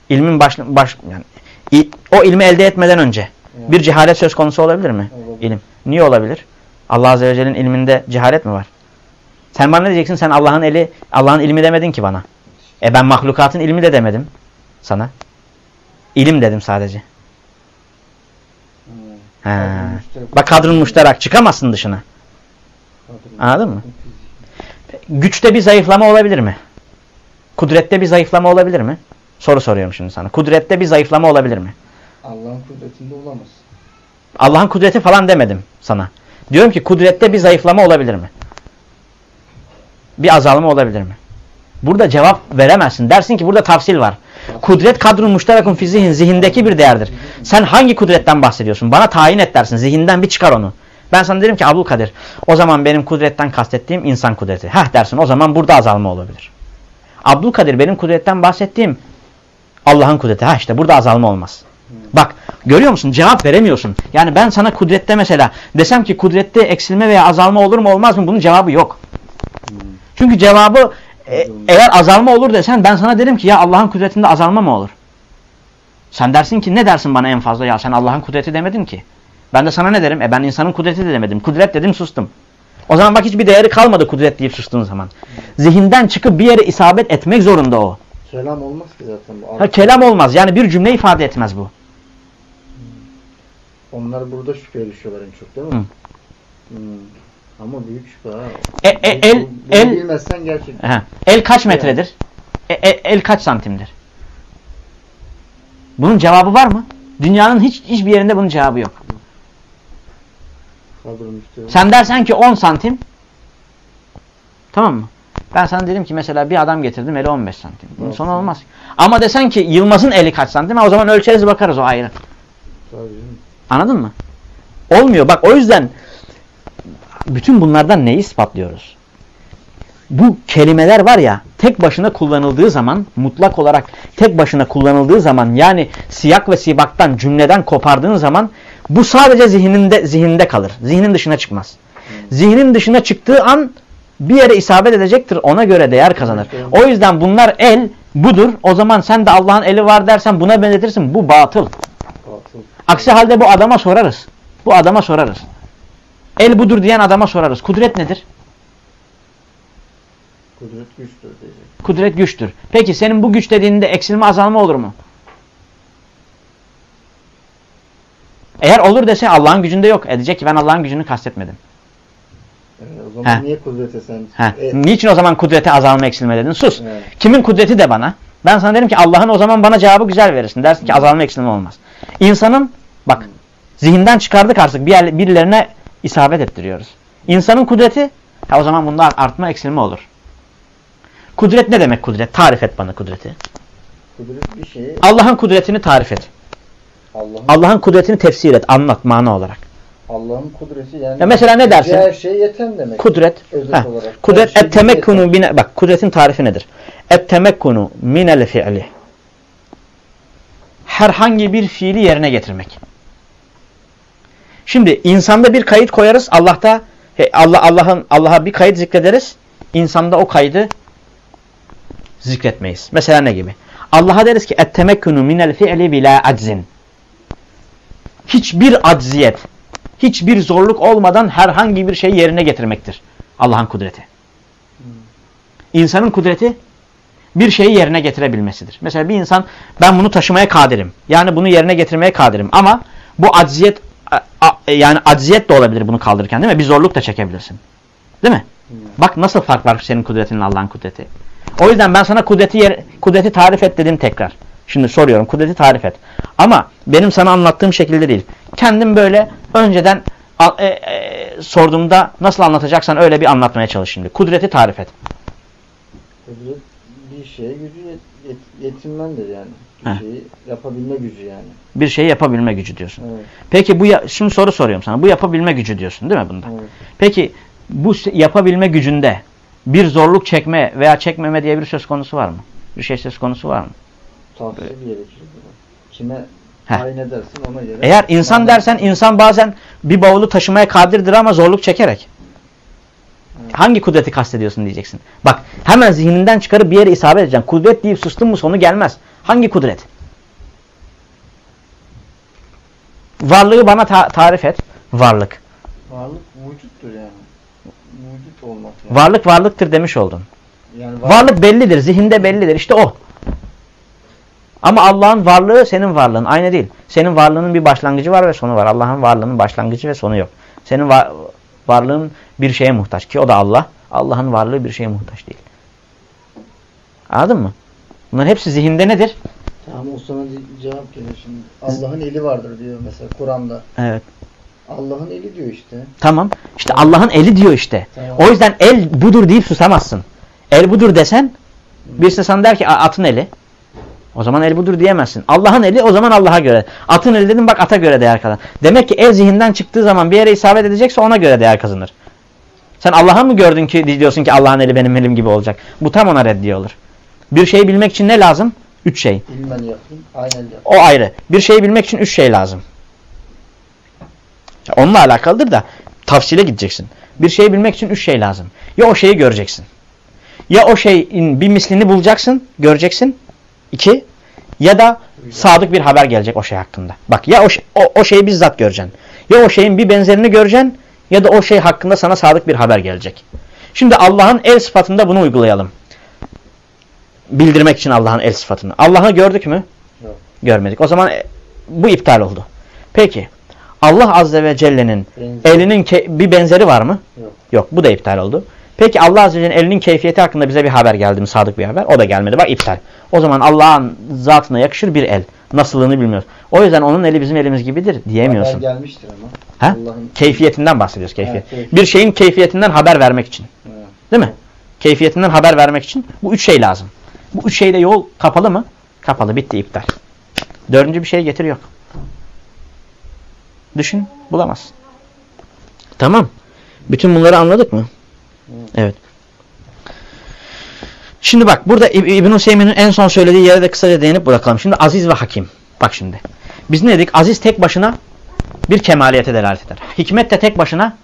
S1: İlmin baş, baş yani i, o ilmi elde etmeden önce evet. bir cehalet söz konusu olabilir mi? Olabilir. İlim. Niye olabilir? Allah Azze ve Celle'nin ilminde cehalet mi var? Sen bana ne diyeceksin? Sen Allah'ın eli, Allah'ın ilmi demedin ki bana. E ben mahlukatın ilmi de demedim sana. İlim dedim sadece. Hmm. Bak kadrın müşterak çıkamazsın dışına. Anladın mı? Güçte bir zayıflama olabilir mi? Kudrette bir zayıflama olabilir mi? Soru soruyorum şimdi sana. Kudrette bir zayıflama olabilir mi?
S2: Allah'ın kudretinde olamaz.
S1: Allah'ın kudreti falan demedim sana. Diyorum ki kudrette bir zayıflama olabilir mi? Bir azalma olabilir mi? Burada cevap veremezsin. Dersin ki burada tafsil var. Kudret kadrun muşterakun fi zihin. Zihindeki bir değerdir. Sen hangi kudretten bahsediyorsun? Bana tayin et dersin. Zihinden bir çıkar onu. Ben sana derim ki Abdülkadir o zaman benim kudretten kastettiğim insan kudreti. Heh dersin o zaman burada azalma olabilir. Abdülkadir benim kudretten bahsettiğim Allah'ın kudreti. Ha işte burada azalma olmaz. Bak görüyor musun cevap veremiyorsun. Yani ben sana kudrette mesela desem ki kudrette eksilme veya azalma olur mu olmaz mı bunun cevabı yok. Çünkü cevabı e, eğer azalma olur desen ben sana derim ki ya Allah'ın kudretinde azalma mı olur? Sen dersin ki ne dersin bana en fazla ya sen Allah'ın kudreti demedin ki. Ben de sana ne derim? E ben insanın kudreti de demedim. Kudret dedim sustum. O zaman bak hiçbir değeri kalmadı kudret deyip sustuğun zaman. Zihinden çıkıp bir yere isabet etmek zorunda o.
S2: Kelam olmaz ki zaten
S1: bu. Ha, kelam olmaz. Yani bir cümle ifade etmez bu. Hmm.
S2: Onlar burada şüpheye düşüyorlar en çok değil mi? Hı. Hmm. Ama büyük şüphe ha.
S1: E, e, el, bu, el,
S2: bilmezsen gerçekten.
S1: He. El kaç metredir? E, e, el kaç santimdir? Bunun cevabı var mı? Dünyanın hiç hiçbir yerinde bunun cevabı yok. Sen dersen ki 10 santim. Tamam mı? Ben sana dedim ki mesela bir adam getirdim eli 15 santim. Bunun sonu olmaz. Ama desen ki Yılmaz'ın eli kaç santim? O zaman ölçeriz bakarız o ayrı. Anladın mı? Olmuyor. Bak o yüzden bütün bunlardan neyi ispatlıyoruz? Bu kelimeler var ya tek başına kullanıldığı zaman mutlak olarak tek başına kullanıldığı zaman yani siyak ve sibaktan cümleden kopardığın zaman Bu sadece zihninde zihninde kalır. Zihnin dışına çıkmaz. Zihnin dışına çıktığı an bir yere isabet edecektir. Ona göre değer kazanır. O yüzden bunlar el budur. O zaman sen de Allah'ın eli var dersen buna benzetirsin. Bu batıl.
S2: Batıl.
S1: Aksi halde bu adama sorarız. Bu adama sorarız. El budur diyen adama sorarız. Kudret nedir?
S2: Kudret güçtür diyecek.
S1: Kudret güçtür. Peki senin bu güç dediğinde eksilme azalma olur mu? Eğer olur dese Allah'ın gücünde yok. Edecek ki ben Allah'ın gücünü kastetmedim.
S2: Evet, o zaman
S1: He.
S2: niye kudrete sen?
S1: Heh.
S2: E,
S1: Niçin o zaman kudrete azalma eksilme dedin? Sus.
S2: Evet.
S1: Kimin kudreti de bana? Ben sana derim ki Allah'ın o zaman bana cevabı güzel verirsin. Dersin ki azalma eksilme olmaz. İnsanın bak zihinden çıkardık artık bir yer, birilerine isabet ettiriyoruz. İnsanın kudreti ha, o zaman bunda artma eksilme olur. Kudret ne demek kudret? Tarif et bana kudreti.
S2: kudret bir şeyi
S1: Allah'ın kudretini tarif et.
S2: Allah'ın
S1: Allah'ın kudretini tefsir et, anlat mana olarak.
S2: Allah'ın kudreti yani.
S1: Ya mesela ne dersin?
S2: Her şey yeten demek.
S1: Kudret.
S2: Özet olarak.
S1: Kudret
S2: şey
S1: et temekkunu bine bak kudretin tarifi nedir? Et temekkunu minel fi'li. Herhangi bir fiili yerine getirmek. Şimdi insanda bir kayıt koyarız. Allah'ta Allah Allah'ın Allah'a bir kayıt zikrederiz. İnsanda o kaydı zikretmeyiz. Mesela ne gibi? Allah'a deriz ki et temekkunu minel fi'li bila aczin. Hiçbir acziyet, hiçbir zorluk olmadan herhangi bir şeyi yerine getirmektir. Allah'ın kudreti. İnsanın kudreti bir şeyi yerine getirebilmesidir. Mesela bir insan ben bunu taşımaya kadirim. Yani bunu yerine getirmeye kadirim. Ama bu acziyet yani acziyet de olabilir bunu kaldırırken değil mi? Bir zorluk da çekebilirsin. Değil mi? Bak nasıl fark var senin kudretinle Allah'ın kudreti. O yüzden ben sana kudreti yer, kudreti tarif et dedim tekrar. Şimdi soruyorum kudreti tarif et. Ama benim sana anlattığım şekilde değil. Kendim böyle önceden e, e, sorduğumda nasıl anlatacaksan öyle bir anlatmaya çalış şimdi. Kudreti tarif et.
S2: Kudret bir şeye gücü yet, yet, yetinmendir yani. Bir
S1: Heh.
S2: şeyi yapabilme gücü yani.
S1: Bir şeyi yapabilme gücü diyorsun.
S2: Evet.
S1: Peki bu şimdi soru soruyorum sana. Bu yapabilme gücü diyorsun değil mi bunda?
S2: evet.
S1: Peki bu yapabilme gücünde bir zorluk çekme veya çekmeme diye bir söz konusu var mı? Bir şey söz konusu var mı?
S2: Tavsiye gerekir. burada. Kime
S1: Heh.
S2: tayin edersin ona göre.
S1: Eğer insan
S2: Yani-
S1: dersen insan bazen bir bavulu taşımaya kadirdir ama zorluk çekerek.
S2: Evet.
S1: Hangi kudreti kastediyorsun diyeceksin. Bak hemen zihninden çıkarıp bir yere isabet edeceksin. Kudret deyip sustun mu sonu gelmez. Hangi kudret? Varlığı bana ta- tarif et. Varlık.
S2: Varlık vücuttur yani. Vücut olmak yani.
S1: Varlık varlıktır demiş oldun.
S2: yani
S1: Varlık bellidir. Zihinde bellidir. İşte o. Ama Allah'ın varlığı senin varlığın. Aynı değil. Senin varlığının bir başlangıcı var ve sonu var. Allah'ın varlığının başlangıcı ve sonu yok. Senin var, varlığın bir şeye muhtaç ki o da Allah. Allah'ın varlığı bir şeye muhtaç değil. Anladın mı? Bunların hepsi zihinde nedir?
S2: Tamam o sana ce- cevap gelir şimdi. Allah'ın eli vardır diyor mesela Kur'an'da.
S1: Evet.
S2: Allah'ın eli diyor işte.
S1: Tamam. İşte Allah'ın eli diyor işte.
S2: Tamam.
S1: O yüzden el budur deyip susamazsın. El budur desen birisi sana der ki "A- atın eli. O zaman el budur diyemezsin. Allah'ın eli o zaman Allah'a göre. Atın eli dedim bak ata göre değer kazanır. Demek ki el zihinden çıktığı zaman bir yere isabet edecekse ona göre değer kazanır. Sen Allah'a mı gördün ki diyorsun ki Allah'ın eli benim elim gibi olacak. Bu tam ona reddiye olur. Bir şeyi bilmek için ne lazım? Üç şey.
S2: İlmen yapayım, aynen.
S1: O ayrı. Bir şeyi bilmek için üç şey lazım. Onunla alakalıdır da tafsile gideceksin. Bir şeyi bilmek için üç şey lazım. Ya o şeyi göreceksin. Ya o şeyin bir mislini bulacaksın, göreceksin. İki. Ya da sadık bir haber gelecek o şey hakkında. Bak ya o, şey- o, o şeyi bizzat göreceksin. Ya o şeyin bir benzerini göreceksin ya da o şey hakkında sana sadık bir haber gelecek. Şimdi Allah'ın el sıfatında bunu uygulayalım. Bildirmek için Allah'ın el sıfatını. Allah'ı gördük mü?
S2: Yok.
S1: Görmedik. O zaman e, bu iptal oldu. Peki Allah Azze ve Celle'nin elinin bir benzeri var mı?
S2: Yok.
S1: Yok. Bu da iptal oldu. Peki Allah Azze ve Celle'nin elinin keyfiyeti hakkında bize bir haber geldi mi? Sadık bir haber. O da gelmedi. Bak iptal. O zaman Allah'ın zatına yakışır bir el. Nasıllığını bilmiyoruz. O yüzden onun eli bizim elimiz gibidir diyemiyorsun.
S2: Haber gelmiştir ama.
S1: Ha? Keyfiyetinden bahsediyoruz. Keyfiyet.
S2: Evet, keyfiyet.
S1: Bir şeyin keyfiyetinden haber vermek için.
S2: Evet.
S1: Değil mi? Keyfiyetinden haber vermek için bu üç şey lazım. Bu üç şeyde yol kapalı mı? Kapalı. Bitti iptal. Dördüncü bir şey getir yok. Düşün. Bulamazsın. Tamam. Bütün bunları anladık mı?
S2: Evet.
S1: Evet. Şimdi bak burada İb- İbn-i Hüseyin'in en son söylediği yere de kısaca değinip bırakalım. Şimdi aziz ve hakim. Bak şimdi. Biz ne dedik? Aziz tek başına bir kemaliyete delalet eder. Hikmet de tek başına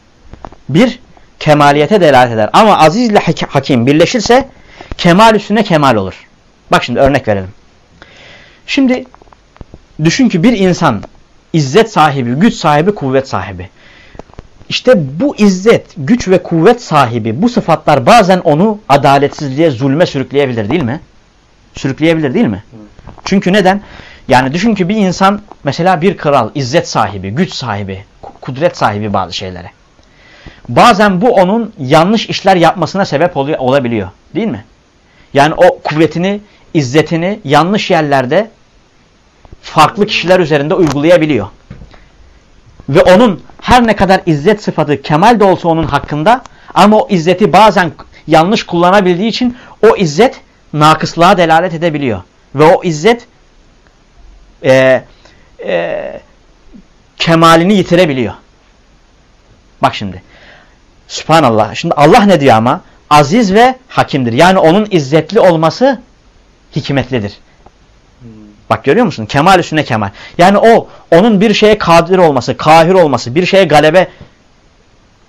S1: bir kemaliyete delalet eder. Ama aziz ile hakim birleşirse kemal üstüne kemal olur. Bak şimdi örnek verelim. Şimdi düşün ki bir insan izzet sahibi, güç sahibi, kuvvet sahibi. İşte bu izzet, güç ve kuvvet sahibi bu sıfatlar bazen onu adaletsizliğe, zulme sürükleyebilir değil mi? Sürükleyebilir değil mi? Çünkü neden? Yani düşün ki bir insan mesela bir kral, izzet sahibi, güç sahibi, kudret sahibi bazı şeylere. Bazen bu onun yanlış işler yapmasına sebep oluyor, olabiliyor. Değil mi? Yani o kuvvetini, izzetini yanlış yerlerde farklı kişiler üzerinde uygulayabiliyor. Ve onun her ne kadar izzet sıfatı kemal de olsa onun hakkında ama o izzeti bazen yanlış kullanabildiği için o izzet nakıslığa delalet edebiliyor. Ve o izzet e, e, kemalini yitirebiliyor. Bak şimdi. Subhanallah. Şimdi Allah ne diyor ama? Aziz ve hakimdir. Yani onun izzetli olması hikmetlidir. Bak görüyor musun? Kemal üstüne kemal. Yani o onun bir şeye kadir olması, kahir olması, bir şeye galebe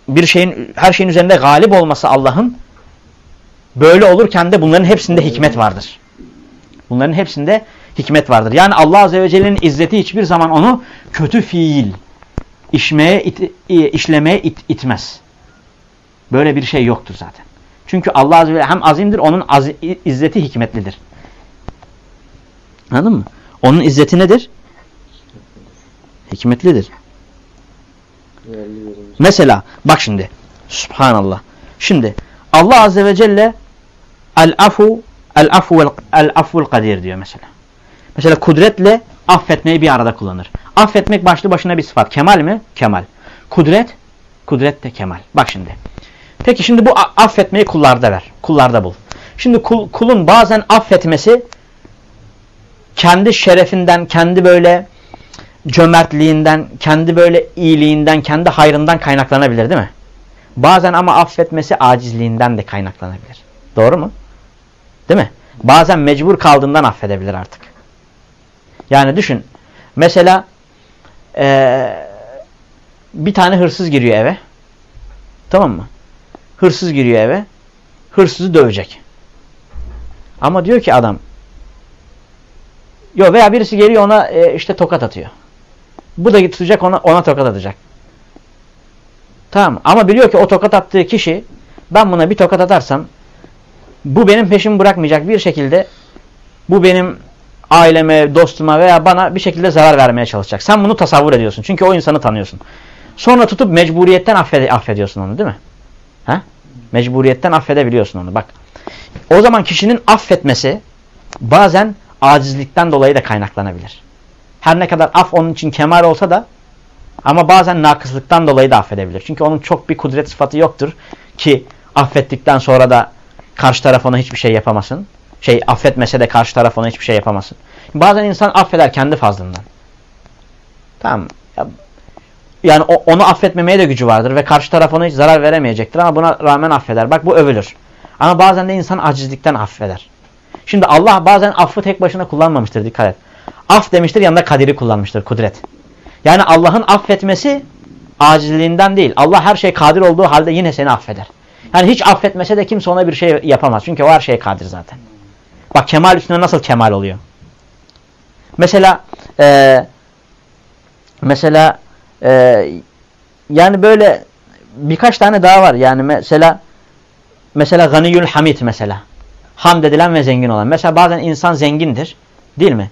S1: bir şeyin her şeyin üzerinde galip olması Allah'ın böyle olurken de bunların hepsinde hikmet vardır. Bunların hepsinde hikmet vardır. Yani Allah Azze ve Celle'nin izzeti hiçbir zaman onu kötü fiil işmeye, it, işlemeye it, itmez. Böyle bir şey yoktur zaten. Çünkü Allah Azze ve Celle hem azimdir, onun az, izzeti hikmetlidir. Anladın mı? Onun izzeti nedir? Hikmetlidir. Mesela bak şimdi. Subhanallah. Şimdi Allah Azze ve Celle el-afu el-afu el-aful kadir diyor mesela. Mesela kudretle affetmeyi bir arada kullanır. Affetmek başlı başına bir sıfat. Kemal mi? Kemal. Kudret? Kudret de kemal. Bak şimdi. Peki şimdi bu affetmeyi kullarda ver. Kullarda bul. Şimdi kul, kulun bazen affetmesi kendi şerefinden, kendi böyle cömertliğinden, kendi böyle iyiliğinden, kendi hayrından kaynaklanabilir değil mi? Bazen ama affetmesi acizliğinden de kaynaklanabilir. Doğru mu? Değil mi? Bazen mecbur kaldığından affedebilir artık. Yani düşün. Mesela ee, bir tane hırsız giriyor eve. Tamam mı? Hırsız giriyor eve. Hırsızı dövecek. Ama diyor ki adam Yok veya birisi geliyor ona e, işte tokat atıyor. Bu da tutacak ona, ona tokat atacak. Tamam ama biliyor ki o tokat attığı kişi ben buna bir tokat atarsam bu benim peşimi bırakmayacak bir şekilde bu benim aileme, dostuma veya bana bir şekilde zarar vermeye çalışacak. Sen bunu tasavvur ediyorsun. Çünkü o insanı tanıyorsun. Sonra tutup mecburiyetten affed affediyorsun onu değil mi? Ha? Mecburiyetten affedebiliyorsun onu. Bak. O zaman kişinin affetmesi bazen acizlikten dolayı da kaynaklanabilir. Her ne kadar af onun için kemal olsa da ama bazen nakıslıktan dolayı da affedebilir. Çünkü onun çok bir kudret sıfatı yoktur ki affettikten sonra da karşı taraf ona hiçbir şey yapamasın. Şey affetmese de karşı taraf ona hiçbir şey yapamasın. Bazen insan affeder kendi fazlından. Tamam. Yani onu affetmemeye de gücü vardır ve karşı taraf ona hiç zarar veremeyecektir ama buna rağmen affeder. Bak bu övülür. Ama bazen de insan acizlikten affeder. Şimdi Allah bazen affı tek başına kullanmamıştır dikkat et. Af demiştir yanında kadiri kullanmıştır kudret. Yani Allah'ın affetmesi acizliğinden değil. Allah her şey kadir olduğu halde yine seni affeder. Yani hiç affetmese de kimse ona bir şey yapamaz. Çünkü o her şey kadir zaten. Bak kemal üstüne nasıl kemal oluyor. Mesela e, mesela e, yani böyle birkaç tane daha var. Yani mesela mesela Ganiyül Hamid mesela hamd edilen ve zengin olan. Mesela bazen insan zengindir değil mi?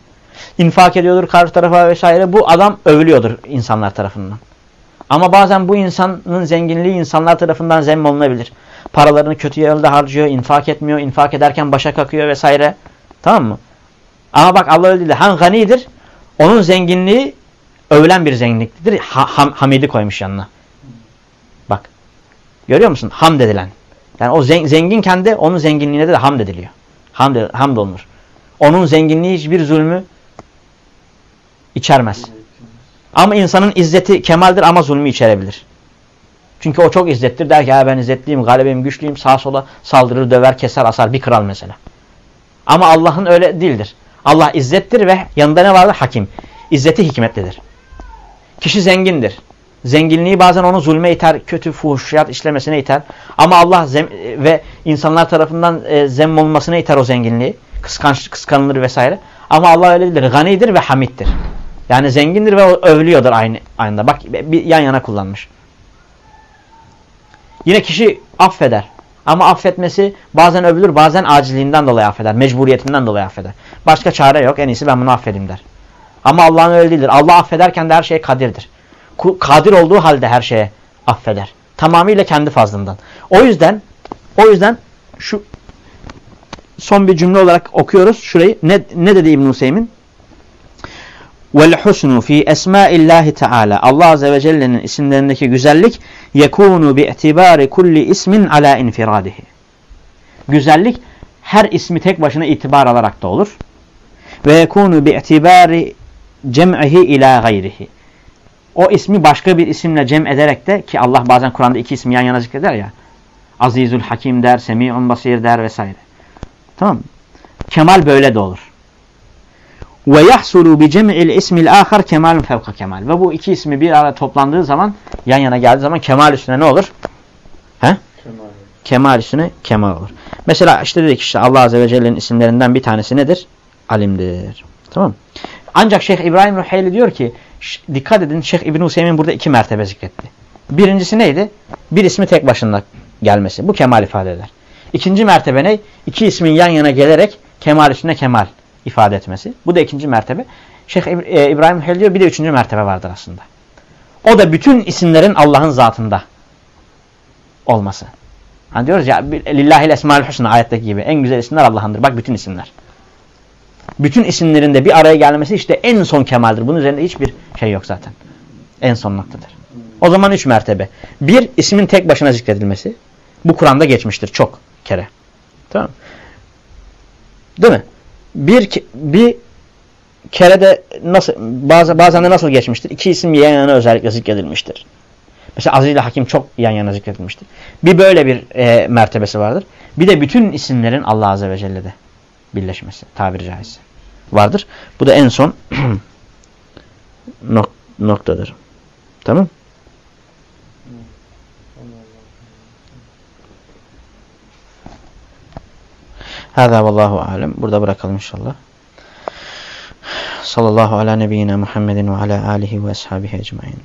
S1: İnfak ediyordur karşı tarafa vesaire. Bu adam övülüyordur insanlar tarafından. Ama bazen bu insanın zenginliği insanlar tarafından zemmolunabilir. Paralarını kötü yerde harcıyor, infak etmiyor, infak ederken başa kakıyor vesaire. Tamam mı? Ama bak Allah öyle değil. Han ganidir. Onun zenginliği övülen bir zenginliktir. Ha, ham, hamidi koymuş yanına. Bak. Görüyor musun? Hamd edilen. Yani o zenginken de onun zenginliğine de hamd ediliyor. Hamd, hamd olunur. Onun zenginliği hiçbir zulmü içermez. Ama insanın izzeti kemaldir ama zulmü içerebilir. Çünkü o çok izzettir. Der ki ben izzetliyim, galibim, güçlüyüm. Sağa sola saldırır, döver, keser, asar. Bir kral mesela. Ama Allah'ın öyle değildir. Allah izzettir ve yanında ne vardır? Hakim. İzzeti hikmetlidir. Kişi zengindir. Zenginliği bazen onu zulme iter, kötü fuhuşiyat işlemesine iter. Ama Allah ve insanlar tarafından e, zemmolunmasına iter o zenginliği. Kıskanç, kıskanılır vesaire. Ama Allah öyle değildir. Ganidir ve hamiddir. Yani zengindir ve övülüyordur aynı anda. Bak bir yan yana kullanmış. Yine kişi affeder. Ama affetmesi bazen övülür, bazen aciliğinden dolayı affeder. Mecburiyetinden dolayı affeder. Başka çare yok. En iyisi ben bunu affedeyim der. Ama Allah'ın öyle değildir. Allah affederken de her şeye kadirdir. Kadir olduğu halde her şeye affeder. Tamamıyla kendi fazlından. O yüzden o yüzden şu son bir cümle olarak okuyoruz şurayı. Ne, ne dedi İbn-i Hüseyin? Vel husnu fi esmaillahi teala. Allah azze ve celle'nin isimlerindeki güzellik yekunu bi itibari kulli ismin ala infiradihi. Güzellik her ismi tek başına itibar alarak da olur. Ve yekunu bi itibari cem'ihi ila gayrihi. O ismi başka bir isimle cem ederek de ki Allah bazen Kur'an'da iki ismi yan yana zikreder ya. Azizül Hakim der, Semi'un Basir der vesaire. Tamam mı? Kemal böyle de olur. Ve yahsulu bi cem'il ismil ahar kemalun fevka kemal. Ve bu iki ismi bir araya toplandığı zaman yan yana geldiği zaman kemal üstüne ne olur? He? Kemal. Kemal üstüne kemal olur. Mesela işte dedik işte Allah Azze ve Celle'nin isimlerinden bir tanesi nedir? Alimdir. Tamam Ancak Şeyh İbrahim Ruheyli diyor ki dikkat edin Şeyh İbn Hüseyin burada iki mertebe zikretti. Birincisi neydi? Bir ismi tek başına gelmesi. Bu kemal ifade eder. İkinci mertebe ne? İki ismin yan yana gelerek kemal üstüne kemal ifade etmesi. Bu da ikinci mertebe. Şeyh e, İbrahim Hel diyor bir de üçüncü mertebe vardır aslında. O da bütün isimlerin Allah'ın zatında olması. Hani diyoruz ya Lillahil Esmaül Hüsna ayetteki gibi en güzel isimler Allah'ındır. Bak bütün isimler. Bütün isimlerin de bir araya gelmesi işte en son kemaldir. Bunun üzerinde hiçbir şey yok zaten. En son noktadır. O zaman üç mertebe. Bir, ismin tek başına zikredilmesi. Bu Kur'an'da geçmiştir çok kere. Tamam Değil mi? Bir, bir kere de nasıl, bazı, bazen de nasıl geçmiştir? İki isim yan yana özellikle zikredilmiştir. Mesela Aziz ile Hakim çok yan yana zikredilmiştir. Bir böyle bir e, mertebesi vardır. Bir de bütün isimlerin Allah Azze ve Celle'de birleşmesi tabiri caizse vardır. Bu da en son *clears throat* nok noktadır. Tamam Hâzâ vallahu alem. Burada bırakalım inşallah. Sallallahu ala nebiyyina Muhammedin ve ala alihi ve ashabihi ecmain.